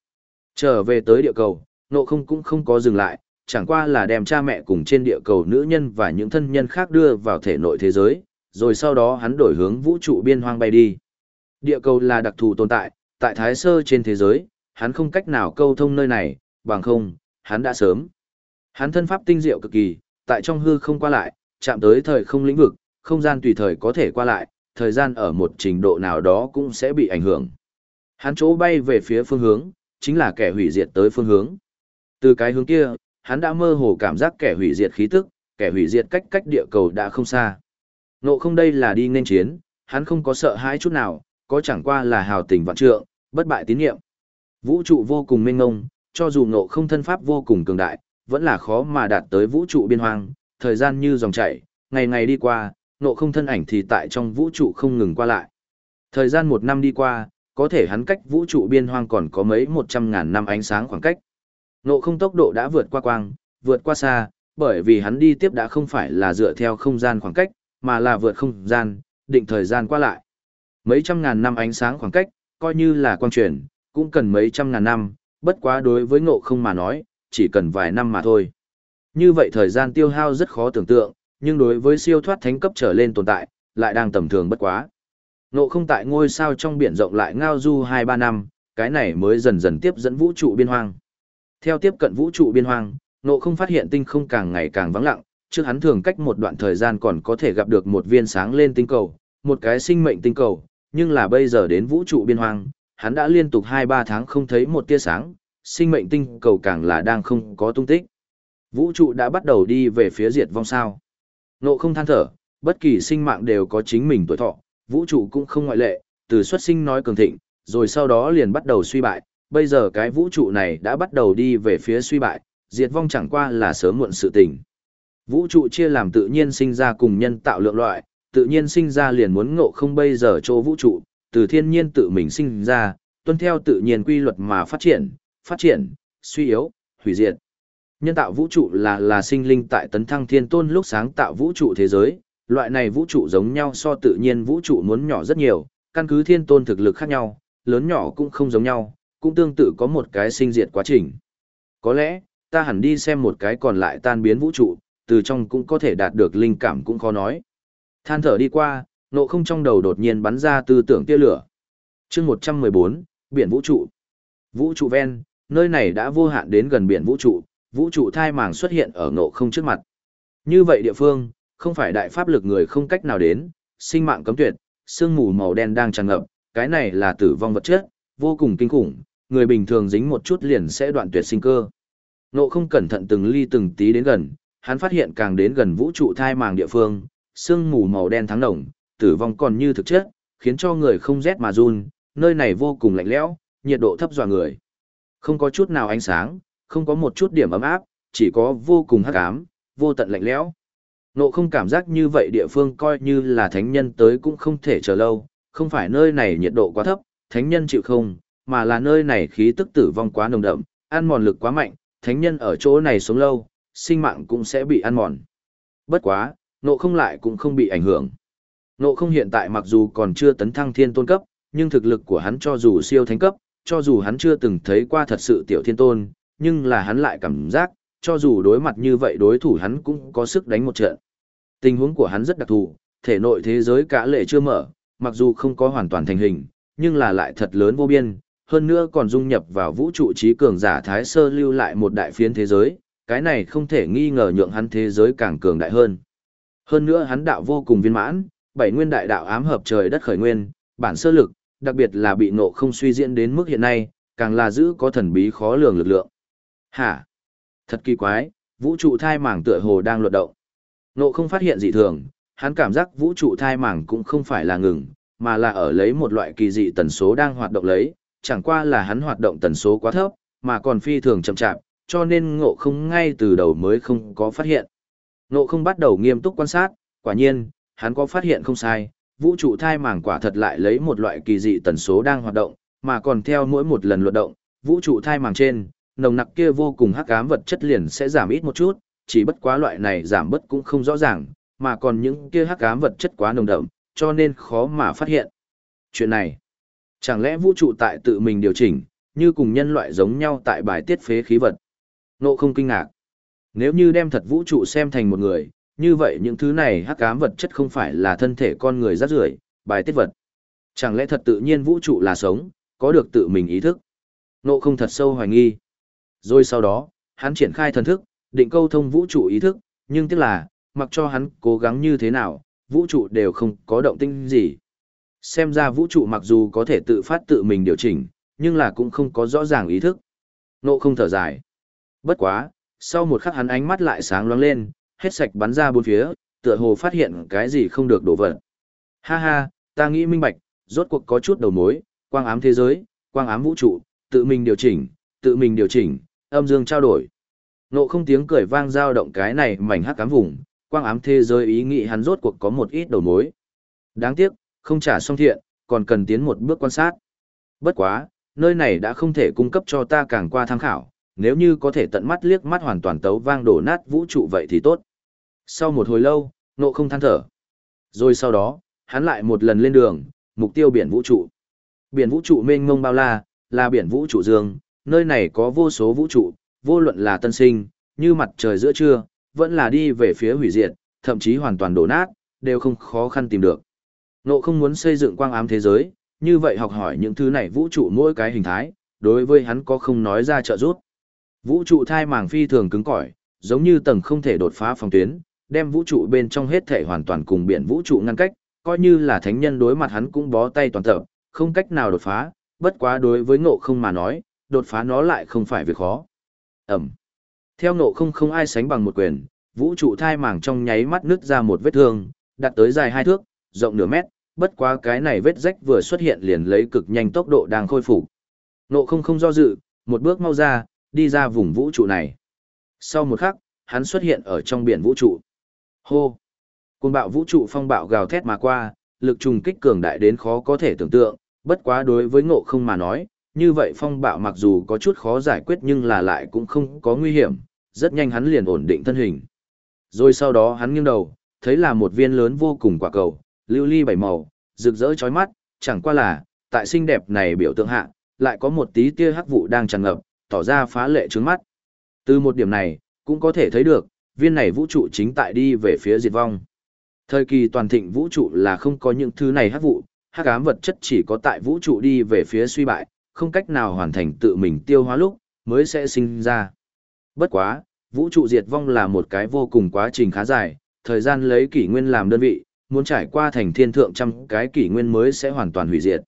Trở về tới địa cầu, nộ không cũng không có dừng lại, chẳng qua là đem cha mẹ cùng trên địa cầu nữ nhân và những thân nhân khác đưa vào thể nội thế giới, rồi sau đó hắn đổi hướng vũ trụ biên hoang bay đi. Địa cầu là đặc thù tồn tại, tại thái sơ trên thế giới, hắn không cách nào câu thông nơi này, bằng không, hắn đã sớm. Hắn thân pháp tinh diệu cực kỳ, tại trong hư không qua lại, chạm tới thời không lĩnh vực, không gian tùy thời có thể qua lại, thời gian ở một trình độ nào đó cũng sẽ bị ảnh hưởng. Hắn chỗ bay về phía phương hướng, chính là kẻ hủy diệt tới phương hướng. Từ cái hướng kia, hắn đã mơ hồ cảm giác kẻ hủy diệt khí tức, kẻ hủy diệt cách cách địa cầu đã không xa. Nộ không đây là đi nên chiến, hắn không có sợ hãi chút nào, có chẳng qua là hào tình vạn trượng, bất bại tín nhiệm. Vũ trụ vô cùng mênh ngông, cho dù nộ không thân pháp vô cùng cường đại, vẫn là khó mà đạt tới vũ trụ biên hoang, thời gian như dòng chảy, ngày ngày đi qua, nộ không thân ảnh thì tại trong vũ trụ không ngừng qua lại. Thời gian một năm đi qua, có thể hắn cách vũ trụ biên hoang còn có mấy một trăm ngàn năm ánh sáng khoảng cách. Nộ không tốc độ đã vượt qua quang, vượt qua xa, bởi vì hắn đi tiếp đã không phải là dựa theo không gian khoảng cách, mà là vượt không gian, định thời gian qua lại. Mấy trăm ngàn năm ánh sáng khoảng cách, coi như là quang truyền, cũng cần mấy trăm ngàn năm, bất quá đối với ngộ không mà nói, chỉ cần vài năm mà thôi. Như vậy thời gian tiêu hao rất khó tưởng tượng, nhưng đối với siêu thoát thánh cấp trở lên tồn tại, lại đang tầm thường bất quá. Ngộ không tại ngôi sao trong biển rộng lại ngao du 2-3 năm, cái này mới dần dần tiếp dẫn vũ trụ biên hoang. Theo tiếp cận vũ trụ biên hoang, ngộ không phát hiện tinh không càng ngày càng vắng lặng, trước hắn thường cách một đoạn thời gian còn có thể gặp được một viên sáng lên tinh cầu, một cái sinh mệnh tinh cầu, nhưng là bây giờ đến vũ trụ biên hoang, hắn đã liên tục 2-3 tháng không thấy một tia sáng, sinh mệnh tinh cầu càng là đang không có tung tích. Vũ trụ đã bắt đầu đi về phía diệt vong sao. Nộ không than thở, bất kỳ sinh mạng đều có chính mình tuổi thọ, vũ trụ cũng không ngoại lệ, từ xuất sinh nói cường thịnh, rồi sau đó liền bắt đầu suy bại, bây giờ cái vũ trụ này đã bắt đầu đi về phía suy bại, diệt vong chẳng qua là sớm muộn sự tình. Vũ trụ chia làm tự nhiên sinh ra cùng nhân tạo lượng loại, tự nhiên sinh ra liền muốn ngộ không bây giờ chỗ vũ trụ, từ thiên nhiên tự mình sinh ra, tuân theo tự nhiên quy luật mà phát triển, phát triển, suy yếu, hủy diệt. Nhân tạo vũ trụ là là sinh linh tại tấn thăng thiên tôn lúc sáng tạo vũ trụ thế giới, loại này vũ trụ giống nhau so tự nhiên vũ trụ muốn nhỏ rất nhiều, căn cứ thiên tôn thực lực khác nhau, lớn nhỏ cũng không giống nhau, cũng tương tự có một cái sinh diệt quá trình. Có lẽ, ta hẳn đi xem một cái còn lại tan biến vũ trụ, từ trong cũng có thể đạt được linh cảm cũng khó nói. Than thở đi qua, nộ không trong đầu đột nhiên bắn ra tư tưởng tia lửa. chương 114, biển vũ trụ. Vũ trụ ven, nơi này đã vô hạn đến gần biển vũ trụ, vũ trụ thai màng xuất hiện ở nộ không trước mặt. Như vậy địa phương, không phải đại pháp lực người không cách nào đến, sinh mạng cấm tuyệt, sương mù màu đen đang tràn ngập, cái này là tử vong vật chất, vô cùng kinh khủng, người bình thường dính một chút liền sẽ đoạn tuyệt sinh cơ. Nộ không cẩn thận từng ly từng tí đến gần, hắn phát hiện càng đến gần vũ trụ thai màng địa phương, sương mù màu đen thắng nồng, tử vong còn như thực chất, khiến cho người không rét mà run, nơi này vô cùng lạnh lẽo, nhiệt độ thấp dọa người. Không có chút nào ánh sáng, không có một chút điểm ấm áp, chỉ có vô cùng hắc ám, vô tận lạnh lẽo. Nộ không cảm giác như vậy địa phương coi như là thánh nhân tới cũng không thể chờ lâu, không phải nơi này nhiệt độ quá thấp, thánh nhân chịu không, mà là nơi này khí tức tử vong quá nồng đậm, ăn mòn lực quá mạnh, thánh nhân ở chỗ này sống lâu, sinh mạng cũng sẽ bị ăn mòn. Bất quá, nộ không lại cũng không bị ảnh hưởng. Nộ không hiện tại mặc dù còn chưa tấn thăng thiên tôn cấp, nhưng thực lực của hắn cho dù siêu thánh cấp, cho dù hắn chưa từng thấy qua thật sự tiểu thiên tôn, nhưng là hắn lại cảm giác, cho dù đối mặt như vậy đối thủ hắn cũng có sức đánh một trận. Tình huống của hắn rất đặc thù, thể nội thế giới cả lệ chưa mở, mặc dù không có hoàn toàn thành hình, nhưng là lại thật lớn vô biên, hơn nữa còn dung nhập vào vũ trụ trí cường giả Thái Sơ lưu lại một đại phiến thế giới, cái này không thể nghi ngờ nhượng hắn thế giới càng cường đại hơn. Hơn nữa hắn đạo vô cùng viên mãn, bảy nguyên đại đạo ám hợp trời đất khởi nguyên, bản sơ lực, đặc biệt là bị nộ không suy diễn đến mức hiện nay, càng là giữ có thần bí khó lường lực lượng. Hả? Thật kỳ quái, vũ trụ thai màng tựa hồ đang luật động. Nộ không phát hiện dị thường, hắn cảm giác vũ trụ thai màng cũng không phải là ngừng, mà là ở lấy một loại kỳ dị tần số đang hoạt động lấy, chẳng qua là hắn hoạt động tần số quá thấp, mà còn phi thường chậm chạp, cho nên ngộ không ngay từ đầu mới không có phát hiện. Ngộ không bắt đầu nghiêm túc quan sát, quả nhiên, hắn có phát hiện không sai, vũ trụ thai màng quả thật lại lấy một loại kỳ dị tần số đang hoạt động, mà còn theo mỗi một lần luật động, vũ trụ thai màng trên, nồng nặc kia vô cùng hắc ám vật chất liền sẽ giảm ít một chút, chỉ bất quá loại này giảm bất cũng không rõ ràng, mà còn những kia hắc ám vật chất quá nồng đậm, cho nên khó mà phát hiện. Chuyện này, chẳng lẽ vũ trụ tại tự mình điều chỉnh, như cùng nhân loại giống nhau tại bài tiết phế khí vật. Nộ không kinh ngạc. Nếu như đem thật vũ trụ xem thành một người, như vậy những thứ này hắc ám vật chất không phải là thân thể con người rác rưởi, bài tiết vật. Chẳng lẽ thật tự nhiên vũ trụ là sống, có được tự mình ý thức? Nộ không thật sâu hoài nghi. Rồi sau đó, hắn triển khai thần thức, định câu thông vũ trụ ý thức, nhưng tiếc là, mặc cho hắn cố gắng như thế nào, vũ trụ đều không có động tinh gì. Xem ra vũ trụ mặc dù có thể tự phát tự mình điều chỉnh, nhưng là cũng không có rõ ràng ý thức. Nộ không thở dài. Bất quá, sau một khắc hắn ánh mắt lại sáng loáng lên, hết sạch bắn ra bốn phía, tựa hồ phát hiện cái gì không được đổ vật. Ha ha, ta nghĩ minh bạch, rốt cuộc có chút đầu mối, quang ám thế giới, quang ám vũ trụ, tự mình điều chỉnh, tự mình điều chỉnh, âm dương trao đổi. Nộ không tiếng cười vang dao động cái này mảnh hắc ám vùng, quang ám thế giới ý nghĩ hắn rốt cuộc có một ít đầu mối. Đáng tiếc, không trả xong thiện, còn cần tiến một bước quan sát. Bất quá, nơi này đã không thể cung cấp cho ta càng qua tham khảo, nếu như có thể tận mắt liếc mắt hoàn toàn tấu vang đổ nát vũ trụ vậy thì tốt. Sau một hồi lâu, nộ không than thở. Rồi sau đó, hắn lại một lần lên đường, mục tiêu biển vũ trụ. Biển vũ trụ mênh mông bao la, là biển vũ trụ dương, nơi này có vô số vũ trụ, vô luận là tân sinh, như mặt trời giữa trưa, vẫn là đi về phía hủy diệt, thậm chí hoàn toàn đổ nát, đều không khó khăn tìm được. Nộ không muốn xây dựng quang ám thế giới, như vậy học hỏi những thứ này vũ trụ mỗi cái hình thái, đối với hắn có không nói ra trợ giúp. Vũ trụ thai màng phi thường cứng cỏi, giống như tầng không thể đột phá phòng tuyến, đem vũ trụ bên trong hết thể hoàn toàn cùng biển vũ trụ ngăn cách, coi như là thánh nhân đối mặt hắn cũng bó tay toàn tập, không cách nào đột phá, bất quá đối với ngộ không mà nói, đột phá nó lại không phải việc khó. Ẩm. Theo nộ không không ai sánh bằng một quyền, vũ trụ thai màng trong nháy mắt nứt ra một vết thương, đặt tới dài hai thước, rộng nửa mét, bất quá cái này vết rách vừa xuất hiện liền lấy cực nhanh tốc độ đang khôi phục. Nộ không không do dự, một bước mau ra, đi ra vùng vũ trụ này. Sau một khắc, hắn xuất hiện ở trong biển vũ trụ. Hô! Cùng bạo vũ trụ phong bạo gào thét mà qua, lực trùng kích cường đại đến khó có thể tưởng tượng, bất quá đối với ngộ không mà nói, như vậy phong bạo mặc dù có chút khó giải quyết nhưng là lại cũng không có nguy hiểm, rất nhanh hắn liền ổn định thân hình. Rồi sau đó hắn nghiêng đầu, thấy là một viên lớn vô cùng quả cầu, lưu ly bảy màu, rực rỡ chói mắt, chẳng qua là, tại xinh đẹp này biểu tượng hạ, lại có một tí tia hắc vụ đang tràn ngập, tỏ ra phá lệ trướng mắt. Từ một điểm này, cũng có thể thấy được, viên này vũ trụ chính tại đi về phía diệt vong. Thời kỳ toàn thịnh vũ trụ là không có những thứ này hắc vụ, hắc ám vật chất chỉ có tại vũ trụ đi về phía suy bại, không cách nào hoàn thành tự mình tiêu hóa lúc, mới sẽ sinh ra. Bất quá, vũ trụ diệt vong là một cái vô cùng quá trình khá dài, thời gian lấy kỷ nguyên làm đơn vị, muốn trải qua thành thiên thượng trăm cái kỷ nguyên mới sẽ hoàn toàn hủy diệt.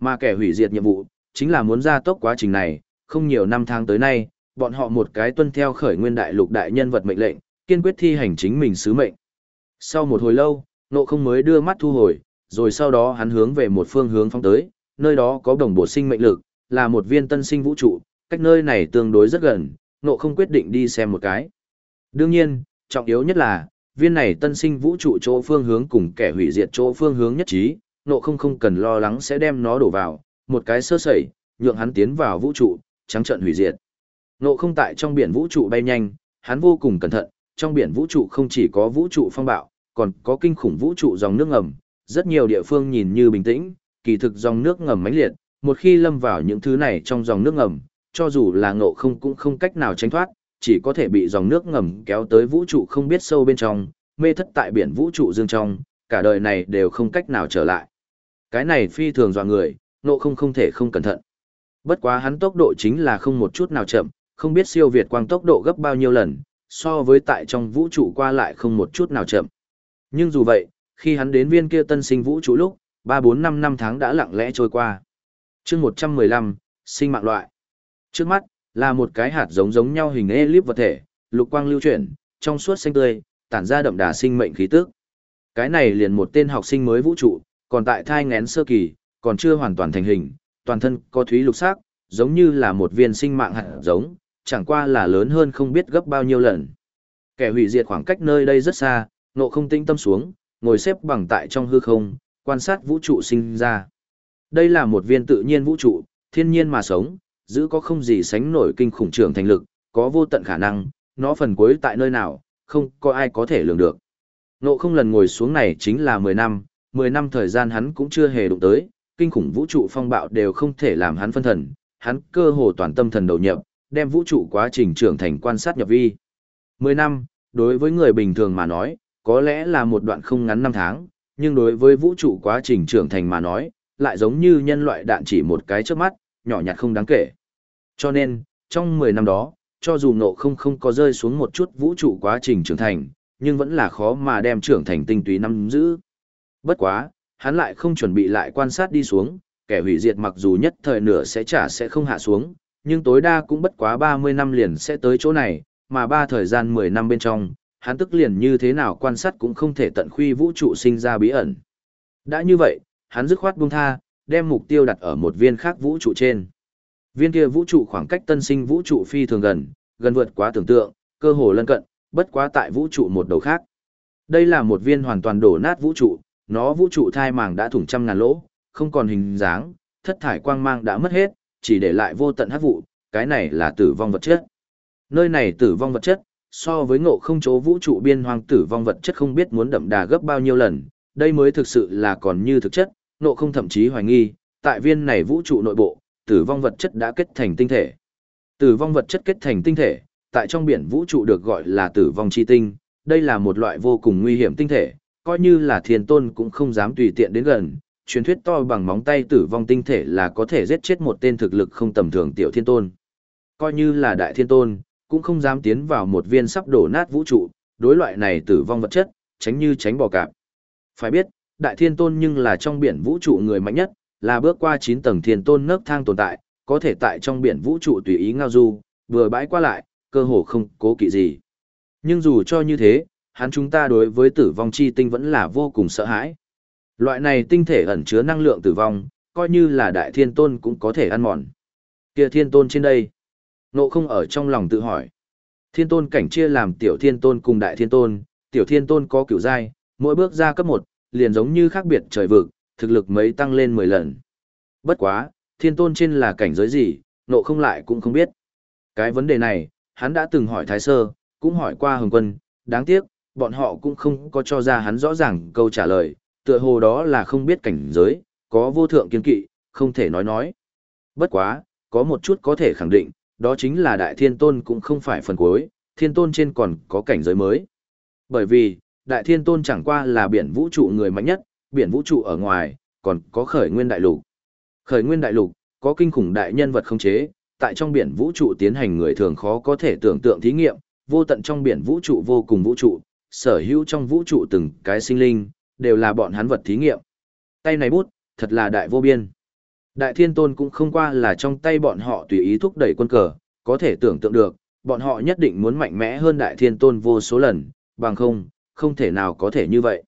Mà kẻ hủy diệt nhiệm vụ, chính là muốn gia tốc quá trình này, không nhiều năm tháng tới nay, bọn họ một cái tuân theo khởi nguyên đại lục đại nhân vật mệnh lệnh, kiên quyết thi hành chính mình sứ mệnh. Sau một hồi lâu, nộ không mới đưa mắt thu hồi, rồi sau đó hắn hướng về một phương hướng phong tới, nơi đó có đồng bộ sinh mệnh lực, là một viên tân sinh vũ trụ, cách nơi này tương đối rất gần, nộ không quyết định đi xem một cái. Đương nhiên, trọng yếu nhất là, viên này tân sinh vũ trụ chỗ phương hướng cùng kẻ hủy diệt chỗ phương hướng nhất trí, nộ không không cần lo lắng sẽ đem nó đổ vào, một cái sơ sẩy, nhượng hắn tiến vào vũ trụ, trắng trận hủy diệt. Nộ không tại trong biển vũ trụ bay nhanh, hắn vô cùng cẩn thận, trong biển vũ trụ không chỉ có vũ trụ phong bạo, còn có kinh khủng vũ trụ dòng nước ngầm, rất nhiều địa phương nhìn như bình tĩnh, kỳ thực dòng nước ngầm mãnh liệt, một khi lâm vào những thứ này trong dòng nước ngầm, cho dù là ngộ không cũng không cách nào tránh thoát, chỉ có thể bị dòng nước ngầm kéo tới vũ trụ không biết sâu bên trong, mê thất tại biển vũ trụ dương trong, cả đời này đều không cách nào trở lại. Cái này phi thường dọa người, ngộ không không thể không cẩn thận. Bất quá hắn tốc độ chính là không một chút nào chậm, không biết siêu việt quang tốc độ gấp bao nhiêu lần, so với tại trong vũ trụ qua lại không một chút nào chậm. Nhưng dù vậy, khi hắn đến viên kia tân sinh vũ trụ lúc, 3-4-5 năm tháng đã lặng lẽ trôi qua. chương 115, sinh mạng loại. Trước mắt, là một cái hạt giống giống nhau hình elip vật thể, lục quang lưu chuyển, trong suốt xanh tươi, tản ra đậm đà sinh mệnh khí tức. Cái này liền một tên học sinh mới vũ trụ, còn tại thai ngén sơ kỳ, còn chưa hoàn toàn thành hình, toàn thân có thúy lục sắc, giống như là một viên sinh mạng hạt giống, chẳng qua là lớn hơn không biết gấp bao nhiêu lần. Kẻ hủy diệt khoảng cách nơi đây rất xa, nộ không tinh tâm xuống, ngồi xếp bằng tại trong hư không, quan sát vũ trụ sinh ra. Đây là một viên tự nhiên vũ trụ, thiên nhiên mà sống, giữ có không gì sánh nổi kinh khủng trưởng thành lực, có vô tận khả năng, nó phần cuối tại nơi nào, không có ai có thể lường được. Nộ không lần ngồi xuống này chính là 10 năm, 10 năm thời gian hắn cũng chưa hề đụng tới, kinh khủng vũ trụ phong bạo đều không thể làm hắn phân thần, hắn cơ hồ toàn tâm thần đầu nhập, đem vũ trụ quá trình trưởng thành quan sát nhập vi. 10 năm, đối với người bình thường mà nói, có lẽ là một đoạn không ngắn năm tháng, nhưng đối với vũ trụ quá trình trưởng thành mà nói, lại giống như nhân loại đạn chỉ một cái trước mắt, nhỏ nhặt không đáng kể. Cho nên, trong 10 năm đó, cho dù nộ không không có rơi xuống một chút vũ trụ quá trình trưởng thành, nhưng vẫn là khó mà đem trưởng thành tinh túy nắm giữ. Bất quá, hắn lại không chuẩn bị lại quan sát đi xuống, kẻ hủy diệt mặc dù nhất thời nửa sẽ trả sẽ không hạ xuống, nhưng tối đa cũng bất quá 30 năm liền sẽ tới chỗ này, mà ba thời gian 10 năm bên trong, hắn tức liền như thế nào quan sát cũng không thể tận khuy vũ trụ sinh ra bí ẩn. Đã như vậy, hắn dứt khoát buông tha, đem mục tiêu đặt ở một viên khác vũ trụ trên. Viên kia vũ trụ khoảng cách tân sinh vũ trụ phi thường gần, gần vượt quá tưởng tượng, cơ hồ lân cận, bất quá tại vũ trụ một đầu khác. Đây là một viên hoàn toàn đổ nát vũ trụ, nó vũ trụ thai màng đã thủng trăm ngàn lỗ, không còn hình dáng, thất thải quang mang đã mất hết, chỉ để lại vô tận hắc vụ, cái này là tử vong vật chất. Nơi này tử vong vật chất, so với ngộ không chỗ vũ trụ biên hoang tử vong vật chất không biết muốn đậm đà gấp bao nhiêu lần, đây mới thực sự là còn như thực chất, ngộ không thậm chí hoài nghi, tại viên này vũ trụ nội bộ, tử vong vật chất đã kết thành tinh thể. Tử vong vật chất kết thành tinh thể, tại trong biển vũ trụ được gọi là tử vong chi tinh, đây là một loại vô cùng nguy hiểm tinh thể, coi như là thiên tôn cũng không dám tùy tiện đến gần. Truyền thuyết to bằng móng tay tử vong tinh thể là có thể giết chết một tên thực lực không tầm thường tiểu thiên tôn. Coi như là đại thiên tôn, cũng không dám tiến vào một viên sắp đổ nát vũ trụ, đối loại này tử vong vật chất, tránh như tránh bò cạp. Phải biết, đại thiên tôn nhưng là trong biển vũ trụ người mạnh nhất, là bước qua 9 tầng thiên tôn nấc thang tồn tại, có thể tại trong biển vũ trụ tùy ý ngao du, vừa bãi qua lại, cơ hồ không cố kỵ gì. Nhưng dù cho như thế, hắn chúng ta đối với tử vong chi tinh vẫn là vô cùng sợ hãi. Loại này tinh thể ẩn chứa năng lượng tử vong, coi như là đại thiên tôn cũng có thể ăn mòn. Kia thiên tôn trên đây, nộ không ở trong lòng tự hỏi. Thiên tôn cảnh chia làm tiểu thiên tôn cùng đại thiên tôn, tiểu thiên tôn có kiểu giai, mỗi bước ra cấp 1, liền giống như khác biệt trời vực, thực lực mấy tăng lên 10 lần. Bất quá, thiên tôn trên là cảnh giới gì, nộ không lại cũng không biết. Cái vấn đề này, hắn đã từng hỏi Thái Sơ, cũng hỏi qua Hồng Quân, đáng tiếc, bọn họ cũng không có cho ra hắn rõ ràng câu trả lời, tựa hồ đó là không biết cảnh giới, có vô thượng kiên kỵ, không thể nói nói. Bất quá, có một chút có thể khẳng định, đó chính là Đại Thiên Tôn cũng không phải phần cuối, Thiên Tôn trên còn có cảnh giới mới. Bởi vì, Đại Thiên Tôn chẳng qua là biển vũ trụ người mạnh nhất, biển vũ trụ ở ngoài, còn có khởi nguyên đại lục. Khởi nguyên đại lục, có kinh khủng đại nhân vật không chế, tại trong biển vũ trụ tiến hành người thường khó có thể tưởng tượng thí nghiệm, vô tận trong biển vũ trụ vô cùng vũ trụ, sở hữu trong vũ trụ từng cái sinh linh, đều là bọn hắn vật thí nghiệm. Tay này bút, thật là đại vô biên. Đại thiên tôn cũng không qua là trong tay bọn họ tùy ý thúc đẩy quân cờ, có thể tưởng tượng được, bọn họ nhất định muốn mạnh mẽ hơn đại thiên tôn vô số lần, bằng không, không thể nào có thể như vậy.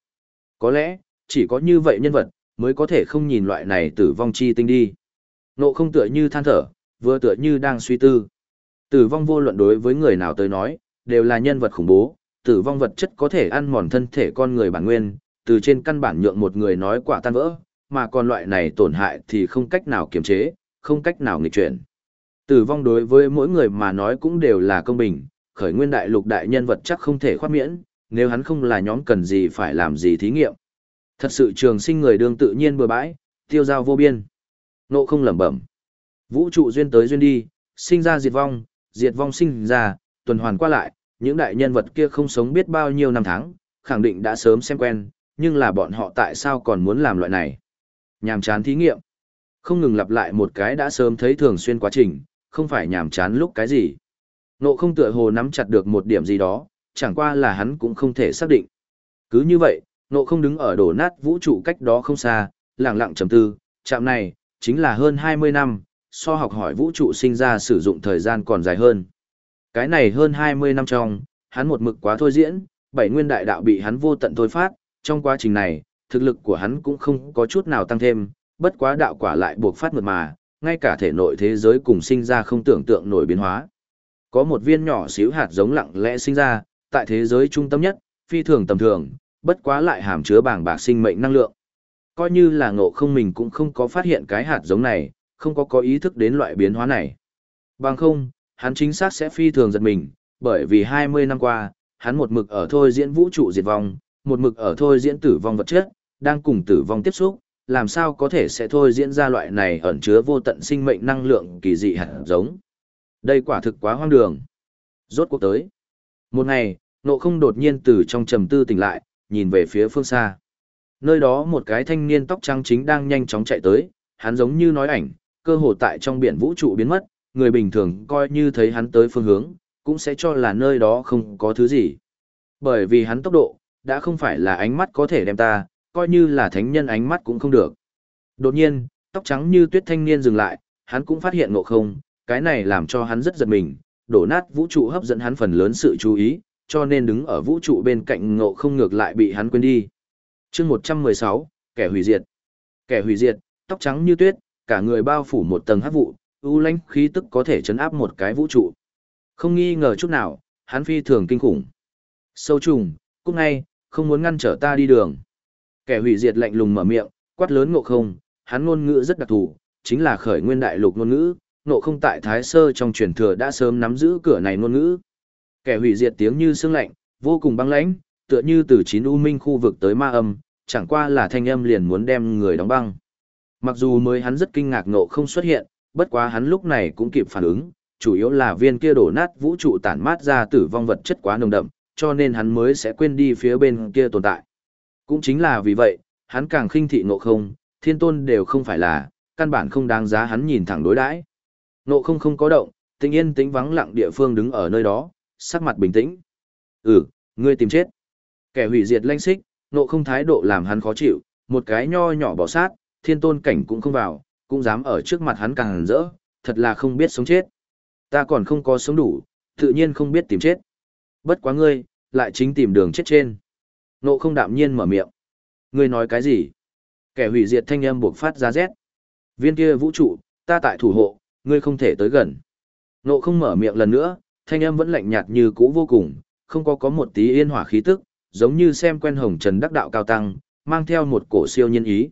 Có lẽ, chỉ có như vậy nhân vật, mới có thể không nhìn loại này tử vong chi tinh đi. Nộ không tựa như than thở, vừa tựa như đang suy tư. Tử vong vô luận đối với người nào tới nói, đều là nhân vật khủng bố, tử vong vật chất có thể ăn mòn thân thể con người bản nguyên, từ trên căn bản nhượng một người nói quả tan vỡ, mà còn loại này tổn hại thì không cách nào kiềm chế, không cách nào nghịch chuyển. Tử vong đối với mỗi người mà nói cũng đều là công bình, khởi nguyên đại lục đại nhân vật chắc không thể khoát miễn, nếu hắn không là nhóm cần gì phải làm gì thí nghiệm. Thật sự trường sinh người đương tự nhiên bừa bãi, tiêu giao vô biên. Nộ không lẩm bẩm. Vũ trụ duyên tới duyên đi, sinh ra diệt vong, diệt vong sinh ra, tuần hoàn qua lại, những đại nhân vật kia không sống biết bao nhiêu năm tháng, khẳng định đã sớm xem quen, nhưng là bọn họ tại sao còn muốn làm loại này? Nhàm chán thí nghiệm. Không ngừng lặp lại một cái đã sớm thấy thường xuyên quá trình, không phải nhàm chán lúc cái gì. Nộ không tựa hồ nắm chặt được một điểm gì đó, chẳng qua là hắn cũng không thể xác định. Cứ như vậy, nộ không đứng ở đổ nát vũ trụ cách đó không xa, lặng lặng trầm tư, chạm này, chính là hơn 20 năm, so học hỏi vũ trụ sinh ra sử dụng thời gian còn dài hơn. Cái này hơn 20 năm trong, hắn một mực quá thôi diễn, bảy nguyên đại đạo bị hắn vô tận thôi phát, trong quá trình này, thực lực của hắn cũng không có chút nào tăng thêm, bất quá đạo quả lại buộc phát mượt mà, ngay cả thể nội thế giới cùng sinh ra không tưởng tượng nổi biến hóa. Có một viên nhỏ xíu hạt giống lặng lẽ sinh ra, tại thế giới trung tâm nhất, phi thường tầm thường, bất quá lại hàm chứa bảng bạc sinh mệnh năng lượng. Coi như là ngộ không mình cũng không có phát hiện cái hạt giống này, không có có ý thức đến loại biến hóa này. Bằng không, hắn chính xác sẽ phi thường giật mình, bởi vì 20 năm qua, hắn một mực ở thôi diễn vũ trụ diệt vong, một mực ở thôi diễn tử vong vật chất, đang cùng tử vong tiếp xúc, làm sao có thể sẽ thôi diễn ra loại này ẩn chứa vô tận sinh mệnh năng lượng kỳ dị hạt giống. Đây quả thực quá hoang đường. Rốt cuộc tới. Một ngày, nộ không đột nhiên từ trong trầm tư tỉnh lại, nhìn về phía phương xa. Nơi đó một cái thanh niên tóc trắng chính đang nhanh chóng chạy tới, hắn giống như nói ảnh, cơ hồ tại trong biển vũ trụ biến mất, người bình thường coi như thấy hắn tới phương hướng, cũng sẽ cho là nơi đó không có thứ gì. Bởi vì hắn tốc độ, đã không phải là ánh mắt có thể đem ta, coi như là thánh nhân ánh mắt cũng không được. Đột nhiên, tóc trắng như tuyết thanh niên dừng lại, hắn cũng phát hiện ngộ không, cái này làm cho hắn rất giật mình, đổ nát vũ trụ hấp dẫn hắn phần lớn sự chú ý, cho nên đứng ở vũ trụ bên cạnh ngộ không ngược lại bị hắn quên đi. chương 116, kẻ hủy diệt. Kẻ hủy diệt, tóc trắng như tuyết, cả người bao phủ một tầng hắc vụ, u lãnh khí tức có thể chấn áp một cái vũ trụ. Không nghi ngờ chút nào, hắn phi thường kinh khủng. Sâu trùng, cút ngay, không muốn ngăn trở ta đi đường. Kẻ hủy diệt lạnh lùng mở miệng, quát lớn ngộ không, hắn ngôn ngữ rất đặc thù, chính là khởi nguyên đại lục ngôn ngữ, ngộ không tại Thái Sơ trong truyền thừa đã sớm nắm giữ cửa này ngôn ngữ. Kẻ hủy diệt tiếng như sương lạnh, vô cùng băng lãnh, tựa như từ chín u minh khu vực tới ma âm, chẳng qua là thanh âm liền muốn đem người đóng băng. Mặc dù mới hắn rất kinh ngạc ngộ không xuất hiện, bất quá hắn lúc này cũng kịp phản ứng, chủ yếu là viên kia đổ nát vũ trụ tản mát ra tử vong vật chất quá nồng đậm, cho nên hắn mới sẽ quên đi phía bên kia tồn tại. Cũng chính là vì vậy, hắn càng khinh thị ngộ không, thiên tôn đều không phải là, căn bản không đáng giá hắn nhìn thẳng đối đãi. Ngộ không không có động, tình yên tĩnh vắng lặng địa phương đứng ở nơi đó, sắc mặt bình tĩnh. Ừ, ngươi tìm chết. Kẻ hủy diệt lanh xích, ngộ không thái độ làm hắn khó chịu, một cái nho nhỏ bỏ sát, thiên tôn cảnh cũng không vào, cũng dám ở trước mặt hắn càng rỡ, thật là không biết sống chết. Ta còn không có sống đủ, tự nhiên không biết tìm chết. Bất quá ngươi, lại chính tìm đường chết trên. Nộ không đạm nhiên mở miệng. Ngươi nói cái gì? Kẻ hủy diệt thanh âm buộc phát ra rét. Viên kia vũ trụ, ta tại thủ hộ, ngươi không thể tới gần. Nộ không mở miệng lần nữa, thanh âm vẫn lạnh nhạt như cũ vô cùng, không có có một tí yên hỏa khí tức, giống như xem quen hồng trần đắc đạo cao tăng, mang theo một cổ siêu nhân ý.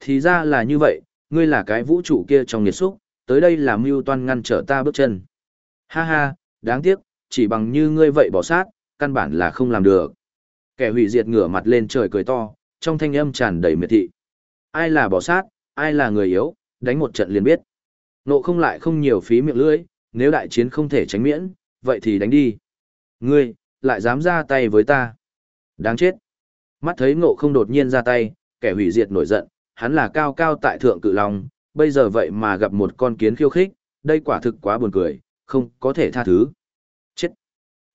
Thì ra là như vậy, ngươi là cái vũ trụ kia trong nghiệt xúc, tới đây là mưu toan ngăn trở ta bước chân. Ha ha, đáng tiếc, chỉ bằng như ngươi vậy bỏ sát, căn bản là không làm được. Kẻ hủy diệt ngửa mặt lên trời cười to, trong thanh âm tràn đầy miệt thị. Ai là bỏ sát, ai là người yếu, đánh một trận liền biết. Nộ không lại không nhiều phí miệng lưỡi, nếu đại chiến không thể tránh miễn, vậy thì đánh đi. Ngươi, lại dám ra tay với ta. Đáng chết. Mắt thấy ngộ không đột nhiên ra tay, kẻ hủy diệt nổi giận, hắn là cao cao tại thượng cự long, bây giờ vậy mà gặp một con kiến khiêu khích, đây quả thực quá buồn cười, không có thể tha thứ. Chết!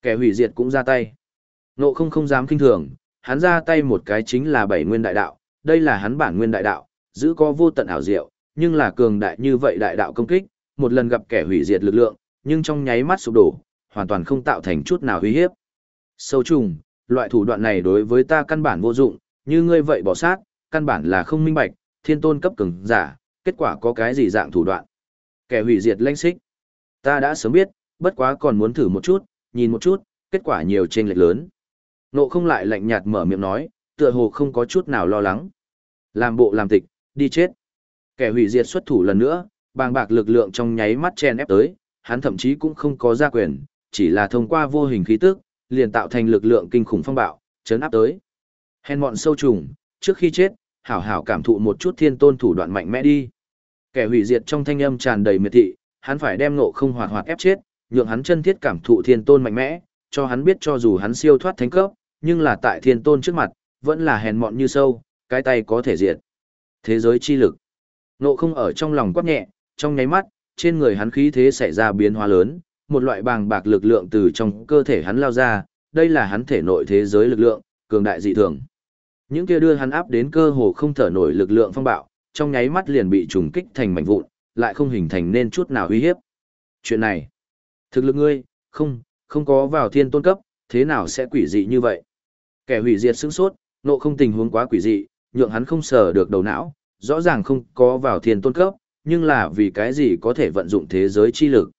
Kẻ hủy diệt cũng ra tay. Nộ không không dám kinh thường, hắn ra tay một cái chính là bảy nguyên đại đạo, đây là hắn bản nguyên đại đạo, giữ có vô tận ảo diệu, nhưng là cường đại như vậy đại đạo công kích, một lần gặp kẻ hủy diệt lực lượng, nhưng trong nháy mắt sụp đổ, hoàn toàn không tạo thành chút nào uy hiếp. Sâu trùng, loại thủ đoạn này đối với ta căn bản vô dụng, như ngươi vậy bỏ sát, căn bản là không minh bạch, thiên tôn cấp cường giả, kết quả có cái gì dạng thủ đoạn. Kẻ hủy diệt lãnh xích. Ta đã sớm biết, bất quá còn muốn thử một chút, nhìn một chút, kết quả nhiều chênh lệch lớn. Nộ không lại lạnh nhạt mở miệng nói, tựa hồ không có chút nào lo lắng. Làm bộ làm tịch, đi chết. Kẻ hủy diệt xuất thủ lần nữa, bàng bạc lực lượng trong nháy mắt chen ép tới, hắn thậm chí cũng không có ra quyền, chỉ là thông qua vô hình khí tức, liền tạo thành lực lượng kinh khủng phong bạo, chấn áp tới. Hèn mọn sâu trùng, trước khi chết, hảo hảo cảm thụ một chút thiên tôn thủ đoạn mạnh mẽ đi. Kẻ hủy diệt trong thanh âm tràn đầy miệt thị, hắn phải đem ngộ không hoạt hoạt ép chết, nhượng hắn chân thiết cảm thụ thiên tôn mạnh mẽ, cho hắn biết cho dù hắn siêu thoát thánh cấp, nhưng là tại thiên tôn trước mặt, vẫn là hèn mọn như sâu, cái tay có thể diệt. Thế giới chi lực. nộ không ở trong lòng quát nhẹ, trong nháy mắt, trên người hắn khí thế xảy ra biến hóa lớn, một loại bàng bạc lực lượng từ trong cơ thể hắn lao ra, đây là hắn thể nội thế giới lực lượng, cường đại dị thường. Những kia đưa hắn áp đến cơ hồ không thở nổi lực lượng phong bạo, trong nháy mắt liền bị trùng kích thành mảnh vụn, lại không hình thành nên chút nào uy hiếp. Chuyện này, thực lực ngươi, không, không có vào thiên tôn cấp, thế nào sẽ quỷ dị như vậy? Kẻ hủy diệt sững sốt, nộ không tình huống quá quỷ dị, nhượng hắn không sờ được đầu não, rõ ràng không có vào thiên tôn cấp, nhưng là vì cái gì có thể vận dụng thế giới chi lực.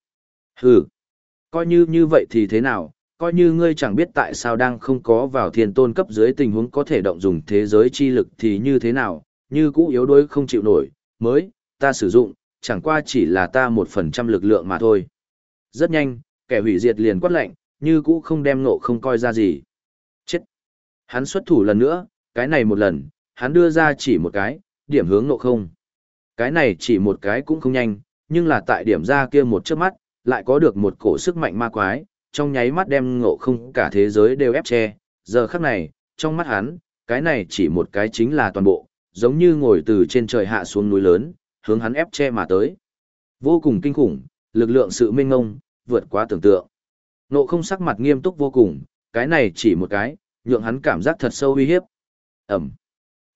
Hừ, coi như như vậy thì thế nào, coi như ngươi chẳng biết tại sao đang không có vào thiên tôn cấp dưới tình huống có thể động dùng thế giới chi lực thì như thế nào, như cũ yếu đuối không chịu nổi, mới, ta sử dụng, chẳng qua chỉ là ta một phần trăm lực lượng mà thôi. Rất nhanh, kẻ hủy diệt liền quát lệnh, như cũ không đem nộ không coi ra gì. Chết! Hắn xuất thủ lần nữa, cái này một lần, hắn đưa ra chỉ một cái, điểm hướng nộ không. Cái này chỉ một cái cũng không nhanh, nhưng là tại điểm ra kia một chớp mắt, lại có được một cổ sức mạnh ma quái, trong nháy mắt đem ngộ không cả thế giới đều ép che. Giờ khắc này, trong mắt hắn, cái này chỉ một cái chính là toàn bộ, giống như ngồi từ trên trời hạ xuống núi lớn, hướng hắn ép che mà tới. Vô cùng kinh khủng, lực lượng sự minh ngông, vượt quá tưởng tượng. Nộ không sắc mặt nghiêm túc vô cùng, cái này chỉ một cái, nhượng hắn cảm giác thật sâu uy hiếp. Ẩm.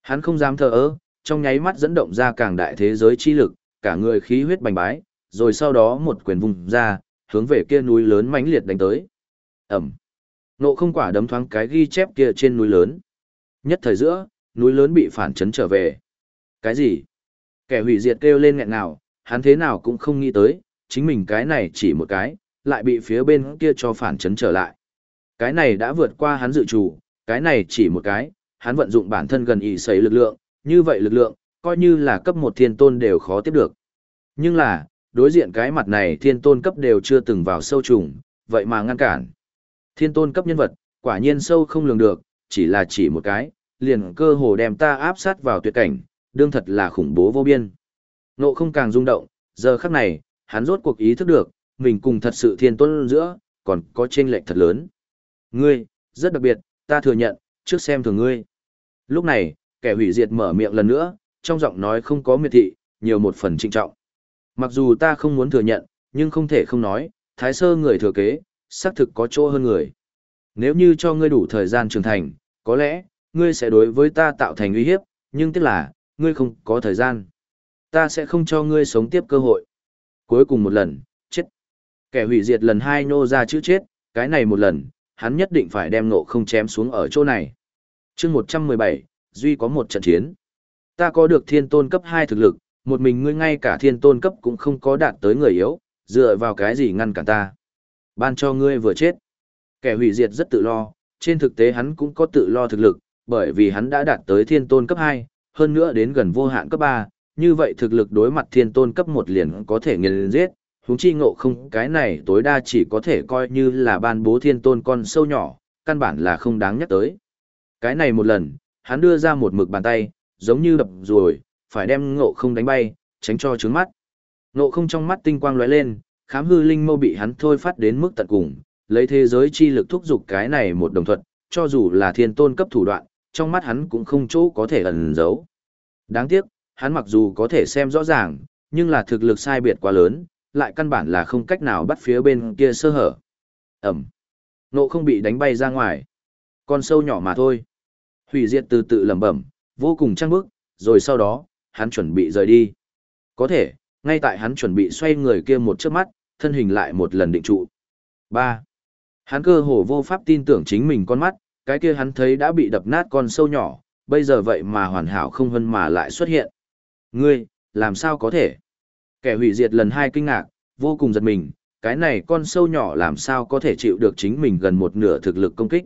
Hắn không dám thờ ơ, trong nháy mắt dẫn động ra càng đại thế giới chi lực, cả người khí huyết bành bái, rồi sau đó một quyền vùng ra, hướng về kia núi lớn mãnh liệt đánh tới. Ẩm. Nộ không quả đấm thoáng cái ghi chép kia trên núi lớn. Nhất thời giữa, núi lớn bị phản chấn trở về. Cái gì? Kẻ hủy diệt kêu lên nghẹn nào, hắn thế nào cũng không nghĩ tới, chính mình cái này chỉ một cái, lại bị phía bên kia cho phản chấn trở lại. Cái này đã vượt qua hắn dự chủ, cái này chỉ một cái, hắn vận dụng bản thân gần ý sấy lực lượng, như vậy lực lượng, coi như là cấp một thiên tôn đều khó tiếp được. Nhưng là, đối diện cái mặt này thiên tôn cấp đều chưa từng vào sâu trùng, vậy mà ngăn cản. Thiên tôn cấp nhân vật, quả nhiên sâu không lường được, chỉ là chỉ một cái, liền cơ hồ đem ta áp sát vào tuyệt cảnh, đương thật là khủng bố vô biên. Nộ không càng rung động, giờ khắc này, hắn rốt cuộc ý thức được, mình cùng thật sự thiên tôn giữa, còn có chênh lệch thật lớn. Ngươi, rất đặc biệt, ta thừa nhận, trước xem thường ngươi. Lúc này, kẻ hủy diệt mở miệng lần nữa, trong giọng nói không có miệt thị, nhiều một phần trinh trọng. Mặc dù ta không muốn thừa nhận, nhưng không thể không nói, thái sơ người thừa kế, xác thực có chỗ hơn người. Nếu như cho ngươi đủ thời gian trưởng thành, có lẽ, ngươi sẽ đối với ta tạo thành uy hiếp, nhưng tiếc là, ngươi không có thời gian. Ta sẽ không cho ngươi sống tiếp cơ hội. Cuối cùng một lần. Kẻ hủy diệt lần hai nô ra chữ chết, cái này một lần, hắn nhất định phải đem nộ không chém xuống ở chỗ này. chương 117, Duy có một trận chiến. Ta có được thiên tôn cấp 2 thực lực, một mình ngươi ngay cả thiên tôn cấp cũng không có đạt tới người yếu, dựa vào cái gì ngăn cản ta. Ban cho ngươi vừa chết. Kẻ hủy diệt rất tự lo, trên thực tế hắn cũng có tự lo thực lực, bởi vì hắn đã đạt tới thiên tôn cấp 2, hơn nữa đến gần vô hạn cấp 3, như vậy thực lực đối mặt thiên tôn cấp 1 liền có thể nghiền giết, huống chi ngộ không cái này tối đa chỉ có thể coi như là ban bố thiên tôn con sâu nhỏ, căn bản là không đáng nhắc tới. Cái này một lần, hắn đưa ra một mực bàn tay, giống như đập rồi, phải đem ngộ không đánh bay, tránh cho trứng mắt. Ngộ không trong mắt tinh quang lóe lên, khám hư linh mâu bị hắn thôi phát đến mức tận cùng, lấy thế giới chi lực thúc giục cái này một đồng thuận, cho dù là thiên tôn cấp thủ đoạn, trong mắt hắn cũng không chỗ có thể ẩn giấu. Đáng tiếc, hắn mặc dù có thể xem rõ ràng, nhưng là thực lực sai biệt quá lớn, lại căn bản là không cách nào bắt phía bên kia sơ hở. Ẩm. Nộ không bị đánh bay ra ngoài. Con sâu nhỏ mà thôi. Hủy diệt từ tự lẩm bẩm, vô cùng trăng bức, rồi sau đó, hắn chuẩn bị rời đi. Có thể, ngay tại hắn chuẩn bị xoay người kia một chớp mắt, thân hình lại một lần định trụ. 3. Hắn cơ hồ vô pháp tin tưởng chính mình con mắt, cái kia hắn thấy đã bị đập nát con sâu nhỏ, bây giờ vậy mà hoàn hảo không hơn mà lại xuất hiện. Ngươi, làm sao có thể? Kẻ hủy diệt lần hai kinh ngạc, vô cùng giật mình, cái này con sâu nhỏ làm sao có thể chịu được chính mình gần một nửa thực lực công kích.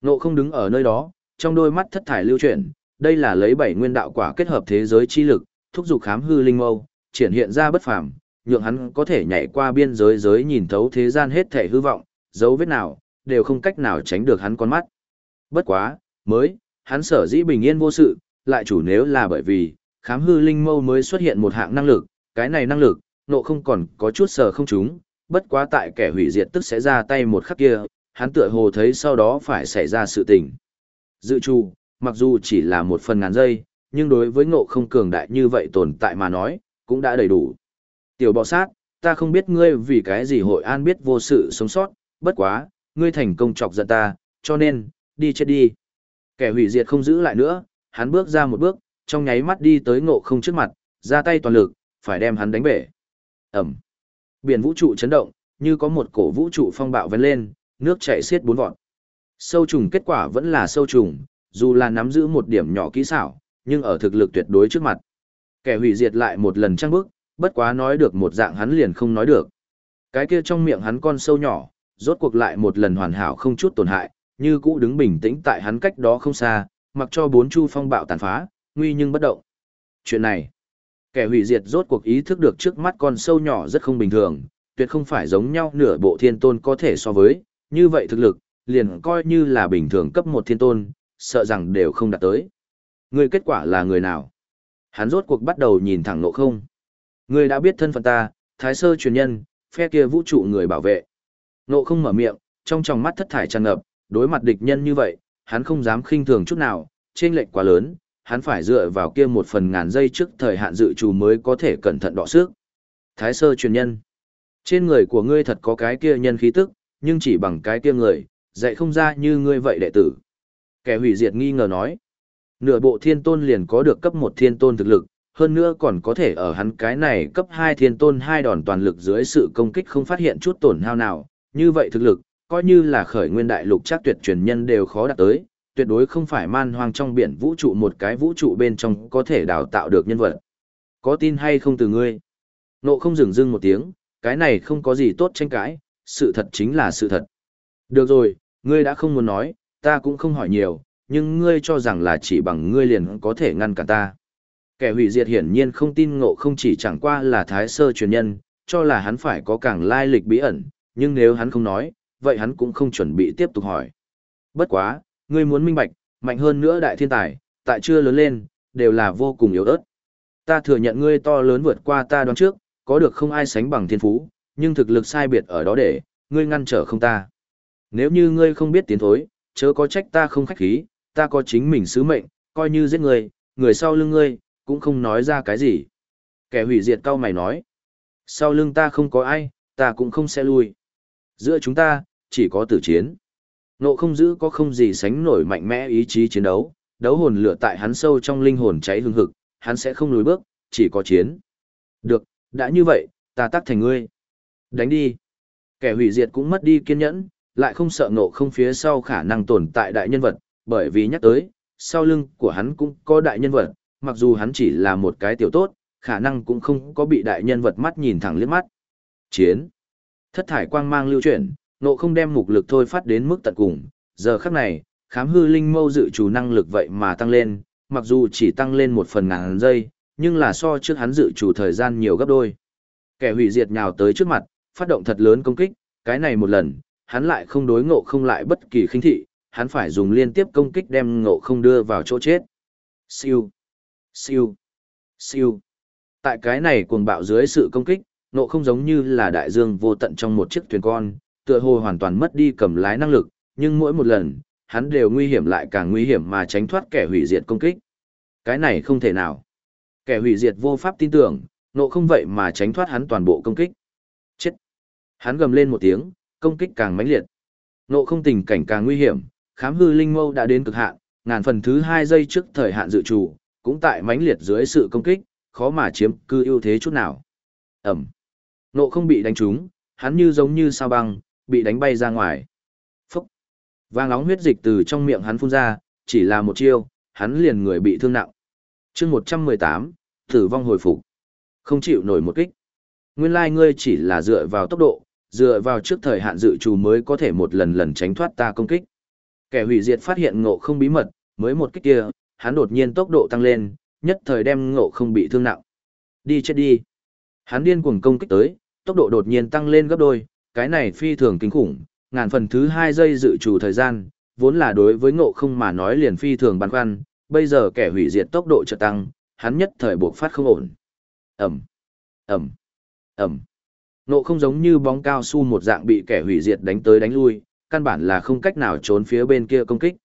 Nộ không đứng ở nơi đó, trong đôi mắt thất thải lưu chuyển, đây là lấy bảy nguyên đạo quả kết hợp thế giới chi lực, thúc giục khám hư linh mâu, triển hiện ra bất phàm, nhượng hắn có thể nhảy qua biên giới giới nhìn thấu thế gian hết thể hư vọng, dấu vết nào, đều không cách nào tránh được hắn con mắt. Bất quá, mới, hắn sở dĩ bình yên vô sự, lại chủ nếu là bởi vì, khám hư linh mâu mới xuất hiện một hạng năng lực, cái này năng lực, nộ không còn có chút sờ không chúng, bất quá tại kẻ hủy diệt tức sẽ ra tay một khắc kia, hắn tựa hồ thấy sau đó phải xảy ra sự tình. Dự trù, mặc dù chỉ là một phần ngàn giây, nhưng đối với ngộ không cường đại như vậy tồn tại mà nói, cũng đã đầy đủ. Tiểu bọ sát, ta không biết ngươi vì cái gì hội an biết vô sự sống sót, bất quá, ngươi thành công chọc giận ta, cho nên, đi chết đi. Kẻ hủy diệt không giữ lại nữa, hắn bước ra một bước, trong nháy mắt đi tới ngộ không trước mặt, ra tay toàn lực, phải đem hắn đánh bể. Ẩm. Biển vũ trụ chấn động, như có một cổ vũ trụ phong bạo vén lên, nước chảy xiết bốn vọt. Sâu trùng kết quả vẫn là sâu trùng, dù là nắm giữ một điểm nhỏ kỹ xảo, nhưng ở thực lực tuyệt đối trước mặt. Kẻ hủy diệt lại một lần trăng bước, bất quá nói được một dạng hắn liền không nói được. Cái kia trong miệng hắn con sâu nhỏ, rốt cuộc lại một lần hoàn hảo không chút tổn hại, như cũ đứng bình tĩnh tại hắn cách đó không xa, mặc cho bốn chu phong bạo tàn phá, nguy nhưng bất động. Chuyện này, kẻ hủy diệt rốt cuộc ý thức được trước mắt con sâu nhỏ rất không bình thường, tuyệt không phải giống nhau nửa bộ thiên tôn có thể so với, như vậy thực lực, liền coi như là bình thường cấp một thiên tôn, sợ rằng đều không đạt tới. Người kết quả là người nào? Hắn rốt cuộc bắt đầu nhìn thẳng nộ không. Người đã biết thân phận ta, thái sơ truyền nhân, phe kia vũ trụ người bảo vệ. Nộ không mở miệng, trong tròng mắt thất thải tràn ngập, đối mặt địch nhân như vậy, hắn không dám khinh thường chút nào, trên lệnh quá lớn, hắn phải dựa vào kia một phần ngàn giây trước thời hạn dự trù mới có thể cẩn thận đọ sức. Thái sơ truyền nhân. Trên người của ngươi thật có cái kia nhân khí tức, nhưng chỉ bằng cái kia người, dạy không ra như ngươi vậy đệ tử. Kẻ hủy diệt nghi ngờ nói. Nửa bộ thiên tôn liền có được cấp một thiên tôn thực lực, hơn nữa còn có thể ở hắn cái này cấp hai thiên tôn hai đòn toàn lực dưới sự công kích không phát hiện chút tổn hao nào, như vậy thực lực, coi như là khởi nguyên đại lục chắc tuyệt truyền nhân đều khó đạt tới, tuyệt đối không phải man hoang trong biển vũ trụ một cái vũ trụ bên trong có thể đào tạo được nhân vật. Có tin hay không từ ngươi? Nộ không dừng dưng một tiếng, cái này không có gì tốt tranh cãi, sự thật chính là sự thật. Được rồi, ngươi đã không muốn nói, ta cũng không hỏi nhiều, nhưng ngươi cho rằng là chỉ bằng ngươi liền có thể ngăn cản ta. Kẻ hủy diệt hiển nhiên không tin ngộ không chỉ chẳng qua là thái sơ truyền nhân, cho là hắn phải có càng lai lịch bí ẩn, nhưng nếu hắn không nói, vậy hắn cũng không chuẩn bị tiếp tục hỏi. Bất quá, ngươi muốn minh bạch, mạnh hơn nữa đại thiên tài, tại chưa lớn lên, đều là vô cùng yếu ớt. Ta thừa nhận ngươi to lớn vượt qua ta đoán trước, có được không ai sánh bằng thiên phú, nhưng thực lực sai biệt ở đó để, ngươi ngăn trở không ta. Nếu như ngươi không biết tiến thối, chớ có trách ta không khách khí, ta có chính mình sứ mệnh, coi như giết ngươi, người sau lưng ngươi, cũng không nói ra cái gì. Kẻ hủy diệt cao mày nói, sau lưng ta không có ai, ta cũng không sẽ lui. Giữa chúng ta, chỉ có tử chiến. Nộ không giữ có không gì sánh nổi mạnh mẽ ý chí chiến đấu, đấu hồn lửa tại hắn sâu trong linh hồn cháy hương hực, hắn sẽ không lùi bước, chỉ có chiến. Được, đã như vậy, ta tác thành ngươi. Đánh đi. Kẻ hủy diệt cũng mất đi kiên nhẫn, lại không sợ nộ không phía sau khả năng tồn tại đại nhân vật, bởi vì nhắc tới, sau lưng của hắn cũng có đại nhân vật, mặc dù hắn chỉ là một cái tiểu tốt, khả năng cũng không có bị đại nhân vật mắt nhìn thẳng liếc mắt. Chiến. Thất thải quang mang lưu chuyển, nộ không đem mục lực thôi phát đến mức tận cùng, giờ khắc này, khám hư linh mâu dự trù năng lực vậy mà tăng lên, mặc dù chỉ tăng lên một phần ngàn giây, nhưng là so trước hắn dự trù thời gian nhiều gấp đôi. Kẻ hủy diệt nhào tới trước mặt, phát động thật lớn công kích, cái này một lần, hắn lại không đối ngộ không lại bất kỳ khinh thị, hắn phải dùng liên tiếp công kích đem ngộ không đưa vào chỗ chết. Siêu, siêu, siêu. Tại cái này cuồng bạo dưới sự công kích, ngộ không giống như là đại dương vô tận trong một chiếc thuyền con, tựa hồ hoàn toàn mất đi cầm lái năng lực, nhưng mỗi một lần, hắn đều nguy hiểm lại càng nguy hiểm mà tránh thoát kẻ hủy diệt công kích. Cái này không thể nào. Kẻ hủy diệt vô pháp tin tưởng, nộ không vậy mà tránh thoát hắn toàn bộ công kích. Chết. Hắn gầm lên một tiếng, công kích càng mãnh liệt. Nộ không tình cảnh càng nguy hiểm, khám hư linh mâu đã đến cực hạn, ngàn phần thứ hai giây trước thời hạn dự trù, cũng tại mãnh liệt dưới sự công kích, khó mà chiếm cư ưu thế chút nào. Ẩm. Nộ không bị đánh trúng, hắn như giống như sao băng, bị đánh bay ra ngoài. Phúc! Vàng nóng huyết dịch từ trong miệng hắn phun ra, chỉ là một chiêu, hắn liền người bị thương nặng. chương 118, tử vong hồi phục. Không chịu nổi một kích. Nguyên lai like ngươi chỉ là dựa vào tốc độ, dựa vào trước thời hạn dự trù mới có thể một lần lần tránh thoát ta công kích. Kẻ hủy diệt phát hiện ngộ không bí mật, mới một kích kia, hắn đột nhiên tốc độ tăng lên, nhất thời đem ngộ không bị thương nặng. Đi chết đi. Hắn điên cuồng công kích tới, tốc độ đột nhiên tăng lên gấp đôi, cái này phi thường kinh khủng, ngàn phần thứ hai giây dự trù thời gian, vốn là đối với ngộ không mà nói liền phi thường băn khoăn, bây giờ kẻ hủy diệt tốc độ chợt tăng, hắn nhất thời buộc phát không ổn. Ẩm, Ẩm, Ẩm. Ngộ không giống như bóng cao su một dạng bị kẻ hủy diệt đánh tới đánh lui, căn bản là không cách nào trốn phía bên kia công kích.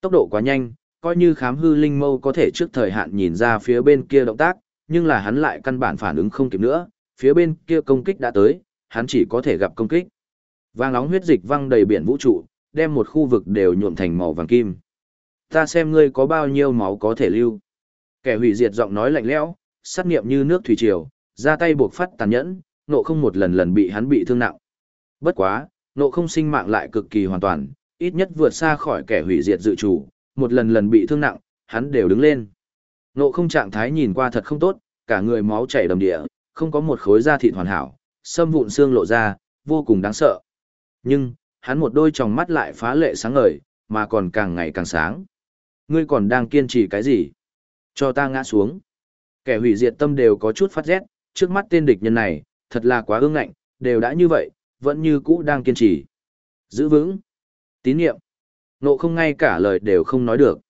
Tốc độ quá nhanh, coi như khám hư linh mâu có thể trước thời hạn nhìn ra phía bên kia động tác, nhưng là hắn lại căn bản phản ứng không kịp nữa, phía bên kia công kích đã tới, hắn chỉ có thể gặp công kích. Vàng nóng huyết dịch văng đầy biển vũ trụ, đem một khu vực đều nhuộm thành màu vàng kim. Ta xem ngươi có bao nhiêu máu có thể lưu. Kẻ hủy diệt giọng nói lạnh lẽo, sát nghiệm như nước thủy triều, ra tay buộc phát tàn nhẫn, nộ không một lần lần bị hắn bị thương nặng. Bất quá, nộ không sinh mạng lại cực kỳ hoàn toàn, ít nhất vượt xa khỏi kẻ hủy diệt dự chủ, một lần lần bị thương nặng, hắn đều đứng lên. Nộ không trạng thái nhìn qua thật không tốt, cả người máu chảy đầm địa, không có một khối da thịt hoàn hảo, sâm vụn xương lộ ra, vô cùng đáng sợ. Nhưng, hắn một đôi tròng mắt lại phá lệ sáng ngời, mà còn càng ngày càng sáng. Ngươi còn đang kiên trì cái gì? Cho ta ngã xuống. Kẻ hủy diệt tâm đều có chút phát rét, trước mắt tên địch nhân này, thật là quá ương ngạnh, đều đã như vậy, vẫn như cũ đang kiên trì. Giữ vững. Tín nhiệm. Nộ không ngay cả lời đều không nói được.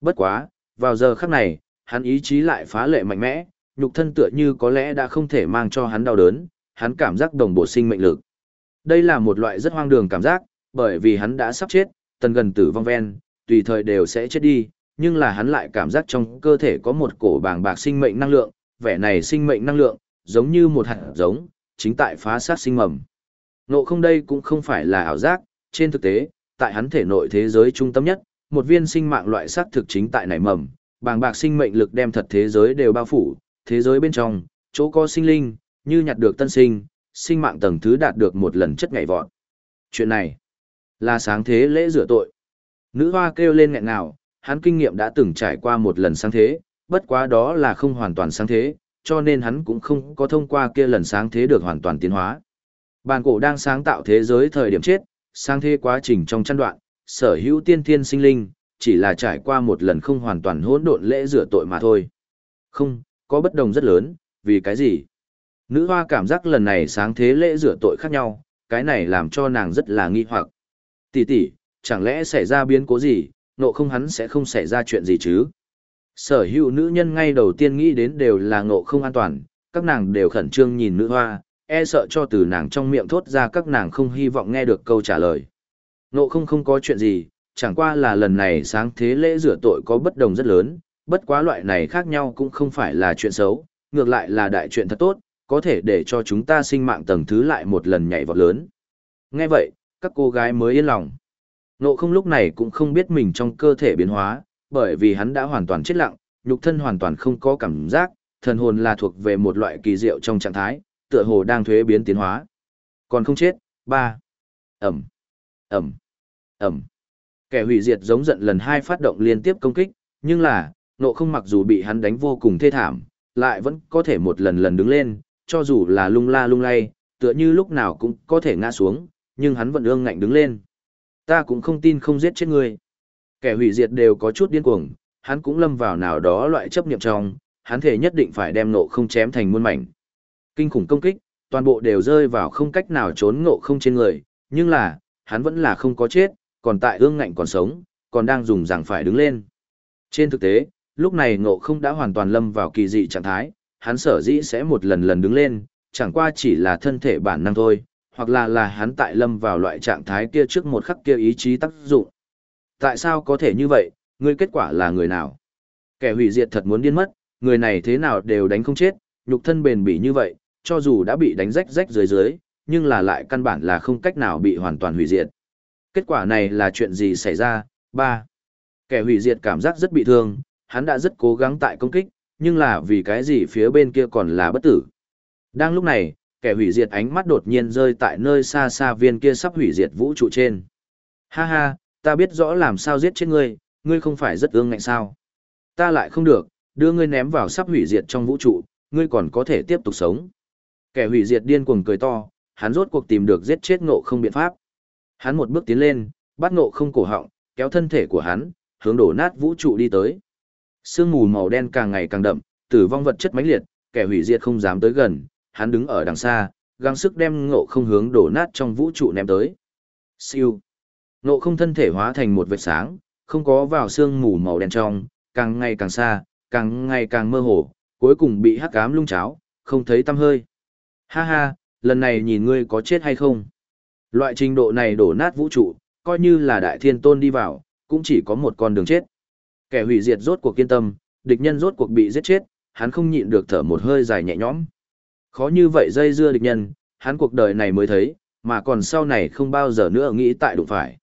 Bất quá, vào giờ khắc này, hắn ý chí lại phá lệ mạnh mẽ, nhục thân tựa như có lẽ đã không thể mang cho hắn đau đớn, hắn cảm giác đồng bộ sinh mệnh lực. Đây là một loại rất hoang đường cảm giác, bởi vì hắn đã sắp chết, tần gần tử vong ven, tùy thời đều sẽ chết đi, nhưng là hắn lại cảm giác trong cơ thể có một cổ bàng bạc sinh mệnh năng lượng, vẻ này sinh mệnh năng lượng, giống như một hạt giống, chính tại phá sát sinh mầm. Nộ không đây cũng không phải là ảo giác, trên thực tế, tại hắn thể nội thế giới trung tâm nhất, một viên sinh mạng loại sát thực chính tại nảy mầm, bàng bạc sinh mệnh lực đem thật thế giới đều bao phủ, thế giới bên trong, chỗ có sinh linh, như nhặt được tân sinh, sinh mạng tầng thứ đạt được một lần chất nhảy vọt. Chuyện này, Là sáng thế lễ rửa tội. Nữ hoa kêu lên nghẹn nào, hắn kinh nghiệm đã từng trải qua một lần sáng thế, bất quá đó là không hoàn toàn sáng thế, cho nên hắn cũng không có thông qua kia lần sáng thế được hoàn toàn tiến hóa. Bàn cổ đang sáng tạo thế giới thời điểm chết, sáng thế quá trình trong chăn đoạn, sở hữu tiên thiên sinh linh, chỉ là trải qua một lần không hoàn toàn hỗn độn lễ rửa tội mà thôi. Không, có bất đồng rất lớn, vì cái gì? Nữ hoa cảm giác lần này sáng thế lễ rửa tội khác nhau, cái này làm cho nàng rất là nghi hoặc. Tỷ tỷ, chẳng lẽ xảy ra biến cố gì, nộ không hắn sẽ không xảy ra chuyện gì chứ? Sở hữu nữ nhân ngay đầu tiên nghĩ đến đều là ngộ không an toàn, các nàng đều khẩn trương nhìn nữ hoa, e sợ cho từ nàng trong miệng thốt ra các nàng không hy vọng nghe được câu trả lời. Ngộ không không có chuyện gì, chẳng qua là lần này sáng thế lễ rửa tội có bất đồng rất lớn, bất quá loại này khác nhau cũng không phải là chuyện xấu, ngược lại là đại chuyện thật tốt, có thể để cho chúng ta sinh mạng tầng thứ lại một lần nhảy vọt lớn. Nghe vậy, các cô gái mới yên lòng. Nộ không lúc này cũng không biết mình trong cơ thể biến hóa, bởi vì hắn đã hoàn toàn chết lặng, nhục thân hoàn toàn không có cảm giác, thần hồn là thuộc về một loại kỳ diệu trong trạng thái, tựa hồ đang thuế biến tiến hóa. Còn không chết, ba. Ẩm, Ẩm, Ẩm. Kẻ hủy diệt giống giận lần hai phát động liên tiếp công kích, nhưng là, nộ không mặc dù bị hắn đánh vô cùng thê thảm, lại vẫn có thể một lần lần đứng lên, cho dù là lung la lung lay, tựa như lúc nào cũng có thể ngã xuống, nhưng hắn vẫn ương ngạnh đứng lên. Ta cũng không tin không giết chết ngươi. Kẻ hủy diệt đều có chút điên cuồng, hắn cũng lâm vào nào đó loại chấp niệm trong, hắn thể nhất định phải đem nộ không chém thành muôn mảnh. Kinh khủng công kích, toàn bộ đều rơi vào không cách nào trốn ngộ không trên người, nhưng là, hắn vẫn là không có chết, còn tại ương ngạnh còn sống, còn đang dùng rằng phải đứng lên. Trên thực tế, lúc này ngộ không đã hoàn toàn lâm vào kỳ dị trạng thái, hắn sở dĩ sẽ một lần lần đứng lên, chẳng qua chỉ là thân thể bản năng thôi, hoặc là là hắn tại lâm vào loại trạng thái kia trước một khắc kia ý chí tác dụng. Tại sao có thể như vậy, ngươi kết quả là người nào? Kẻ hủy diệt thật muốn điên mất, người này thế nào đều đánh không chết, nhục thân bền bỉ như vậy, cho dù đã bị đánh rách rách dưới dưới, nhưng là lại căn bản là không cách nào bị hoàn toàn hủy diệt. Kết quả này là chuyện gì xảy ra? 3. Kẻ hủy diệt cảm giác rất bị thương, hắn đã rất cố gắng tại công kích, nhưng là vì cái gì phía bên kia còn là bất tử. Đang lúc này, kẻ hủy diệt ánh mắt đột nhiên rơi tại nơi xa xa viên kia sắp hủy diệt vũ trụ trên. Ha ha, ta biết rõ làm sao giết chết ngươi, ngươi không phải rất ương ngạnh sao. Ta lại không được, đưa ngươi ném vào sắp hủy diệt trong vũ trụ, ngươi còn có thể tiếp tục sống. Kẻ hủy diệt điên cuồng cười to, hắn rốt cuộc tìm được giết chết ngộ không biện pháp. Hắn một bước tiến lên, bắt ngộ không cổ họng, kéo thân thể của hắn, hướng đổ nát vũ trụ đi tới. Sương mù màu đen càng ngày càng đậm, tử vong vật chất mãnh liệt, kẻ hủy diệt không dám tới gần, hắn đứng ở đằng xa, gắng sức đem ngộ không hướng đổ nát trong vũ trụ ném tới. Siêu. Ngộ không thân thể hóa thành một vệt sáng, không có vào sương mù màu đen trong, càng ngày càng xa, càng ngày càng mơ hồ, cuối cùng bị hắc ám lung cháo, không thấy tăm hơi. Ha ha, lần này nhìn ngươi có chết hay không? Loại trình độ này đổ nát vũ trụ, coi như là đại thiên tôn đi vào, cũng chỉ có một con đường chết. Kẻ hủy diệt rốt cuộc kiên tâm, địch nhân rốt cuộc bị giết chết, hắn không nhịn được thở một hơi dài nhẹ nhõm. Khó như vậy dây dưa địch nhân, hắn cuộc đời này mới thấy, mà còn sau này không bao giờ nữa nghĩ tại đụng phải.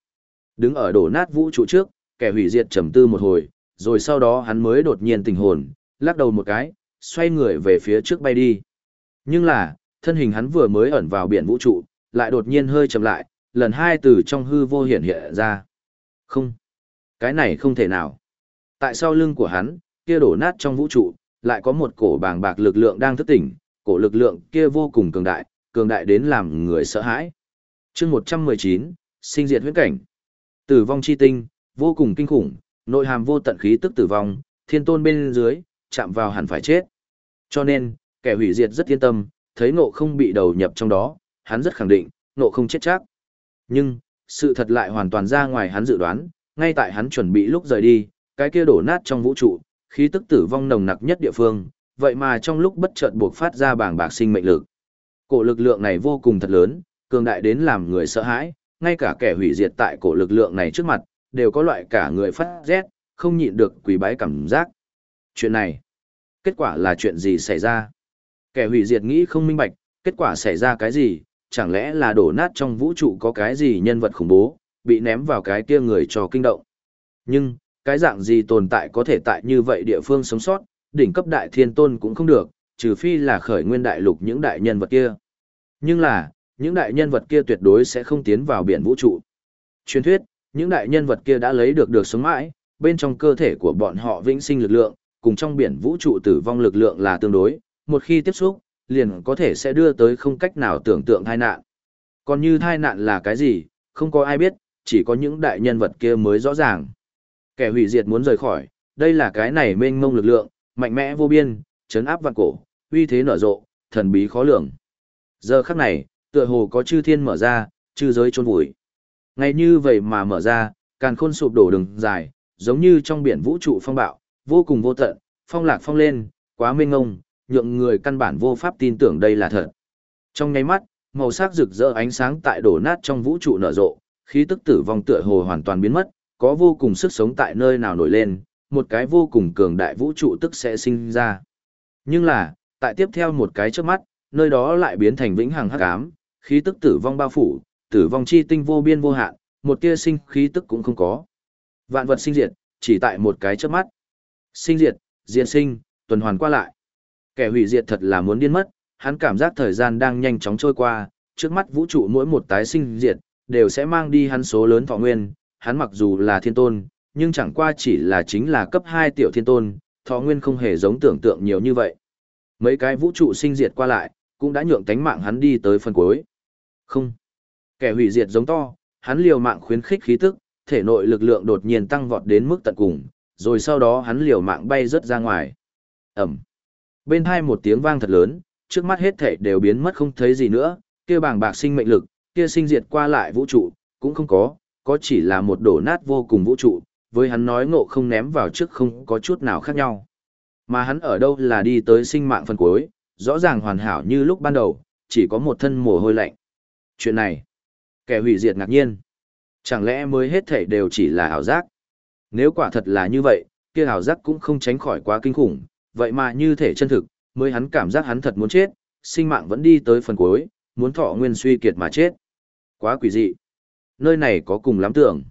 Đứng ở đổ nát vũ trụ trước, kẻ hủy diệt trầm tư một hồi, rồi sau đó hắn mới đột nhiên tình hồn, lắc đầu một cái, xoay người về phía trước bay đi. Nhưng là, thân hình hắn vừa mới ẩn vào biển vũ trụ, lại đột nhiên hơi chậm lại, lần hai từ trong hư vô hiện hiện ra. Không, cái này không thể nào. Tại sau lưng của hắn, kia đổ nát trong vũ trụ, lại có một cổ bàng bạc lực lượng đang thức tỉnh, cổ lực lượng kia vô cùng cường đại, cường đại đến làm người sợ hãi. chương 119, sinh diệt huyết cảnh. Tử vong chi tinh, vô cùng kinh khủng, nội hàm vô tận khí tức tử vong, thiên tôn bên dưới, chạm vào hẳn phải chết. Cho nên, kẻ hủy diệt rất yên tâm, thấy ngộ không bị đầu nhập trong đó, hắn rất khẳng định, ngộ không chết chắc. Nhưng, sự thật lại hoàn toàn ra ngoài hắn dự đoán, ngay tại hắn chuẩn bị lúc rời đi, cái kia đổ nát trong vũ trụ, khí tức tử vong nồng nặc nhất địa phương, vậy mà trong lúc bất chợt buộc phát ra bảng bạc sinh mệnh lực. Cổ lực lượng này vô cùng thật lớn, cường đại đến làm người sợ hãi, ngay cả kẻ hủy diệt tại cổ lực lượng này trước mặt, đều có loại cả người phát rét, không nhịn được quỳ bái cảm giác. Chuyện này, kết quả là chuyện gì xảy ra? Kẻ hủy diệt nghĩ không minh bạch, kết quả xảy ra cái gì, chẳng lẽ là đổ nát trong vũ trụ có cái gì nhân vật khủng bố, bị ném vào cái kia người cho kinh động. Nhưng, cái dạng gì tồn tại có thể tại như vậy địa phương sống sót, đỉnh cấp đại thiên tôn cũng không được, trừ phi là khởi nguyên đại lục những đại nhân vật kia. Nhưng là, những đại nhân vật kia tuyệt đối sẽ không tiến vào biển vũ trụ. Truyền thuyết, những đại nhân vật kia đã lấy được được sống mãi, bên trong cơ thể của bọn họ vĩnh sinh lực lượng, cùng trong biển vũ trụ tử vong lực lượng là tương đối, một khi tiếp xúc, liền có thể sẽ đưa tới không cách nào tưởng tượng tai nạn. Còn như tai nạn là cái gì, không có ai biết, chỉ có những đại nhân vật kia mới rõ ràng. Kẻ hủy diệt muốn rời khỏi, đây là cái này mênh mông lực lượng, mạnh mẽ vô biên, chấn áp vạn cổ, uy thế nở rộ, thần bí khó lường. Giờ khắc này, tựa hồ có chư thiên mở ra, chư giới trôn vùi. Ngay như vậy mà mở ra, càn khôn sụp đổ đường dài, giống như trong biển vũ trụ phong bạo, vô cùng vô tận, phong lạc phong lên, quá mênh ngông, nhượng người căn bản vô pháp tin tưởng đây là thật. Trong nháy mắt, màu sắc rực rỡ ánh sáng tại đổ nát trong vũ trụ nở rộ, khí tức tử vong tựa hồ hoàn toàn biến mất, có vô cùng sức sống tại nơi nào nổi lên, một cái vô cùng cường đại vũ trụ tức sẽ sinh ra. Nhưng là, tại tiếp theo một cái trước mắt, nơi đó lại biến thành vĩnh hằng hắc ám, khí tức tử vong bao phủ, tử vong chi tinh vô biên vô hạn, một tia sinh khí tức cũng không có. Vạn vật sinh diệt, chỉ tại một cái trước mắt. Sinh diệt, diệt sinh, tuần hoàn qua lại. Kẻ hủy diệt thật là muốn điên mất, hắn cảm giác thời gian đang nhanh chóng trôi qua, trước mắt vũ trụ mỗi một tái sinh diệt, đều sẽ mang đi hắn số lớn thọ nguyên, hắn mặc dù là thiên tôn, nhưng chẳng qua chỉ là chính là cấp 2 tiểu thiên tôn, thọ nguyên không hề giống tưởng tượng nhiều như vậy. Mấy cái vũ trụ sinh diệt qua lại, cũng đã nhượng tánh mạng hắn đi tới phần cuối. Không. Kẻ hủy diệt giống to, hắn liều mạng khuyến khích khí tức, thể nội lực lượng đột nhiên tăng vọt đến mức tận cùng, rồi sau đó hắn liều mạng bay rất ra ngoài. Ẩm. Bên hai một tiếng vang thật lớn, trước mắt hết thể đều biến mất không thấy gì nữa, kia bảng bạc sinh mệnh lực, kia sinh diệt qua lại vũ trụ, cũng không có, có chỉ là một đổ nát vô cùng vũ trụ, với hắn nói ngộ không ném vào trước không có chút nào khác nhau. Mà hắn ở đâu là đi tới sinh mạng phần cuối, rõ ràng hoàn hảo như lúc ban đầu, chỉ có một thân mồ hôi lạnh. Chuyện này, kẻ hủy diệt ngạc nhiên. Chẳng lẽ mới hết thể đều chỉ là ảo giác? Nếu quả thật là như vậy, kia ảo giác cũng không tránh khỏi quá kinh khủng, vậy mà như thể chân thực, mới hắn cảm giác hắn thật muốn chết, sinh mạng vẫn đi tới phần cuối, muốn thọ nguyên suy kiệt mà chết. Quá quỷ dị. Nơi này có cùng lắm tưởng.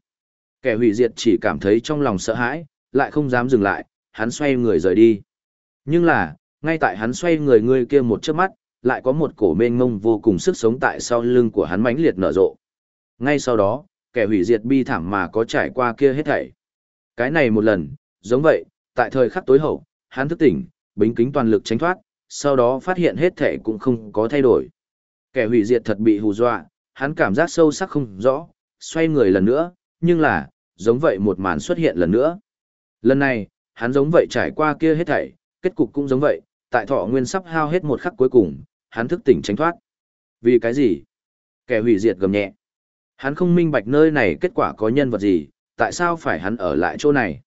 Kẻ hủy diệt chỉ cảm thấy trong lòng sợ hãi, lại không dám dừng lại, hắn xoay người rời đi. Nhưng là, ngay tại hắn xoay người người kia một chớp mắt, lại có một cổ mênh mông vô cùng sức sống tại sau lưng của hắn mãnh liệt nở rộ. Ngay sau đó, kẻ hủy diệt bi thảm mà có trải qua kia hết thảy. Cái này một lần, giống vậy, tại thời khắc tối hậu, hắn thức tỉnh, bính kính toàn lực tránh thoát, sau đó phát hiện hết thảy cũng không có thay đổi. Kẻ hủy diệt thật bị hù dọa, hắn cảm giác sâu sắc không rõ, xoay người lần nữa, nhưng là, giống vậy một màn xuất hiện lần nữa. Lần này, hắn giống vậy trải qua kia hết thảy, kết cục cũng giống vậy, tại thọ nguyên sắp hao hết một khắc cuối cùng, hắn thức tỉnh tránh thoát. Vì cái gì? Kẻ hủy diệt gầm nhẹ. Hắn không minh bạch nơi này kết quả có nhân vật gì, tại sao phải hắn ở lại chỗ này.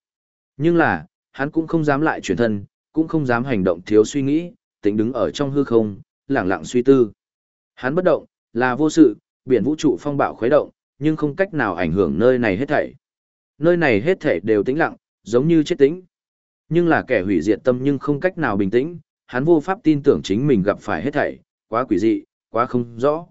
Nhưng là, hắn cũng không dám lại chuyển thân, cũng không dám hành động thiếu suy nghĩ, tính đứng ở trong hư không, lẳng lặng suy tư. Hắn bất động, là vô sự, biển vũ trụ phong bạo khuấy động, nhưng không cách nào ảnh hưởng nơi này hết thảy. Nơi này hết thảy đều tĩnh lặng, giống như chết tĩnh. Nhưng là kẻ hủy diệt tâm nhưng không cách nào bình tĩnh, hắn vô pháp tin tưởng chính mình gặp phải hết thảy, quá quỷ dị, quá không rõ.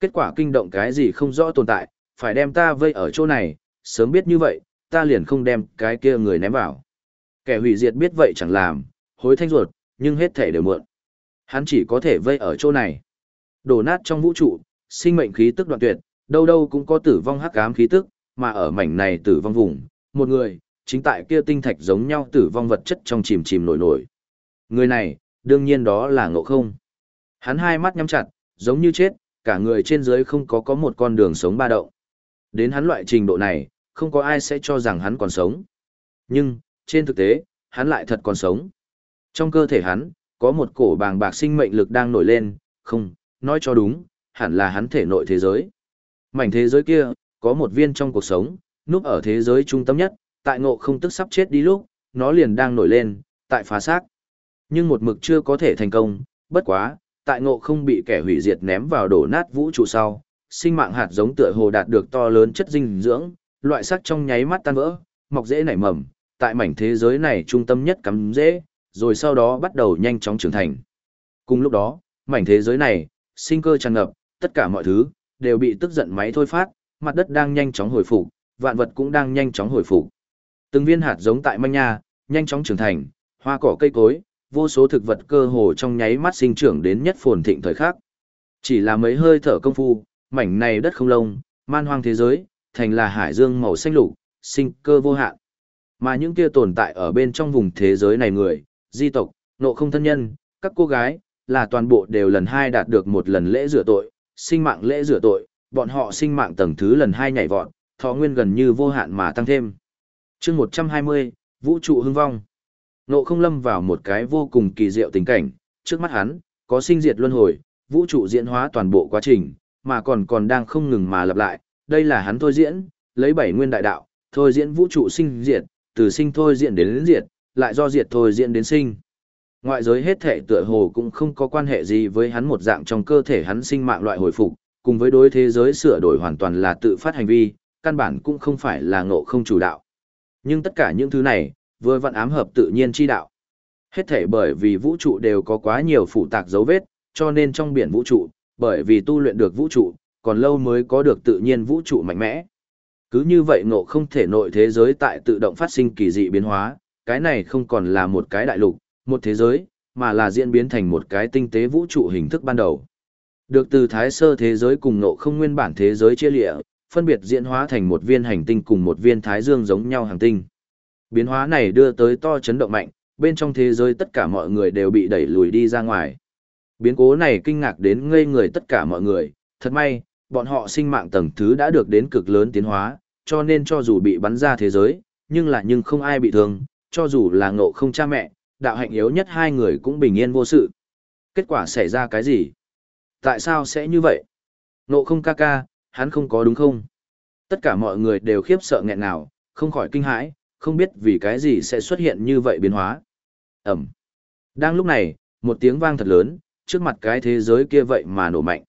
Kết quả kinh động cái gì không rõ tồn tại, phải đem ta vây ở chỗ này, sớm biết như vậy, ta liền không đem cái kia người ném vào. Kẻ hủy diệt biết vậy chẳng làm, hối thanh ruột, nhưng hết thể đều muộn. Hắn chỉ có thể vây ở chỗ này. Đổ nát trong vũ trụ, sinh mệnh khí tức đoạn tuyệt, đâu đâu cũng có tử vong hắc ám khí tức, mà ở mảnh này tử vong vùng, một người, chính tại kia tinh thạch giống nhau tử vong vật chất trong chìm chìm nổi nổi. Người này, đương nhiên đó là ngộ không. Hắn hai mắt nhắm chặt, giống như chết, cả người trên dưới không có có một con đường sống ba động. Đến hắn loại trình độ này, không có ai sẽ cho rằng hắn còn sống. Nhưng, trên thực tế, hắn lại thật còn sống. Trong cơ thể hắn, có một cổ bàng bạc sinh mệnh lực đang nổi lên, không, nói cho đúng, hẳn là hắn thể nội thế giới. Mảnh thế giới kia, có một viên trong cuộc sống, núp ở thế giới trung tâm nhất, tại ngộ không tức sắp chết đi lúc, nó liền đang nổi lên, tại phá xác. Nhưng một mực chưa có thể thành công, bất quá, tại ngộ không bị kẻ hủy diệt ném vào đổ nát vũ trụ sau, sinh mạng hạt giống tựa hồ đạt được to lớn chất dinh dưỡng, loại sắc trong nháy mắt tan vỡ, mọc dễ nảy mầm, tại mảnh thế giới này trung tâm nhất cắm dễ, rồi sau đó bắt đầu nhanh chóng trưởng thành. Cùng lúc đó, mảnh thế giới này, sinh cơ tràn ngập, tất cả mọi thứ đều bị tức giận máy thôi phát, mặt đất đang nhanh chóng hồi phục, vạn vật cũng đang nhanh chóng hồi phục. Từng viên hạt giống tại manh nha, nhanh chóng trưởng thành, hoa cỏ cây cối, vô số thực vật cơ hồ trong nháy mắt sinh trưởng đến nhất phồn thịnh thời khắc. Chỉ là mấy hơi thở công phu, mảnh này đất không lông, man hoang thế giới, thành là hải dương màu xanh lục, sinh cơ vô hạn. Mà những kia tồn tại ở bên trong vùng thế giới này người, di tộc, nộ không thân nhân, các cô gái, là toàn bộ đều lần hai đạt được một lần lễ rửa tội, sinh mạng lễ rửa tội, bọn họ sinh mạng tầng thứ lần hai nhảy vọt, thọ nguyên gần như vô hạn mà tăng thêm. chương 120, Vũ trụ hưng vong. Nộ không lâm vào một cái vô cùng kỳ diệu tình cảnh, trước mắt hắn, có sinh diệt luân hồi, vũ trụ diễn hóa toàn bộ quá trình, mà còn còn đang không ngừng mà lặp lại, đây là hắn thôi diễn, lấy bảy nguyên đại đạo, thôi diễn vũ trụ sinh diệt, từ sinh thôi diễn đến, đến diệt, lại do diệt thôi diễn đến sinh. Ngoại giới hết thể tựa hồ cũng không có quan hệ gì với hắn một dạng trong cơ thể hắn sinh mạng loại hồi phục, cùng với đối thế giới sửa đổi hoàn toàn là tự phát hành vi, căn bản cũng không phải là ngộ không chủ đạo. Nhưng tất cả những thứ này, vừa vặn ám hợp tự nhiên chi đạo. Hết thể bởi vì vũ trụ đều có quá nhiều phụ tạc dấu vết, cho nên trong biển vũ trụ, bởi vì tu luyện được vũ trụ, còn lâu mới có được tự nhiên vũ trụ mạnh mẽ. Cứ như vậy ngộ không thể nội thế giới tại tự động phát sinh kỳ dị biến hóa, cái này không còn là một cái đại lục, một thế giới, mà là diễn biến thành một cái tinh tế vũ trụ hình thức ban đầu. Được từ thái sơ thế giới cùng ngộ không nguyên bản thế giới chia lịa, phân biệt diễn hóa thành một viên hành tinh cùng một viên thái dương giống nhau hành tinh. Biến hóa này đưa tới to chấn động mạnh, bên trong thế giới tất cả mọi người đều bị đẩy lùi đi ra ngoài. Biến cố này kinh ngạc đến ngây người tất cả mọi người, thật may, bọn họ sinh mạng tầng thứ đã được đến cực lớn tiến hóa, cho nên cho dù bị bắn ra thế giới, nhưng là nhưng không ai bị thương, cho dù là ngộ không cha mẹ, đạo hạnh yếu nhất hai người cũng bình yên vô sự. Kết quả xảy ra cái gì? Tại sao sẽ như vậy? Nộ không ca ca, hắn không có đúng không? Tất cả mọi người đều khiếp sợ nghẹn nào, không khỏi kinh hãi, không biết vì cái gì sẽ xuất hiện như vậy biến hóa. Ẩm. Đang lúc này, một tiếng vang thật lớn, trước mặt cái thế giới kia vậy mà nổ mạnh.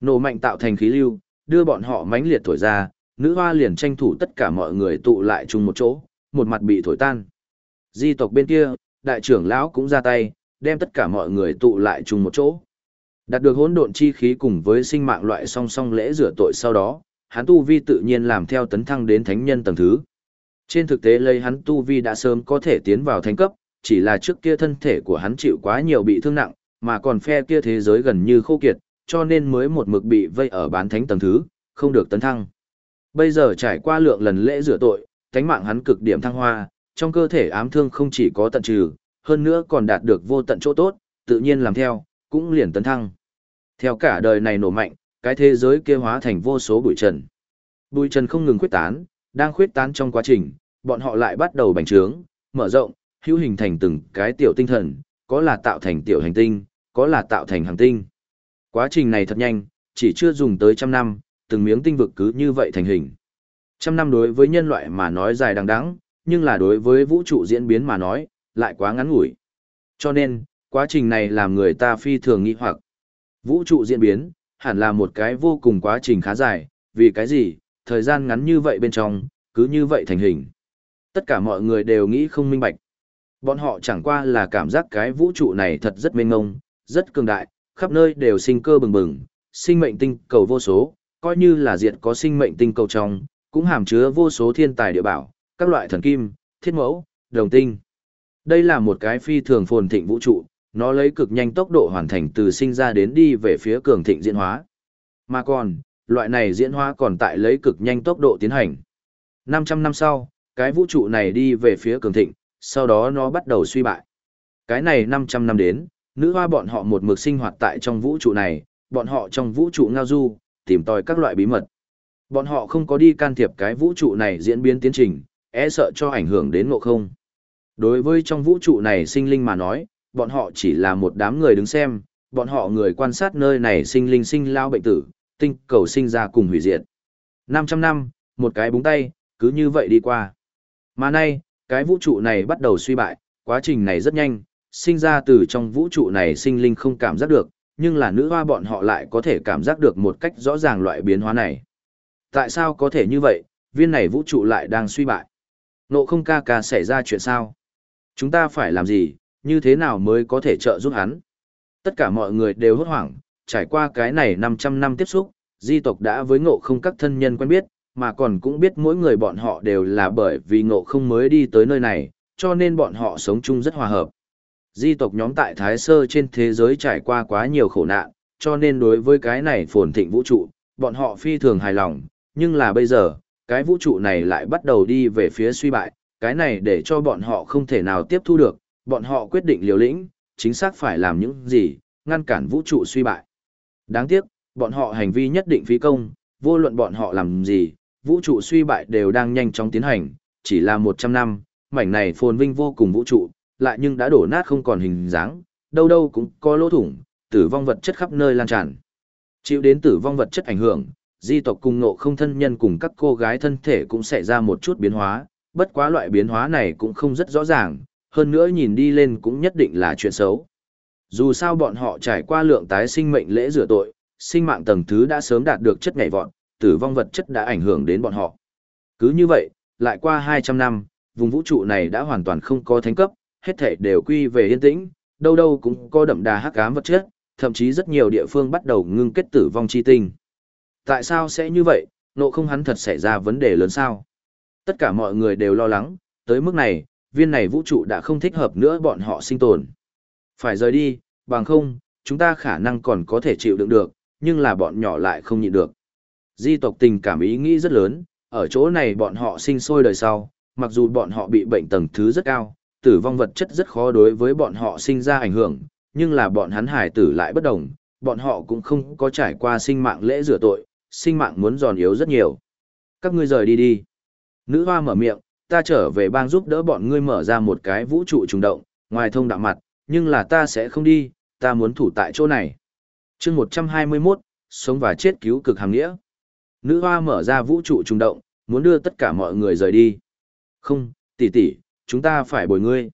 Nổ mạnh tạo thành khí lưu, đưa bọn họ mãnh liệt thổi ra, nữ hoa liền tranh thủ tất cả mọi người tụ lại chung một chỗ, một mặt bị thổi tan. Di tộc bên kia, đại trưởng lão cũng ra tay, đem tất cả mọi người tụ lại chung một chỗ. Đạt được hỗn độn chi khí cùng với sinh mạng loại song song lễ rửa tội sau đó, hắn tu vi tự nhiên làm theo tấn thăng đến thánh nhân tầng thứ. Trên thực tế lấy hắn tu vi đã sớm có thể tiến vào thánh cấp, chỉ là trước kia thân thể của hắn chịu quá nhiều bị thương nặng, mà còn phe kia thế giới gần như khô kiệt, cho nên mới một mực bị vây ở bán thánh tầng thứ, không được tấn thăng. Bây giờ trải qua lượng lần lễ rửa tội, thánh mạng hắn cực điểm thăng hoa, trong cơ thể ám thương không chỉ có tận trừ, hơn nữa còn đạt được vô tận chỗ tốt, tự nhiên làm theo, cũng liền tấn thăng. Theo cả đời này nổ mạnh, cái thế giới kia hóa thành vô số bụi trần. Bụi trần không ngừng khuyết tán, đang khuyết tán trong quá trình, bọn họ lại bắt đầu bành trướng, mở rộng, hữu hình thành từng cái tiểu tinh thần, có là tạo thành tiểu hành tinh, có là tạo thành hành tinh. Quá trình này thật nhanh, chỉ chưa dùng tới trăm năm, từng miếng tinh vực cứ như vậy thành hình. Trăm năm đối với nhân loại mà nói dài đằng đẵng, nhưng là đối với vũ trụ diễn biến mà nói, lại quá ngắn ngủi. Cho nên, quá trình này làm người ta phi thường nghi hoặc. Vũ trụ diễn biến, hẳn là một cái vô cùng quá trình khá dài, vì cái gì, thời gian ngắn như vậy bên trong, cứ như vậy thành hình. Tất cả mọi người đều nghĩ không minh bạch. Bọn họ chẳng qua là cảm giác cái vũ trụ này thật rất mênh ngông, rất cường đại, khắp nơi đều sinh cơ bừng bừng, sinh mệnh tinh cầu vô số, coi như là diệt có sinh mệnh tinh cầu trong, cũng hàm chứa vô số thiên tài địa bảo, các loại thần kim, thiết mẫu, đồng tinh. Đây là một cái phi thường phồn thịnh vũ trụ, nó lấy cực nhanh tốc độ hoàn thành từ sinh ra đến đi về phía cường thịnh diễn hóa. Mà còn, loại này diễn hóa còn tại lấy cực nhanh tốc độ tiến hành. 500 năm sau, cái vũ trụ này đi về phía cường thịnh, sau đó nó bắt đầu suy bại. Cái này 500 năm đến, nữ hoa bọn họ một mực sinh hoạt tại trong vũ trụ này, bọn họ trong vũ trụ ngao du, tìm tòi các loại bí mật. Bọn họ không có đi can thiệp cái vũ trụ này diễn biến tiến trình, e sợ cho ảnh hưởng đến ngộ không. Đối với trong vũ trụ này sinh linh mà nói, bọn họ chỉ là một đám người đứng xem, bọn họ người quan sát nơi này sinh linh sinh lao bệnh tử, tinh cầu sinh ra cùng hủy diệt. 500 năm, một cái búng tay, cứ như vậy đi qua. Mà nay, cái vũ trụ này bắt đầu suy bại, quá trình này rất nhanh, sinh ra từ trong vũ trụ này sinh linh không cảm giác được, nhưng là nữ hoa bọn họ lại có thể cảm giác được một cách rõ ràng loại biến hóa này. Tại sao có thể như vậy, viên này vũ trụ lại đang suy bại? Nộ không ca ca xảy ra chuyện sao? Chúng ta phải làm gì, như thế nào mới có thể trợ giúp hắn? Tất cả mọi người đều hốt hoảng, trải qua cái này 500 năm tiếp xúc, di tộc đã với ngộ không các thân nhân quen biết, mà còn cũng biết mỗi người bọn họ đều là bởi vì ngộ không mới đi tới nơi này, cho nên bọn họ sống chung rất hòa hợp. Di tộc nhóm tại Thái Sơ trên thế giới trải qua quá nhiều khổ nạn, cho nên đối với cái này phồn thịnh vũ trụ, bọn họ phi thường hài lòng, nhưng là bây giờ, cái vũ trụ này lại bắt đầu đi về phía suy bại, cái này để cho bọn họ không thể nào tiếp thu được, bọn họ quyết định liều lĩnh, chính xác phải làm những gì, ngăn cản vũ trụ suy bại. Đáng tiếc, bọn họ hành vi nhất định phí công, vô luận bọn họ làm gì, vũ trụ suy bại đều đang nhanh chóng tiến hành, chỉ là 100 năm, mảnh này phồn vinh vô cùng vũ trụ, lại nhưng đã đổ nát không còn hình dáng, đâu đâu cũng có lỗ thủng, tử vong vật chất khắp nơi lan tràn. Chịu đến tử vong vật chất ảnh hưởng, di tộc cùng nộ không thân nhân cùng các cô gái thân thể cũng sẽ ra một chút biến hóa, bất quá loại biến hóa này cũng không rất rõ ràng, hơn nữa nhìn đi lên cũng nhất định là chuyện xấu. Dù sao bọn họ trải qua lượng tái sinh mệnh lễ rửa tội, sinh mạng tầng thứ đã sớm đạt được chất nhảy vọt, tử vong vật chất đã ảnh hưởng đến bọn họ. Cứ như vậy, lại qua 200 năm, vùng vũ trụ này đã hoàn toàn không có thánh cấp, hết thể đều quy về yên tĩnh, đâu đâu cũng có đậm đà hắc ám vật chất, thậm chí rất nhiều địa phương bắt đầu ngưng kết tử vong chi tinh. Tại sao sẽ như vậy, nộ không hắn thật xảy ra vấn đề lớn sao? Tất cả mọi người đều lo lắng, tới mức này, viên này vũ trụ đã không thích hợp nữa bọn họ sinh tồn. Phải rời đi, bằng không, chúng ta khả năng còn có thể chịu đựng được, nhưng là bọn nhỏ lại không nhịn được. Di tộc tình cảm ý nghĩ rất lớn, ở chỗ này bọn họ sinh sôi đời sau, mặc dù bọn họ bị bệnh tầng thứ rất cao, tử vong vật chất rất khó đối với bọn họ sinh ra ảnh hưởng, nhưng là bọn hắn hải tử lại bất đồng, bọn họ cũng không có trải qua sinh mạng lễ rửa tội, sinh mạng muốn giòn yếu rất nhiều. Các ngươi rời đi đi. Nữ hoa mở miệng, ta trở về bang giúp đỡ bọn ngươi mở ra một cái vũ trụ trùng động, ngoài thông đạo mặt, nhưng là ta sẽ không đi, ta muốn thủ tại chỗ này. chương 121, sống và chết cứu cực hàng nghĩa. Nữ hoa mở ra vũ trụ trùng động, muốn đưa tất cả mọi người rời đi. Không, tỷ tỷ, chúng ta phải bồi ngươi.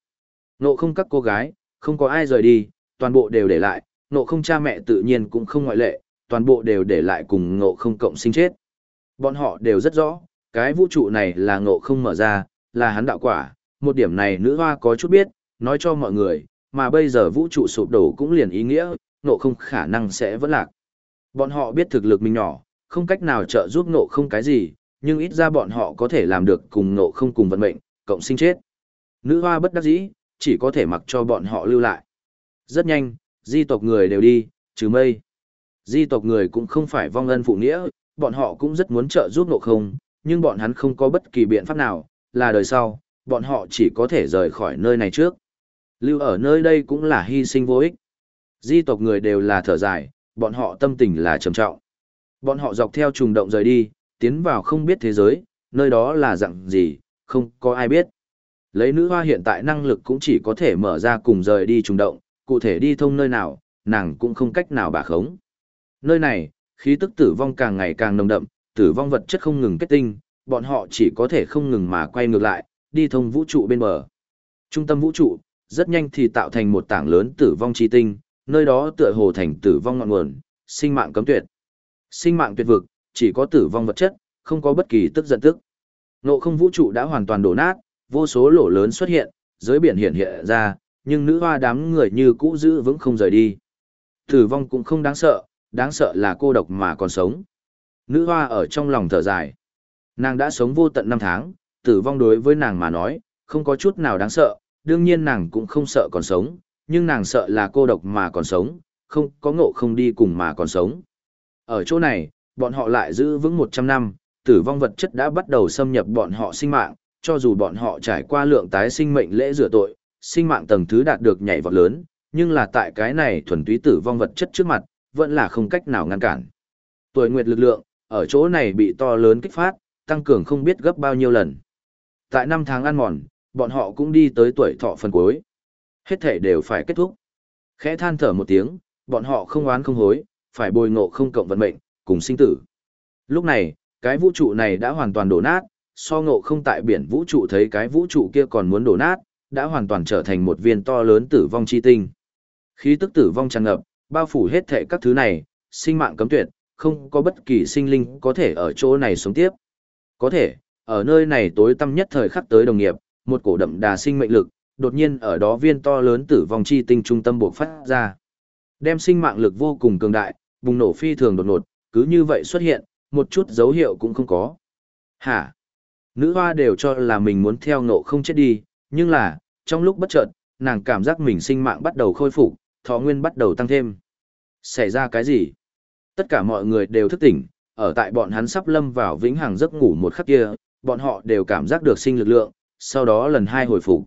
Nộ không các cô gái, không có ai rời đi, toàn bộ đều để lại, nộ không cha mẹ tự nhiên cũng không ngoại lệ, toàn bộ đều để lại cùng ngộ không cộng sinh chết. Bọn họ đều rất rõ, cái vũ trụ này là ngộ không mở ra, là hắn đạo quả, một điểm này nữ hoa có chút biết, nói cho mọi người, mà bây giờ vũ trụ sụp đổ cũng liền ý nghĩa, ngộ không khả năng sẽ vẫn lạc. Bọn họ biết thực lực mình nhỏ, không cách nào trợ giúp ngộ không cái gì, nhưng ít ra bọn họ có thể làm được cùng ngộ không cùng vận mệnh, cộng sinh chết. Nữ hoa bất đắc dĩ, chỉ có thể mặc cho bọn họ lưu lại. Rất nhanh, di tộc người đều đi, trừ mây. Di tộc người cũng không phải vong ân phụ nghĩa, bọn họ cũng rất muốn trợ giúp nộ không, nhưng bọn hắn không có bất kỳ biện pháp nào, là đời sau, bọn họ chỉ có thể rời khỏi nơi này trước. Lưu ở nơi đây cũng là hy sinh vô ích. Di tộc người đều là thở dài, bọn họ tâm tình là trầm trọng. Bọn họ dọc theo trùng động rời đi, tiến vào không biết thế giới, nơi đó là dạng gì, không có ai biết. Lấy nữ hoa hiện tại năng lực cũng chỉ có thể mở ra cùng rời đi trùng động, cụ thể đi thông nơi nào, nàng cũng không cách nào bà khống. Nơi này, khí tức tử vong càng ngày càng nồng đậm, tử vong vật chất không ngừng kết tinh, bọn họ chỉ có thể không ngừng mà quay ngược lại, đi thông vũ trụ bên bờ. Trung tâm vũ trụ, rất nhanh thì tạo thành một tảng lớn tử vong chi tinh, nơi đó tựa hồ thành tử vong ngọn nguồn, sinh mạng cấm tuyệt. Sinh mạng tuyệt vực, chỉ có tử vong vật chất, không có bất kỳ tức giận tức. Nộ không vũ trụ đã hoàn toàn đổ nát, vô số lỗ lớn xuất hiện, giới biển hiện hiện ra, nhưng nữ hoa đám người như cũ giữ vững không rời đi. Tử vong cũng không đáng sợ, đáng sợ là cô độc mà còn sống. Nữ hoa ở trong lòng thở dài. Nàng đã sống vô tận năm tháng, tử vong đối với nàng mà nói, không có chút nào đáng sợ, đương nhiên nàng cũng không sợ còn sống, nhưng nàng sợ là cô độc mà còn sống, không có ngộ không đi cùng mà còn sống. Ở chỗ này, bọn họ lại giữ vững 100 năm, tử vong vật chất đã bắt đầu xâm nhập bọn họ sinh mạng, cho dù bọn họ trải qua lượng tái sinh mệnh lễ rửa tội, sinh mạng tầng thứ đạt được nhảy vọt lớn, nhưng là tại cái này thuần túy tử vong vật chất trước mặt, vẫn là không cách nào ngăn cản. Tuổi nguyệt lực lượng, ở chỗ này bị to lớn kích phát, tăng cường không biết gấp bao nhiêu lần. Tại năm tháng ăn mòn, bọn họ cũng đi tới tuổi thọ phần cuối. Hết thể đều phải kết thúc. Khẽ than thở một tiếng, bọn họ không oán không hối, phải bồi ngộ không cộng vận mệnh, cùng sinh tử. Lúc này, cái vũ trụ này đã hoàn toàn đổ nát, so ngộ không tại biển vũ trụ thấy cái vũ trụ kia còn muốn đổ nát, đã hoàn toàn trở thành một viên to lớn tử vong chi tinh. Khí tức tử vong tràn ngập, bao phủ hết thệ các thứ này, sinh mạng cấm tuyệt, không có bất kỳ sinh linh có thể ở chỗ này sống tiếp. Có thể, ở nơi này tối tăm nhất thời khắc tới đồng nghiệp, một cổ đậm đà sinh mệnh lực, đột nhiên ở đó viên to lớn tử vong chi tinh trung tâm buộc phát ra. Đem sinh mạng lực vô cùng cường đại, bùng nổ phi thường đột ngột, cứ như vậy xuất hiện, một chút dấu hiệu cũng không có. Hả? Nữ hoa đều cho là mình muốn theo ngộ không chết đi, nhưng là, trong lúc bất chợt, nàng cảm giác mình sinh mạng bắt đầu khôi phục, thọ nguyên bắt đầu tăng thêm. Xảy ra cái gì? Tất cả mọi người đều thức tỉnh, ở tại bọn hắn sắp lâm vào vĩnh hằng giấc ngủ một khắc kia, bọn họ đều cảm giác được sinh lực lượng, sau đó lần hai hồi phục.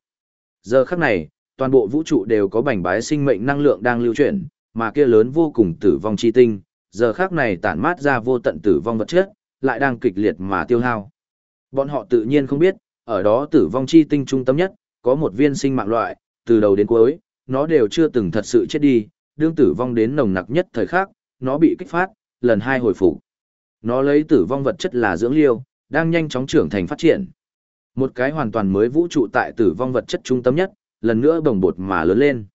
Giờ khắc này, toàn bộ vũ trụ đều có bành bái sinh mệnh năng lượng đang lưu chuyển, mà kia lớn vô cùng tử vong chi tinh, giờ khắc này tản mát ra vô tận tử vong vật chất, lại đang kịch liệt mà tiêu hao. Bọn họ tự nhiên không biết, ở đó tử vong chi tinh trung tâm nhất, có một viên sinh mạng loại, từ đầu đến cuối, nó đều chưa từng thật sự chết đi, đương tử vong đến nồng nặc nhất thời khắc, nó bị kích phát, lần hai hồi phục. Nó lấy tử vong vật chất là dưỡng liêu, đang nhanh chóng trưởng thành phát triển. Một cái hoàn toàn mới vũ trụ tại tử vong vật chất trung tâm nhất, lần nữa bồng bột mà lớn lên.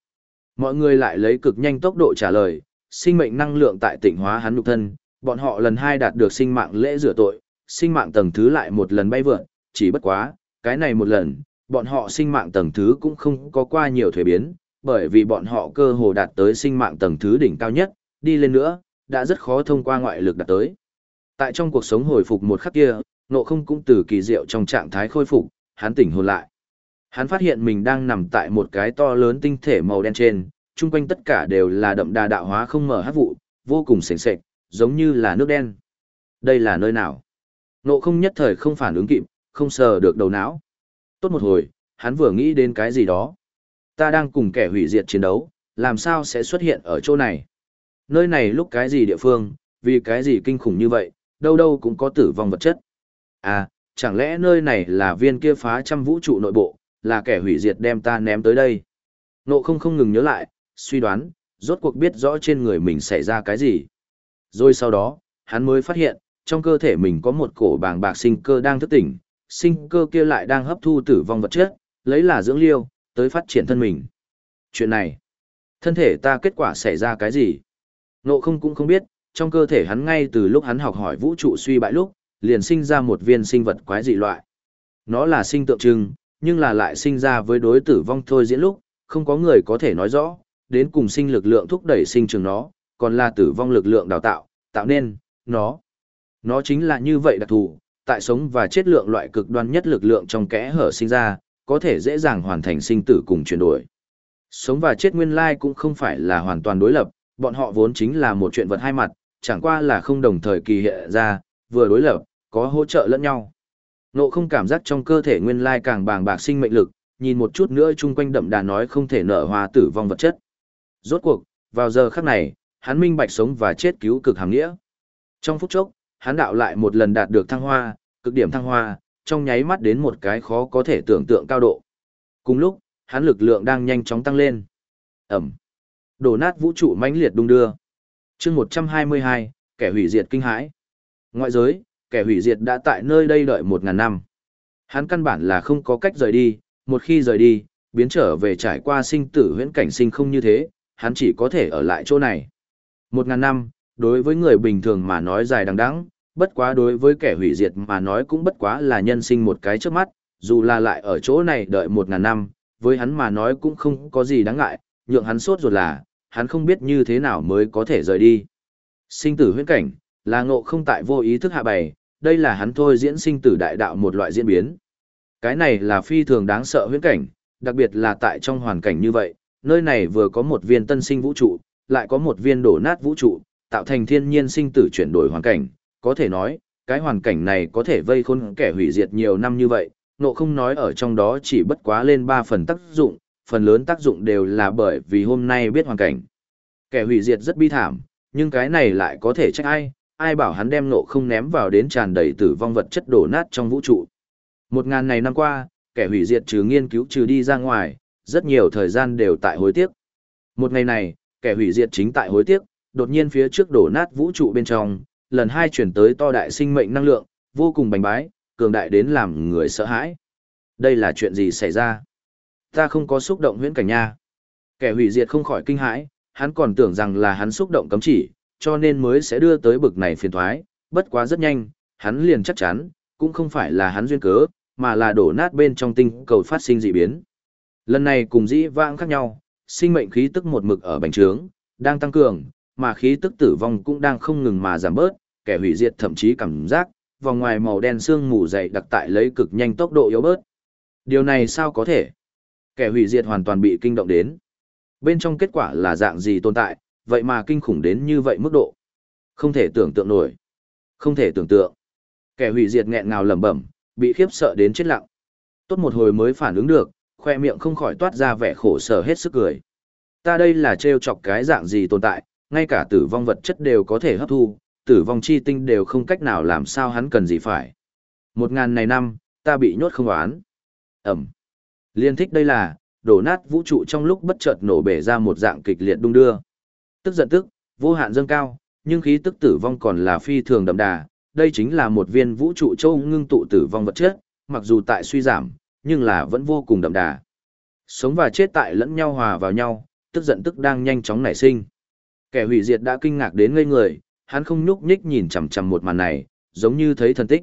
Mọi người lại lấy cực nhanh tốc độ trả lời, sinh mệnh năng lượng tại tịnh hóa hắn nhục thân, bọn họ lần hai đạt được sinh mạng lễ rửa tội, sinh mạng tầng thứ lại một lần bay vượn, chỉ bất quá, cái này một lần, bọn họ sinh mạng tầng thứ cũng không có qua nhiều thuế biến, bởi vì bọn họ cơ hồ đạt tới sinh mạng tầng thứ đỉnh cao nhất, đi lên nữa, đã rất khó thông qua ngoại lực đạt tới. Tại trong cuộc sống hồi phục một khắc kia, nộ không cũng từ kỳ diệu trong trạng thái khôi phục, hắn tỉnh hồn lại. Hắn phát hiện mình đang nằm tại một cái to lớn tinh thể màu đen trên, chung quanh tất cả đều là đậm đà đạo hóa không mở hát vụ, vô cùng sền sệt, giống như là nước đen. Đây là nơi nào? Nộ không nhất thời không phản ứng kịp, không sờ được đầu não. Tốt một hồi, hắn vừa nghĩ đến cái gì đó. Ta đang cùng kẻ hủy diệt chiến đấu, làm sao sẽ xuất hiện ở chỗ này? Nơi này lúc cái gì địa phương, vì cái gì kinh khủng như vậy, đâu đâu cũng có tử vong vật chất. À, chẳng lẽ nơi này là viên kia phá trăm vũ trụ nội bộ, là kẻ hủy diệt đem ta ném tới đây. Nộ không không ngừng nhớ lại, suy đoán, rốt cuộc biết rõ trên người mình xảy ra cái gì. Rồi sau đó, hắn mới phát hiện, trong cơ thể mình có một cổ bàng bạc sinh cơ đang thức tỉnh, sinh cơ kia lại đang hấp thu tử vong vật chất, lấy là dưỡng liêu, tới phát triển thân mình. Chuyện này, thân thể ta kết quả xảy ra cái gì? Nộ không cũng không biết, trong cơ thể hắn ngay từ lúc hắn học hỏi vũ trụ suy bại lúc, liền sinh ra một viên sinh vật quái dị loại. Nó là sinh tượng trưng, nhưng là lại sinh ra với đối tử vong thôi diễn lúc, không có người có thể nói rõ, đến cùng sinh lực lượng thúc đẩy sinh trường nó, còn là tử vong lực lượng đào tạo, tạo nên, nó. Nó chính là như vậy đặc thù, tại sống và chết lượng loại cực đoan nhất lực lượng trong kẽ hở sinh ra, có thể dễ dàng hoàn thành sinh tử cùng chuyển đổi. Sống và chết nguyên lai cũng không phải là hoàn toàn đối lập, bọn họ vốn chính là một chuyện vật hai mặt, chẳng qua là không đồng thời kỳ hiện ra, vừa đối lập, có hỗ trợ lẫn nhau. Nộ không cảm giác trong cơ thể nguyên lai càng bàng bạc sinh mệnh lực, nhìn một chút nữa chung quanh đậm đà nói không thể nở hoa tử vong vật chất. Rốt cuộc, vào giờ khắc này, hắn minh bạch sống và chết cứu cực hàng nghĩa. Trong phút chốc, hắn đạo lại một lần đạt được thăng hoa, cực điểm thăng hoa, trong nháy mắt đến một cái khó có thể tưởng tượng cao độ. Cùng lúc, hắn lực lượng đang nhanh chóng tăng lên. Ẩm. Đổ nát vũ trụ mãnh liệt đung đưa. chương 122, kẻ hủy diệt kinh hãi. Ngoại giới, kẻ hủy diệt đã tại nơi đây đợi một ngàn năm. Hắn căn bản là không có cách rời đi, một khi rời đi, biến trở về trải qua sinh tử huyễn cảnh sinh không như thế, hắn chỉ có thể ở lại chỗ này. Một ngàn năm, đối với người bình thường mà nói dài đằng đẵng, bất quá đối với kẻ hủy diệt mà nói cũng bất quá là nhân sinh một cái trước mắt, dù là lại ở chỗ này đợi một ngàn năm, với hắn mà nói cũng không có gì đáng ngại, nhượng hắn sốt ruột là, hắn không biết như thế nào mới có thể rời đi. Sinh tử huyễn cảnh, là ngộ không tại vô ý thức hạ bày, đây là hắn thôi diễn sinh tử đại đạo một loại diễn biến. Cái này là phi thường đáng sợ huyễn cảnh, đặc biệt là tại trong hoàn cảnh như vậy, nơi này vừa có một viên tân sinh vũ trụ, lại có một viên đổ nát vũ trụ, tạo thành thiên nhiên sinh tử chuyển đổi hoàn cảnh, có thể nói, cái hoàn cảnh này có thể vây khôn kẻ hủy diệt nhiều năm như vậy, nộ không nói ở trong đó chỉ bất quá lên 3 phần tác dụng, phần lớn tác dụng đều là bởi vì hôm nay biết hoàn cảnh. Kẻ hủy diệt rất bi thảm, nhưng cái này lại có thể trách ai, ai bảo hắn đem nộ không ném vào đến tràn đầy tử vong vật chất đổ nát trong vũ trụ. Một ngàn này năm qua, kẻ hủy diệt trừ nghiên cứu trừ đi ra ngoài, rất nhiều thời gian đều tại hối tiếc. Một ngày này, kẻ hủy diệt chính tại hối tiếc, đột nhiên phía trước đổ nát vũ trụ bên trong, lần hai chuyển tới to đại sinh mệnh năng lượng, vô cùng bành bái, cường đại đến làm người sợ hãi. Đây là chuyện gì xảy ra? Ta không có xúc động huyễn cảnh nha. Kẻ hủy diệt không khỏi kinh hãi, hắn còn tưởng rằng là hắn xúc động cấm chỉ, cho nên mới sẽ đưa tới bực này phiền thoái, bất quá rất nhanh, hắn liền chắc chắn, cũng không phải là hắn duyên cớ, mà là đổ nát bên trong tinh cầu phát sinh dị biến. Lần này cùng dĩ vãng khác nhau, sinh mệnh khí tức một mực ở bành trướng, đang tăng cường, mà khí tức tử vong cũng đang không ngừng mà giảm bớt, kẻ hủy diệt thậm chí cảm giác, vòng ngoài màu đen sương mù dày đặc tại lấy cực nhanh tốc độ yếu bớt. Điều này sao có thể? Kẻ hủy diệt hoàn toàn bị kinh động đến. Bên trong kết quả là dạng gì tồn tại, vậy mà kinh khủng đến như vậy mức độ. Không thể tưởng tượng nổi. Không thể tưởng tượng. Kẻ hủy diệt nghẹn ngào lẩm bẩm, bị khiếp sợ đến chết lặng. Tốt một hồi mới phản ứng được, khoe miệng không khỏi toát ra vẻ khổ sở hết sức cười. Ta đây là trêu chọc cái dạng gì tồn tại, ngay cả tử vong vật chất đều có thể hấp thu, tử vong chi tinh đều không cách nào làm sao hắn cần gì phải. Một ngàn này năm, ta bị nhốt không oán. Ẩm. Liên thích đây là, đổ nát vũ trụ trong lúc bất chợt nổ bể ra một dạng kịch liệt đung đưa. Tức giận tức, vô hạn dâng cao, nhưng khí tức tử vong còn là phi thường đậm đà. Đây chính là một viên vũ trụ châu ngưng tụ tử vong vật chất, mặc dù tại suy giảm, nhưng là vẫn vô cùng đậm đà. Sống và chết tại lẫn nhau hòa vào nhau, tức giận tức đang nhanh chóng nảy sinh. Kẻ hủy diệt đã kinh ngạc đến ngây người, hắn không nhúc nhích nhìn chằm chằm một màn này, giống như thấy thần tích.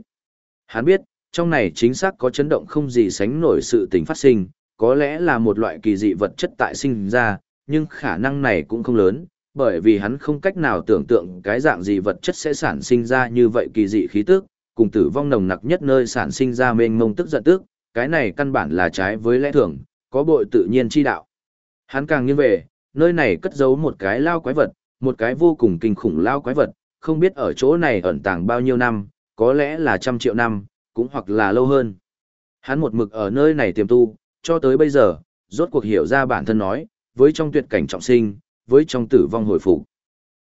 Hắn biết, trong này chính xác có chấn động không gì sánh nổi sự tình phát sinh, có lẽ là một loại kỳ dị vật chất tại sinh ra, nhưng khả năng này cũng không lớn, bởi vì hắn không cách nào tưởng tượng cái dạng gì vật chất sẽ sản sinh ra như vậy kỳ dị khí tức, cùng tử vong nồng nặc nhất nơi sản sinh ra mênh mông tức giận tức, cái này căn bản là trái với lẽ thường, có bội tự nhiên chi đạo. Hắn càng nghiêng về, nơi này cất giấu một cái lao quái vật, một cái vô cùng kinh khủng lao quái vật, không biết ở chỗ này ẩn tàng bao nhiêu năm, có lẽ là trăm triệu năm, cũng hoặc là lâu hơn. Hắn một mực ở nơi này tiềm tu, cho tới bây giờ, rốt cuộc hiểu ra bản thân nói, với trong tuyệt cảnh trọng sinh, với trong tử vong hồi phục.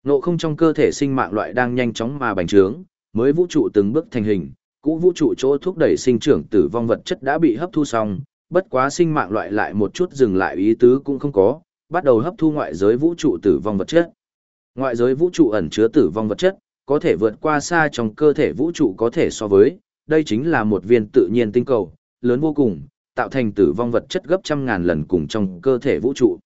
Nộ không trong cơ thể sinh mạng loại đang nhanh chóng mà bành trướng, mới vũ trụ từng bước thành hình, cũ vũ trụ chỗ thúc đẩy sinh trưởng tử vong vật chất đã bị hấp thu xong, bất quá sinh mạng loại lại một chút dừng lại ý tứ cũng không có, bắt đầu hấp thu ngoại giới vũ trụ tử vong vật chất. Ngoại giới vũ trụ ẩn chứa tử vong vật chất, có thể vượt qua xa trong cơ thể vũ trụ có thể so với, đây chính là một viên tự nhiên tinh cầu, lớn vô cùng, tạo thành tử vong vật chất gấp trăm ngàn lần cùng trong cơ thể vũ trụ.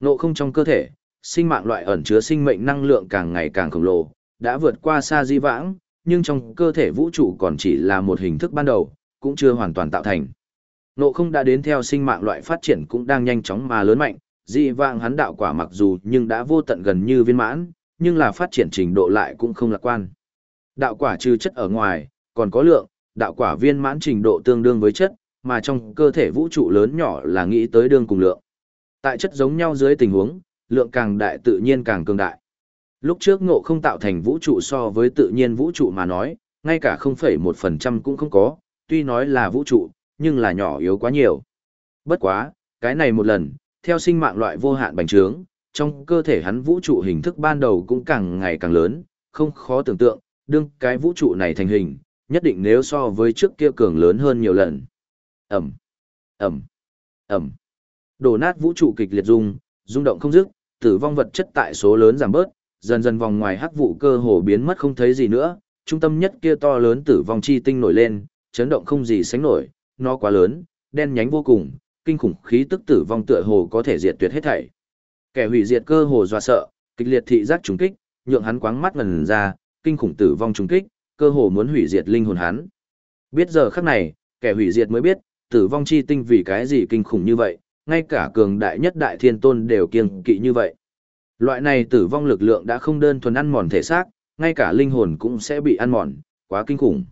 Nộ không trong cơ thể, sinh mạng loại ẩn chứa sinh mệnh năng lượng càng ngày càng khổng lồ, đã vượt qua xa di vãng, nhưng trong cơ thể vũ trụ còn chỉ là một hình thức ban đầu, cũng chưa hoàn toàn tạo thành. Nộ không đã đến theo sinh mạng loại phát triển cũng đang nhanh chóng mà lớn mạnh, Dị vạng hắn đạo quả mặc dù nhưng đã vô tận gần như viên mãn, nhưng là phát triển trình độ lại cũng không lạc quan. Đạo quả trừ chất ở ngoài, còn có lượng, đạo quả viên mãn trình độ tương đương với chất, mà trong cơ thể vũ trụ lớn nhỏ là nghĩ tới đương cùng lượng. Tại chất giống nhau dưới tình huống, lượng càng đại tự nhiên càng cường đại. Lúc trước ngộ không tạo thành vũ trụ so với tự nhiên vũ trụ mà nói, ngay cả 0,1% cũng không có, tuy nói là vũ trụ, nhưng là nhỏ yếu quá nhiều. Bất quá, cái này một lần, theo sinh mạng loại vô hạn bành trướng, trong cơ thể hắn vũ trụ hình thức ban đầu cũng càng ngày càng lớn, không khó tưởng tượng, đương cái vũ trụ này thành hình, nhất định nếu so với trước kia cường lớn hơn nhiều lần. Ẩm, Ẩm, Ẩm. Đổ nát vũ trụ kịch liệt rung, rung động không dứt, tử vong vật chất tại số lớn giảm bớt, dần dần vòng ngoài hắc vụ cơ hồ biến mất không thấy gì nữa, trung tâm nhất kia to lớn tử vong chi tinh nổi lên, chấn động không gì sánh nổi, nó quá lớn, đen nhánh vô cùng, kinh khủng khí tức tử vong tựa hồ có thể diệt tuyệt hết thảy. Kẻ hủy diệt cơ hồ dọa sợ, kịch liệt thị giác trùng kích, nhượng hắn quáng mắt ngần ra, kinh khủng tử vong trùng kích, cơ hồ muốn hủy diệt linh hồn hắn. Biết giờ khắc này, kẻ hủy diệt mới biết, tử vong chi tinh vì cái gì kinh khủng như vậy, ngay cả cường đại nhất đại thiên tôn đều kiêng kỵ như vậy. Loại này tử vong lực lượng đã không đơn thuần ăn mòn thể xác, ngay cả linh hồn cũng sẽ bị ăn mòn, quá kinh khủng.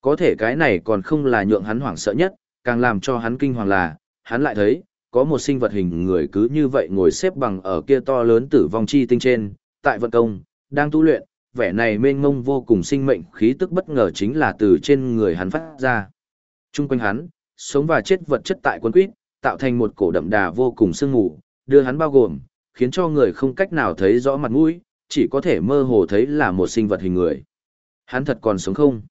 Có thể cái này còn không là nhượng hắn hoảng sợ nhất, càng làm cho hắn kinh hoàng là, hắn lại thấy, có một sinh vật hình người cứ như vậy ngồi xếp bằng ở kia to lớn tử vong chi tinh trên, tại vận công, đang tu luyện, vẻ này mênh mông vô cùng sinh mệnh khí tức bất ngờ chính là từ trên người hắn phát ra. Trung quanh hắn, sống và chết vật chất tại quân quýt, tạo thành một cổ đậm đà vô cùng sương mù, đưa hắn bao gồm, khiến cho người không cách nào thấy rõ mặt mũi, chỉ có thể mơ hồ thấy là một sinh vật hình người. Hắn thật còn sống không?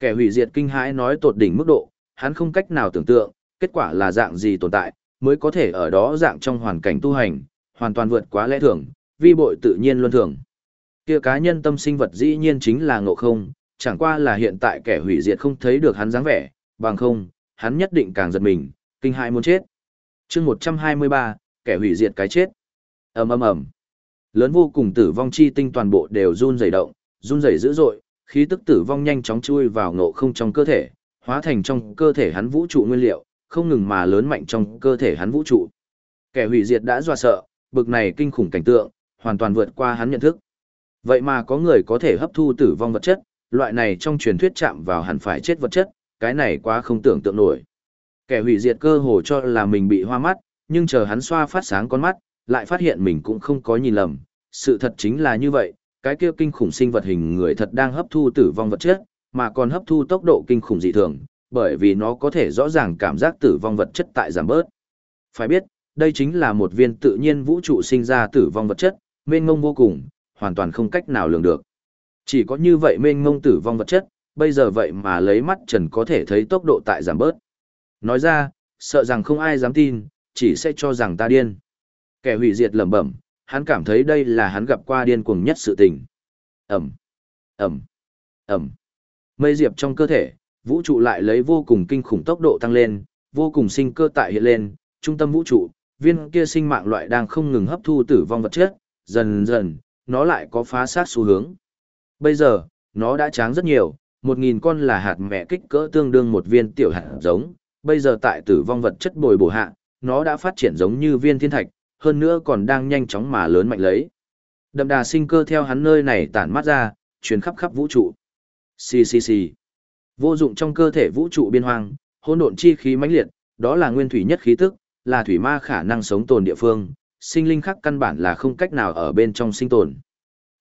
Kẻ hủy diệt kinh hãi nói tột đỉnh mức độ, hắn không cách nào tưởng tượng, kết quả là dạng gì tồn tại, mới có thể ở đó dạng trong hoàn cảnh tu hành, hoàn toàn vượt quá lẽ thường, vi bội tự nhiên luân thường. Kia cá nhân tâm sinh vật dĩ nhiên chính là ngộ không, chẳng qua là hiện tại kẻ hủy diệt không thấy được hắn dáng vẻ, bằng không, hắn nhất định càng giật mình, kinh hại muốn chết. chương 123, kẻ hủy diệt cái chết. ầm ầm ầm Lớn vô cùng tử vong chi tinh toàn bộ đều run rẩy động, run rẩy dữ dội, khí tức tử vong nhanh chóng chui vào ngộ không trong cơ thể, hóa thành trong cơ thể hắn vũ trụ nguyên liệu, không ngừng mà lớn mạnh trong cơ thể hắn vũ trụ. Kẻ hủy diệt đã dọa sợ, bực này kinh khủng cảnh tượng, hoàn toàn vượt qua hắn nhận thức. Vậy mà có người có thể hấp thu tử vong vật chất, loại này trong truyền thuyết chạm vào hẳn phải chết vật chất, cái này quá không tưởng tượng nổi. Kẻ hủy diệt cơ hồ cho là mình bị hoa mắt, nhưng chờ hắn xoa phát sáng con mắt, lại phát hiện mình cũng không có nhìn lầm. Sự thật chính là như vậy, cái kia kinh khủng sinh vật hình người thật đang hấp thu tử vong vật chất, mà còn hấp thu tốc độ kinh khủng dị thường, bởi vì nó có thể rõ ràng cảm giác tử vong vật chất tại giảm bớt. Phải biết, đây chính là một viên tự nhiên vũ trụ sinh ra tử vong vật chất, mênh mông vô cùng, hoàn toàn không cách nào lường được. Chỉ có như vậy mênh mông tử vong vật chất, bây giờ vậy mà lấy mắt trần có thể thấy tốc độ tại giảm bớt. Nói ra, sợ rằng không ai dám tin, chỉ sẽ cho rằng ta điên. Kẻ hủy diệt lẩm bẩm, hắn cảm thấy đây là hắn gặp qua điên cuồng nhất sự tình. Ẩm, Ẩm, Ẩm. Mây diệp trong cơ thể, vũ trụ lại lấy vô cùng kinh khủng tốc độ tăng lên, vô cùng sinh cơ tại hiện lên, trung tâm vũ trụ, viên kia sinh mạng loại đang không ngừng hấp thu tử vong vật chất, dần dần, nó lại có phá sát xu hướng. Bây giờ, nó đã tráng rất nhiều, một nghìn con là hạt mẹ kích cỡ tương đương một viên tiểu hạt giống, bây giờ tại tử vong vật chất bồi bổ hạ, nó đã phát triển giống như viên thiên thạch, hơn nữa còn đang nhanh chóng mà lớn mạnh lấy. Đậm đà sinh cơ theo hắn nơi này tản mát ra, truyền khắp khắp vũ trụ. Xì xì xì. Vô dụng trong cơ thể vũ trụ biên hoang, hỗn độn chi khí mãnh liệt, đó là nguyên thủy nhất khí tức, là thủy ma khả năng sống tồn địa phương, sinh linh khác căn bản là không cách nào ở bên trong sinh tồn.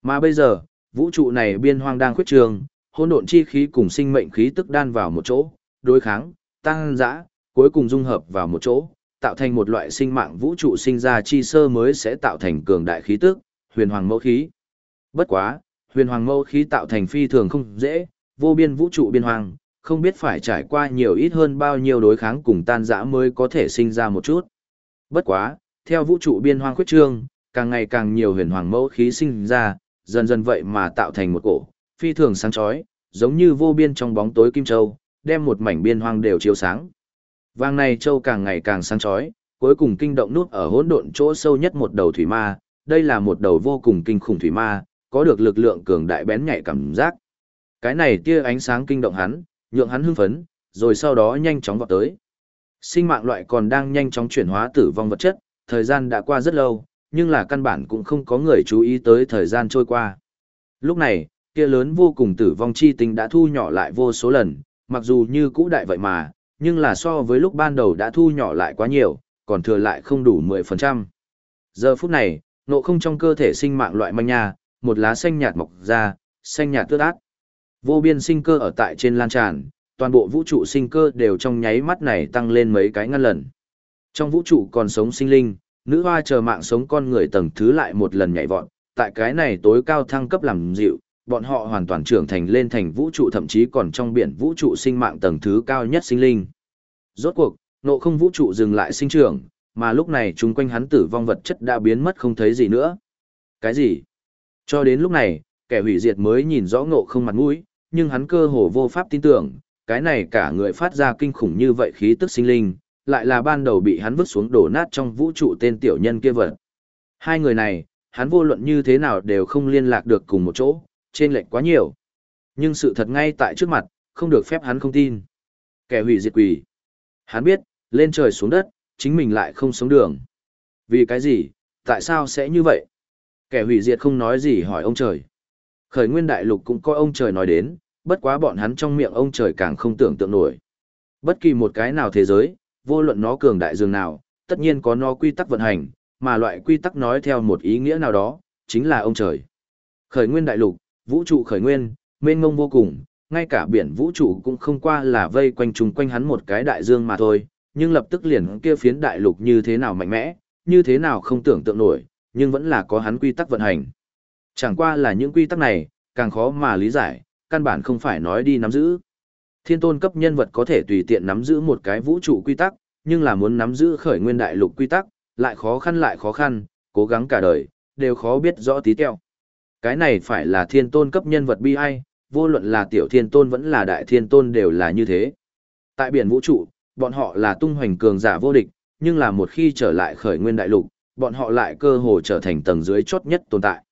Mà bây giờ, vũ trụ này biên hoang đang khuyết trường, hỗn độn chi khí cùng sinh mệnh khí tức đan vào một chỗ, đối kháng, tăng dã, cuối cùng dung hợp vào một chỗ, tạo thành một loại sinh mạng vũ trụ sinh ra chi sơ mới sẽ tạo thành cường đại khí tức, huyền hoàng mẫu khí. Bất quá, huyền hoàng mẫu khí tạo thành phi thường không dễ, vô biên vũ trụ biên hoàng, không biết phải trải qua nhiều ít hơn bao nhiêu đối kháng cùng tan dã mới có thể sinh ra một chút. Bất quá, theo vũ trụ biên hoang khuyết trương, càng ngày càng nhiều huyền hoàng mẫu khí sinh ra, dần dần vậy mà tạo thành một cổ, phi thường sáng chói, giống như vô biên trong bóng tối kim châu, đem một mảnh biên hoang đều chiếu sáng. Vàng này châu càng ngày càng sáng chói, cuối cùng kinh động nút ở hỗn độn chỗ sâu nhất một đầu thủy ma, đây là một đầu vô cùng kinh khủng thủy ma, có được lực lượng cường đại bén nhạy cảm giác. Cái này tia ánh sáng kinh động hắn, nhượng hắn hưng phấn, rồi sau đó nhanh chóng vọt tới. Sinh mạng loại còn đang nhanh chóng chuyển hóa tử vong vật chất, thời gian đã qua rất lâu, nhưng là căn bản cũng không có người chú ý tới thời gian trôi qua. Lúc này, kia lớn vô cùng tử vong chi tinh đã thu nhỏ lại vô số lần, mặc dù như cũ đại vậy mà, nhưng là so với lúc ban đầu đã thu nhỏ lại quá nhiều, còn thừa lại không đủ 10%. Giờ phút này, nộ không trong cơ thể sinh mạng loại manh nha, một lá xanh nhạt mọc ra, xanh nhạt tước át. Vô biên sinh cơ ở tại trên lan tràn, toàn bộ vũ trụ sinh cơ đều trong nháy mắt này tăng lên mấy cái ngăn lần. Trong vũ trụ còn sống sinh linh, nữ hoa chờ mạng sống con người tầng thứ lại một lần nhảy vọt, tại cái này tối cao thăng cấp làm dịu, bọn họ hoàn toàn trưởng thành lên thành vũ trụ thậm chí còn trong biển vũ trụ sinh mạng tầng thứ cao nhất sinh linh. Rốt cuộc, nộ không vũ trụ dừng lại sinh trưởng, mà lúc này chung quanh hắn tử vong vật chất đã biến mất không thấy gì nữa. Cái gì? Cho đến lúc này, kẻ hủy diệt mới nhìn rõ ngộ không mặt mũi, nhưng hắn cơ hồ vô pháp tin tưởng, cái này cả người phát ra kinh khủng như vậy khí tức sinh linh, lại là ban đầu bị hắn vứt xuống đổ nát trong vũ trụ tên tiểu nhân kia vật. Hai người này, hắn vô luận như thế nào đều không liên lạc được cùng một chỗ, trên lệch quá nhiều. Nhưng sự thật ngay tại trước mặt, không được phép hắn không tin. Kẻ hủy diệt quỷ. Hắn biết, lên trời xuống đất, chính mình lại không sống đường. Vì cái gì, tại sao sẽ như vậy? Kẻ hủy diệt không nói gì hỏi ông trời. Khởi nguyên đại lục cũng coi ông trời nói đến, bất quá bọn hắn trong miệng ông trời càng không tưởng tượng nổi. Bất kỳ một cái nào thế giới, vô luận nó cường đại dường nào, tất nhiên có nó quy tắc vận hành, mà loại quy tắc nói theo một ý nghĩa nào đó, chính là ông trời. Khởi nguyên đại lục, vũ trụ khởi nguyên, mênh mông vô cùng, ngay cả biển vũ trụ cũng không qua là vây quanh chung quanh hắn một cái đại dương mà thôi, nhưng lập tức liền kia phiến đại lục như thế nào mạnh mẽ, như thế nào không tưởng tượng nổi, nhưng vẫn là có hắn quy tắc vận hành. Chẳng qua là những quy tắc này, càng khó mà lý giải, căn bản không phải nói đi nắm giữ. Thiên tôn cấp nhân vật có thể tùy tiện nắm giữ một cái vũ trụ quy tắc, nhưng là muốn nắm giữ khởi nguyên đại lục quy tắc, lại khó khăn lại khó khăn, cố gắng cả đời, đều khó biết rõ tí teo. Cái này phải là thiên tôn cấp nhân vật bi ai, vô luận là tiểu thiên tôn vẫn là đại thiên tôn đều là như thế. Tại biển vũ trụ, bọn họ là tung hoành cường giả vô địch, nhưng là một khi trở lại khởi nguyên đại lục, bọn họ lại cơ hồ trở thành tầng dưới chốt nhất tồn tại.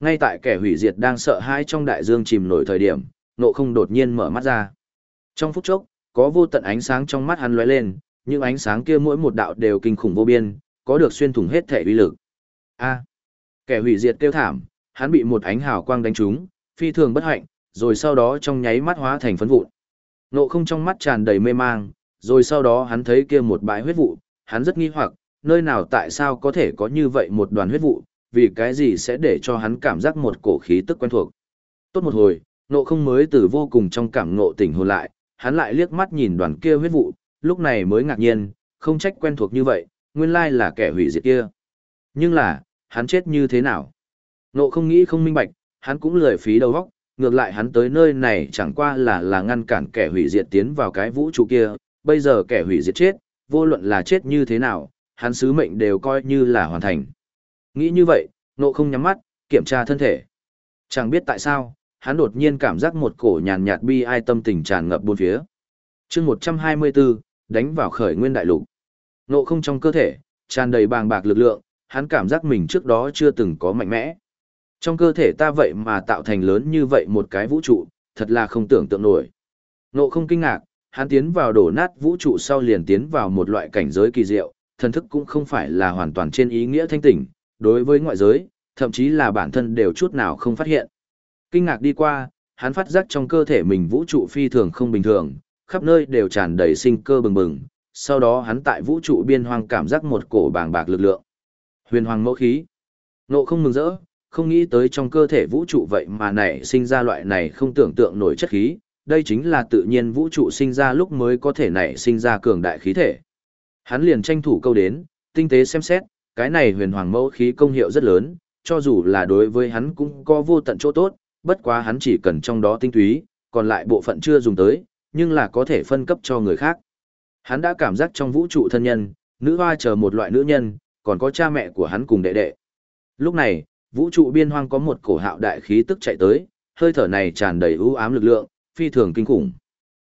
Ngay tại kẻ hủy diệt đang sợ hãi trong đại dương chìm nổi thời điểm, nộ không đột nhiên mở mắt ra. Trong phút chốc, có vô tận ánh sáng trong mắt hắn lóe lên, những ánh sáng kia mỗi một đạo đều kinh khủng vô biên, có được xuyên thủng hết thể uy lực. A. kẻ hủy diệt kêu thảm, hắn bị một ánh hào quang đánh trúng, phi thường bất hạnh, rồi sau đó trong nháy mắt hóa thành phấn vụn. Nộ không trong mắt tràn đầy mê mang, rồi sau đó hắn thấy kia một bãi huyết vụ, hắn rất nghi hoặc, nơi nào tại sao có thể có như vậy một đoàn huyết vụ, vì cái gì sẽ để cho hắn cảm giác một cổ khí tức quen thuộc. Tốt một hồi, nộ không mới từ vô cùng trong cảm nộ tỉnh hồn lại, hắn lại liếc mắt nhìn đoàn kia huyết vụ, lúc này mới ngạc nhiên, không trách quen thuộc như vậy, nguyên lai là kẻ hủy diệt kia. Nhưng là, hắn chết như thế nào? Nộ không nghĩ không minh bạch, hắn cũng lười phí đầu óc, ngược lại hắn tới nơi này chẳng qua là là ngăn cản kẻ hủy diệt tiến vào cái vũ trụ kia, bây giờ kẻ hủy diệt chết, vô luận là chết như thế nào, hắn sứ mệnh đều coi như là hoàn thành. Nghĩ như vậy, nộ không nhắm mắt, kiểm tra thân thể. Chẳng biết tại sao, hắn đột nhiên cảm giác một cổ nhàn nhạt bi ai tâm tình tràn ngập bốn phía. chương 124, đánh vào khởi nguyên đại lục. Nộ không trong cơ thể, tràn đầy bàng bạc lực lượng, hắn cảm giác mình trước đó chưa từng có mạnh mẽ. Trong cơ thể ta vậy mà tạo thành lớn như vậy một cái vũ trụ, thật là không tưởng tượng nổi. Nộ không kinh ngạc, hắn tiến vào đổ nát vũ trụ sau liền tiến vào một loại cảnh giới kỳ diệu, thần thức cũng không phải là hoàn toàn trên ý nghĩa thanh tỉnh, đối với ngoại giới, thậm chí là bản thân đều chút nào không phát hiện. Kinh ngạc đi qua, hắn phát giác trong cơ thể mình vũ trụ phi thường không bình thường, khắp nơi đều tràn đầy sinh cơ bừng bừng, sau đó hắn tại vũ trụ biên hoang cảm giác một cổ bàng bạc lực lượng. Huyền hoàng mẫu khí. Nộ không mừng rỡ, không nghĩ tới trong cơ thể vũ trụ vậy mà nảy sinh ra loại này không tưởng tượng nổi chất khí, đây chính là tự nhiên vũ trụ sinh ra lúc mới có thể nảy sinh ra cường đại khí thể. Hắn liền tranh thủ câu đến, tinh tế xem xét, cái này huyền hoàng mẫu khí công hiệu rất lớn, cho dù là đối với hắn cũng có vô tận chỗ tốt, bất quá hắn chỉ cần trong đó tinh túy, còn lại bộ phận chưa dùng tới, nhưng là có thể phân cấp cho người khác. Hắn đã cảm giác trong vũ trụ thân nhân, nữ hoa chờ một loại nữ nhân, còn có cha mẹ của hắn cùng đệ đệ. Lúc này, vũ trụ biên hoang có một cổ hạo đại khí tức chạy tới, hơi thở này tràn đầy ưu ám lực lượng, phi thường kinh khủng.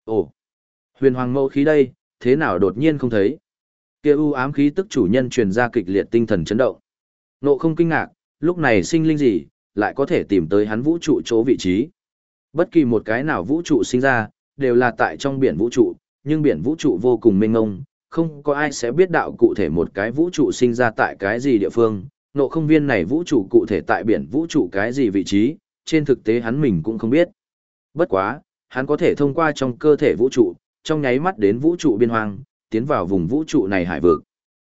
Ồ, huyền hoàng mẫu khí đây, thế nào đột nhiên không thấy? Kia u ám khí tức chủ nhân truyền ra kịch liệt tinh thần chấn động. Nộ không kinh ngạc, lúc này sinh linh gì, lại có thể tìm tới hắn vũ trụ chỗ vị trí. Bất kỳ một cái nào vũ trụ sinh ra, đều là tại trong biển vũ trụ, nhưng biển vũ trụ vô cùng mênh mông, không có ai sẽ biết đạo cụ thể một cái vũ trụ sinh ra tại cái gì địa phương, nộ không viên này vũ trụ cụ thể tại biển vũ trụ cái gì vị trí, trên thực tế hắn mình cũng không biết. Bất quá, hắn có thể thông qua trong cơ thể vũ trụ, trong nháy mắt đến vũ trụ biên hoang, tiến vào vùng vũ trụ này hải vực.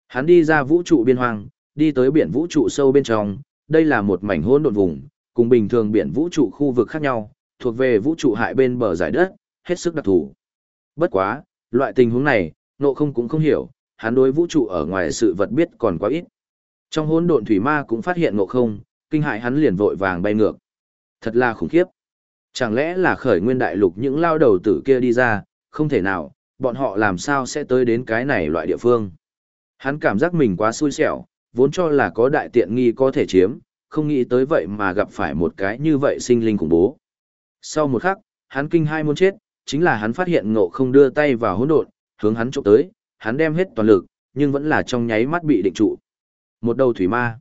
Hắn đi ra vũ trụ biên hoang, đi tới biển vũ trụ sâu bên trong, đây là một mảnh hỗn độn vùng, cùng bình thường biển vũ trụ khu vực khác nhau, thuộc về vũ trụ hại bên bờ giải đất, hết sức đặc thù. Bất quá, loại tình huống này, nộ không cũng không hiểu, hắn đối vũ trụ ở ngoài sự vật biết còn quá ít. Trong hỗn độn thủy ma cũng phát hiện nộ không, kinh hại hắn liền vội vàng bay ngược. Thật là khủng khiếp. Chẳng lẽ là khởi nguyên đại lục những lao đầu tử kia đi ra, không thể nào, bọn họ làm sao sẽ tới đến cái này loại địa phương. Hắn cảm giác mình quá xui xẻo, vốn cho là có đại tiện nghi có thể chiếm, không nghĩ tới vậy mà gặp phải một cái như vậy sinh linh khủng bố. Sau một khắc, hắn kinh hai muốn chết, chính là hắn phát hiện ngộ không đưa tay vào hỗn độn, hướng hắn chụp tới, hắn đem hết toàn lực, nhưng vẫn là trong nháy mắt bị định trụ. Một đầu thủy ma.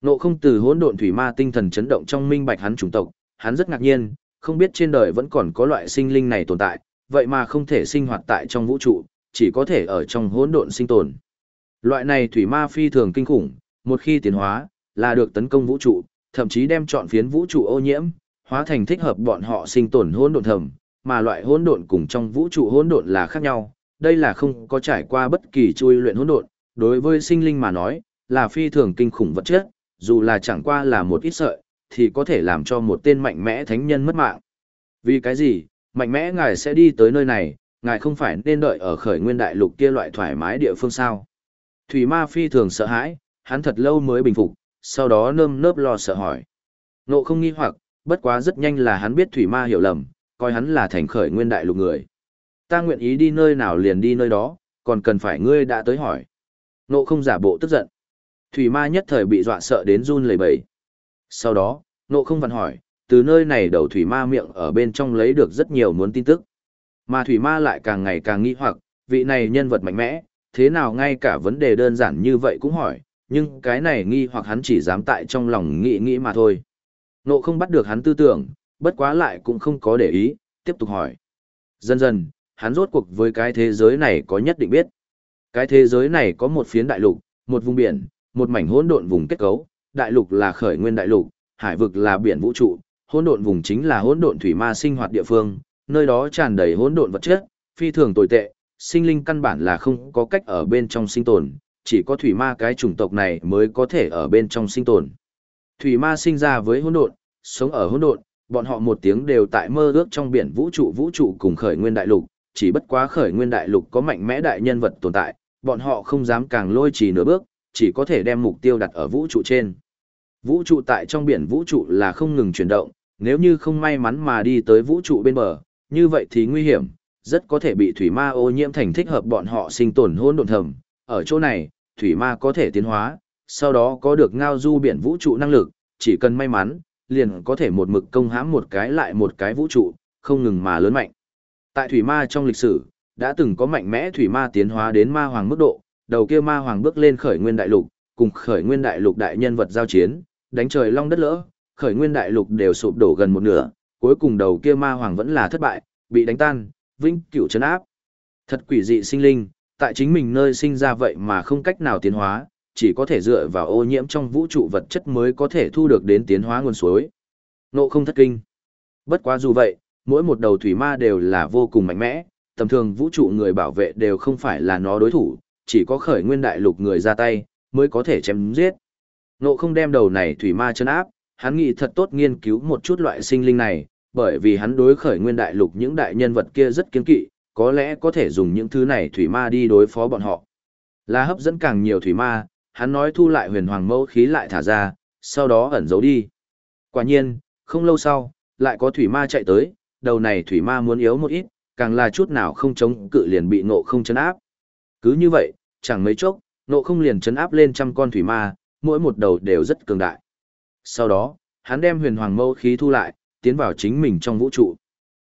Ngộ không từ hỗn độn thủy ma tinh thần chấn động trong minh bạch hắn chủng tộc, hắn rất ngạc nhiên, không biết trên đời vẫn còn có loại sinh linh này tồn tại, vậy mà không thể sinh hoạt tại trong vũ trụ, chỉ có thể ở trong hỗn độn sinh tồn. Loại này thủy ma phi thường kinh khủng, một khi tiến hóa, là được tấn công vũ trụ, thậm chí đem chọn phiến vũ trụ ô nhiễm, hóa thành thích hợp bọn họ sinh tồn hỗn độn thầm, mà loại hỗn độn cùng trong vũ trụ hỗn độn là khác nhau, đây là không có trải qua bất kỳ chui luyện hỗn độn, đối với sinh linh mà nói, là phi thường kinh khủng vật chất, dù là chẳng qua là một ít sợi, thì có thể làm cho một tên mạnh mẽ thánh nhân mất mạng. Vì cái gì, mạnh mẽ ngài sẽ đi tới nơi này, ngài không phải nên đợi ở khởi nguyên đại lục kia loại thoải mái địa phương sao? Thủy ma phi thường sợ hãi, hắn thật lâu mới bình phục, sau đó nơm nớp lo sợ hỏi. Nộ không nghi hoặc, bất quá rất nhanh là hắn biết thủy ma hiểu lầm, coi hắn là thành khởi nguyên đại lục người. Ta nguyện ý đi nơi nào liền đi nơi đó, còn cần phải ngươi đã tới hỏi. Nộ không giả bộ tức giận. Thủy ma nhất thời bị dọa sợ đến run lẩy bẩy. Sau đó, nộ không vặn hỏi, từ nơi này đầu thủy ma miệng ở bên trong lấy được rất nhiều muốn tin tức. Mà thủy ma lại càng ngày càng nghi hoặc, vị này nhân vật mạnh mẽ, thế nào ngay cả vấn đề đơn giản như vậy cũng hỏi, nhưng cái này nghi hoặc hắn chỉ dám tại trong lòng nghĩ nghĩ mà thôi. Nộ không bắt được hắn tư tưởng, bất quá lại cũng không có để ý, tiếp tục hỏi. Dần dần, hắn rốt cuộc với cái thế giới này có nhất định biết. Cái thế giới này có một phiến đại lục, một vùng biển, một mảnh hỗn độn vùng kết cấu, đại lục là khởi nguyên đại lục, hải vực là biển vũ trụ, hỗn độn vùng chính là hỗn độn thủy ma sinh hoạt địa phương, nơi đó tràn đầy hỗn độn vật chất, phi thường tồi tệ, sinh linh căn bản là không có cách ở bên trong sinh tồn, chỉ có thủy ma cái chủng tộc này mới có thể ở bên trong sinh tồn. Thủy ma sinh ra với hỗn độn, sống ở hỗn độn, bọn họ một tiếng đều tại mơ ước trong biển vũ trụ vũ trụ cùng khởi nguyên đại lục, chỉ bất quá khởi nguyên đại lục có mạnh mẽ đại nhân vật tồn tại, bọn họ không dám càng lôi trì nửa bước, chỉ có thể đem mục tiêu đặt ở vũ trụ trên. Vũ trụ tại trong biển vũ trụ là không ngừng chuyển động, nếu như không may mắn mà đi tới vũ trụ bên bờ, như vậy thì nguy hiểm, rất có thể bị thủy ma ô nhiễm thành thích hợp bọn họ sinh tồn hôn độn thầm. Ở chỗ này, thủy ma có thể tiến hóa, sau đó có được ngao du biển vũ trụ năng lực, chỉ cần may mắn, liền có thể một mực công hãm một cái lại một cái vũ trụ, không ngừng mà lớn mạnh. Tại thủy ma trong lịch sử, đã từng có mạnh mẽ thủy ma tiến hóa đến ma hoàng mức độ, đầu kia ma hoàng bước lên khởi nguyên đại lục, cùng khởi nguyên đại lục đại nhân vật giao chiến, đánh trời long đất lỡ, khởi nguyên đại lục đều sụp đổ gần một nửa, cuối cùng đầu kia ma hoàng vẫn là thất bại, bị đánh tan, vĩnh cửu chấn áp. Thật quỷ dị sinh linh, tại chính mình nơi sinh ra vậy mà không cách nào tiến hóa, chỉ có thể dựa vào ô nhiễm trong vũ trụ vật chất mới có thể thu được đến tiến hóa nguồn suối. Nộ không thất kinh. Bất quá dù vậy, mỗi một đầu thủy ma đều là vô cùng mạnh mẽ, tầm thường vũ trụ người bảo vệ đều không phải là nó đối thủ, chỉ có khởi nguyên đại lục người ra tay, mới có thể chém giết. Nộ không đem đầu này thủy ma chân áp, hắn nghĩ thật tốt nghiên cứu một chút loại sinh linh này, bởi vì hắn đối khởi nguyên đại lục những đại nhân vật kia rất kiên kỵ, có lẽ có thể dùng những thứ này thủy ma đi đối phó bọn họ. Là hấp dẫn càng nhiều thủy ma, hắn nói thu lại huyền hoàng mẫu khí lại thả ra, sau đó ẩn giấu đi. Quả nhiên, không lâu sau, lại có thủy ma chạy tới, đầu này thủy ma muốn yếu một ít, càng là chút nào không chống cự liền bị nộ không chấn áp. Cứ như vậy, chẳng mấy chốc, nộ không liền chấn áp lên trăm con thủy ma, mỗi một đầu đều rất cường đại. Sau đó, hắn đem huyền hoàng mâu khí thu lại, tiến vào chính mình trong vũ trụ.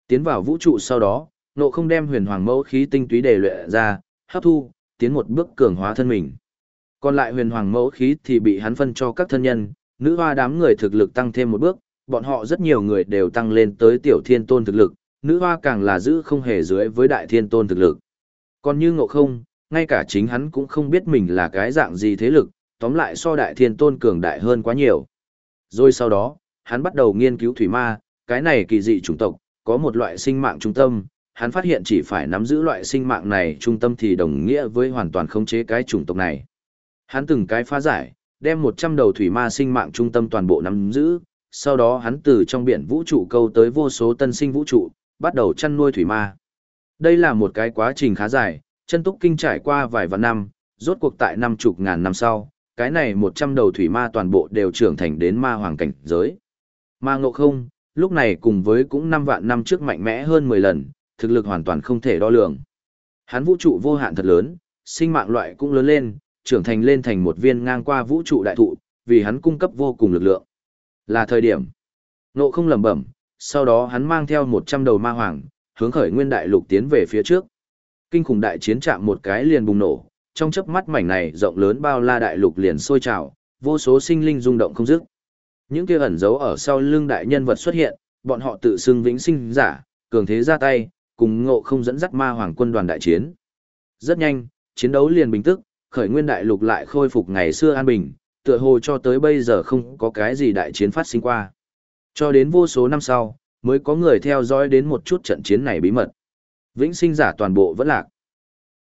Tiến vào vũ trụ sau đó, nộ không đem huyền hoàng mâu khí tinh túy đề luyện ra, hấp thu, tiến một bước cường hóa thân mình. Còn lại huyền hoàng mẫu khí thì bị hắn phân cho các thân nhân, nữ hoa đám người thực lực tăng thêm một bước, bọn họ rất nhiều người đều tăng lên tới tiểu thiên tôn thực lực, nữ hoa càng là giữ không hề dưới với đại thiên tôn thực lực. Còn như ngộ không, ngay cả chính hắn cũng không biết mình là cái dạng gì thế lực, tóm lại so đại thiên tôn cường đại hơn quá nhiều. Rồi sau đó, hắn bắt đầu nghiên cứu thủy ma, cái này kỳ dị chủng tộc, có một loại sinh mạng trung tâm, hắn phát hiện chỉ phải nắm giữ loại sinh mạng này trung tâm thì đồng nghĩa với hoàn toàn khống chế cái chủng tộc này. Hắn từng cái phá giải, đem 100 đầu thủy ma sinh mạng trung tâm toàn bộ nắm giữ, sau đó hắn từ trong biển vũ trụ câu tới vô số tân sinh vũ trụ, bắt đầu chăn nuôi thủy ma. Đây là một cái quá trình khá dài, chân túc kinh trải qua vài vạn năm, rốt cuộc tại năm chục ngàn năm sau, cái này 100 đầu thủy ma toàn bộ đều trưởng thành đến ma hoàng cảnh giới. Ma ngộ không, lúc này cùng với cũng 5 vạn năm trước mạnh mẽ hơn 10 lần, thực lực hoàn toàn không thể đo lường. Hắn vũ trụ vô hạn thật lớn, sinh mạng loại cũng lớn lên, trưởng thành lên thành một viên ngang qua vũ trụ đại thụ, vì hắn cung cấp vô cùng lực lượng. Là thời điểm. Nộ không lầm bẩm, sau đó hắn mang theo 100 đầu ma hoàng, hướng khởi nguyên đại lục tiến về phía trước. Kinh khủng đại chiến chạm một cái liền bùng nổ, trong chớp mắt mảnh này rộng lớn bao la đại lục liền sôi trào, vô số sinh linh rung động không dứt. Những kia ẩn giấu ở sau lưng đại nhân vật xuất hiện, bọn họ tự xưng vĩnh sinh giả, cường thế ra tay, cùng ngộ không dẫn dắt ma hoàng quân đoàn đại chiến. Rất nhanh, chiến đấu liền bình tức, khởi nguyên đại lục lại khôi phục ngày xưa an bình, tựa hồ cho tới bây giờ không có cái gì đại chiến phát sinh qua. Cho đến vô số năm sau, mới có người theo dõi đến một chút trận chiến này bí mật. Vĩnh sinh giả toàn bộ vẫn lạc.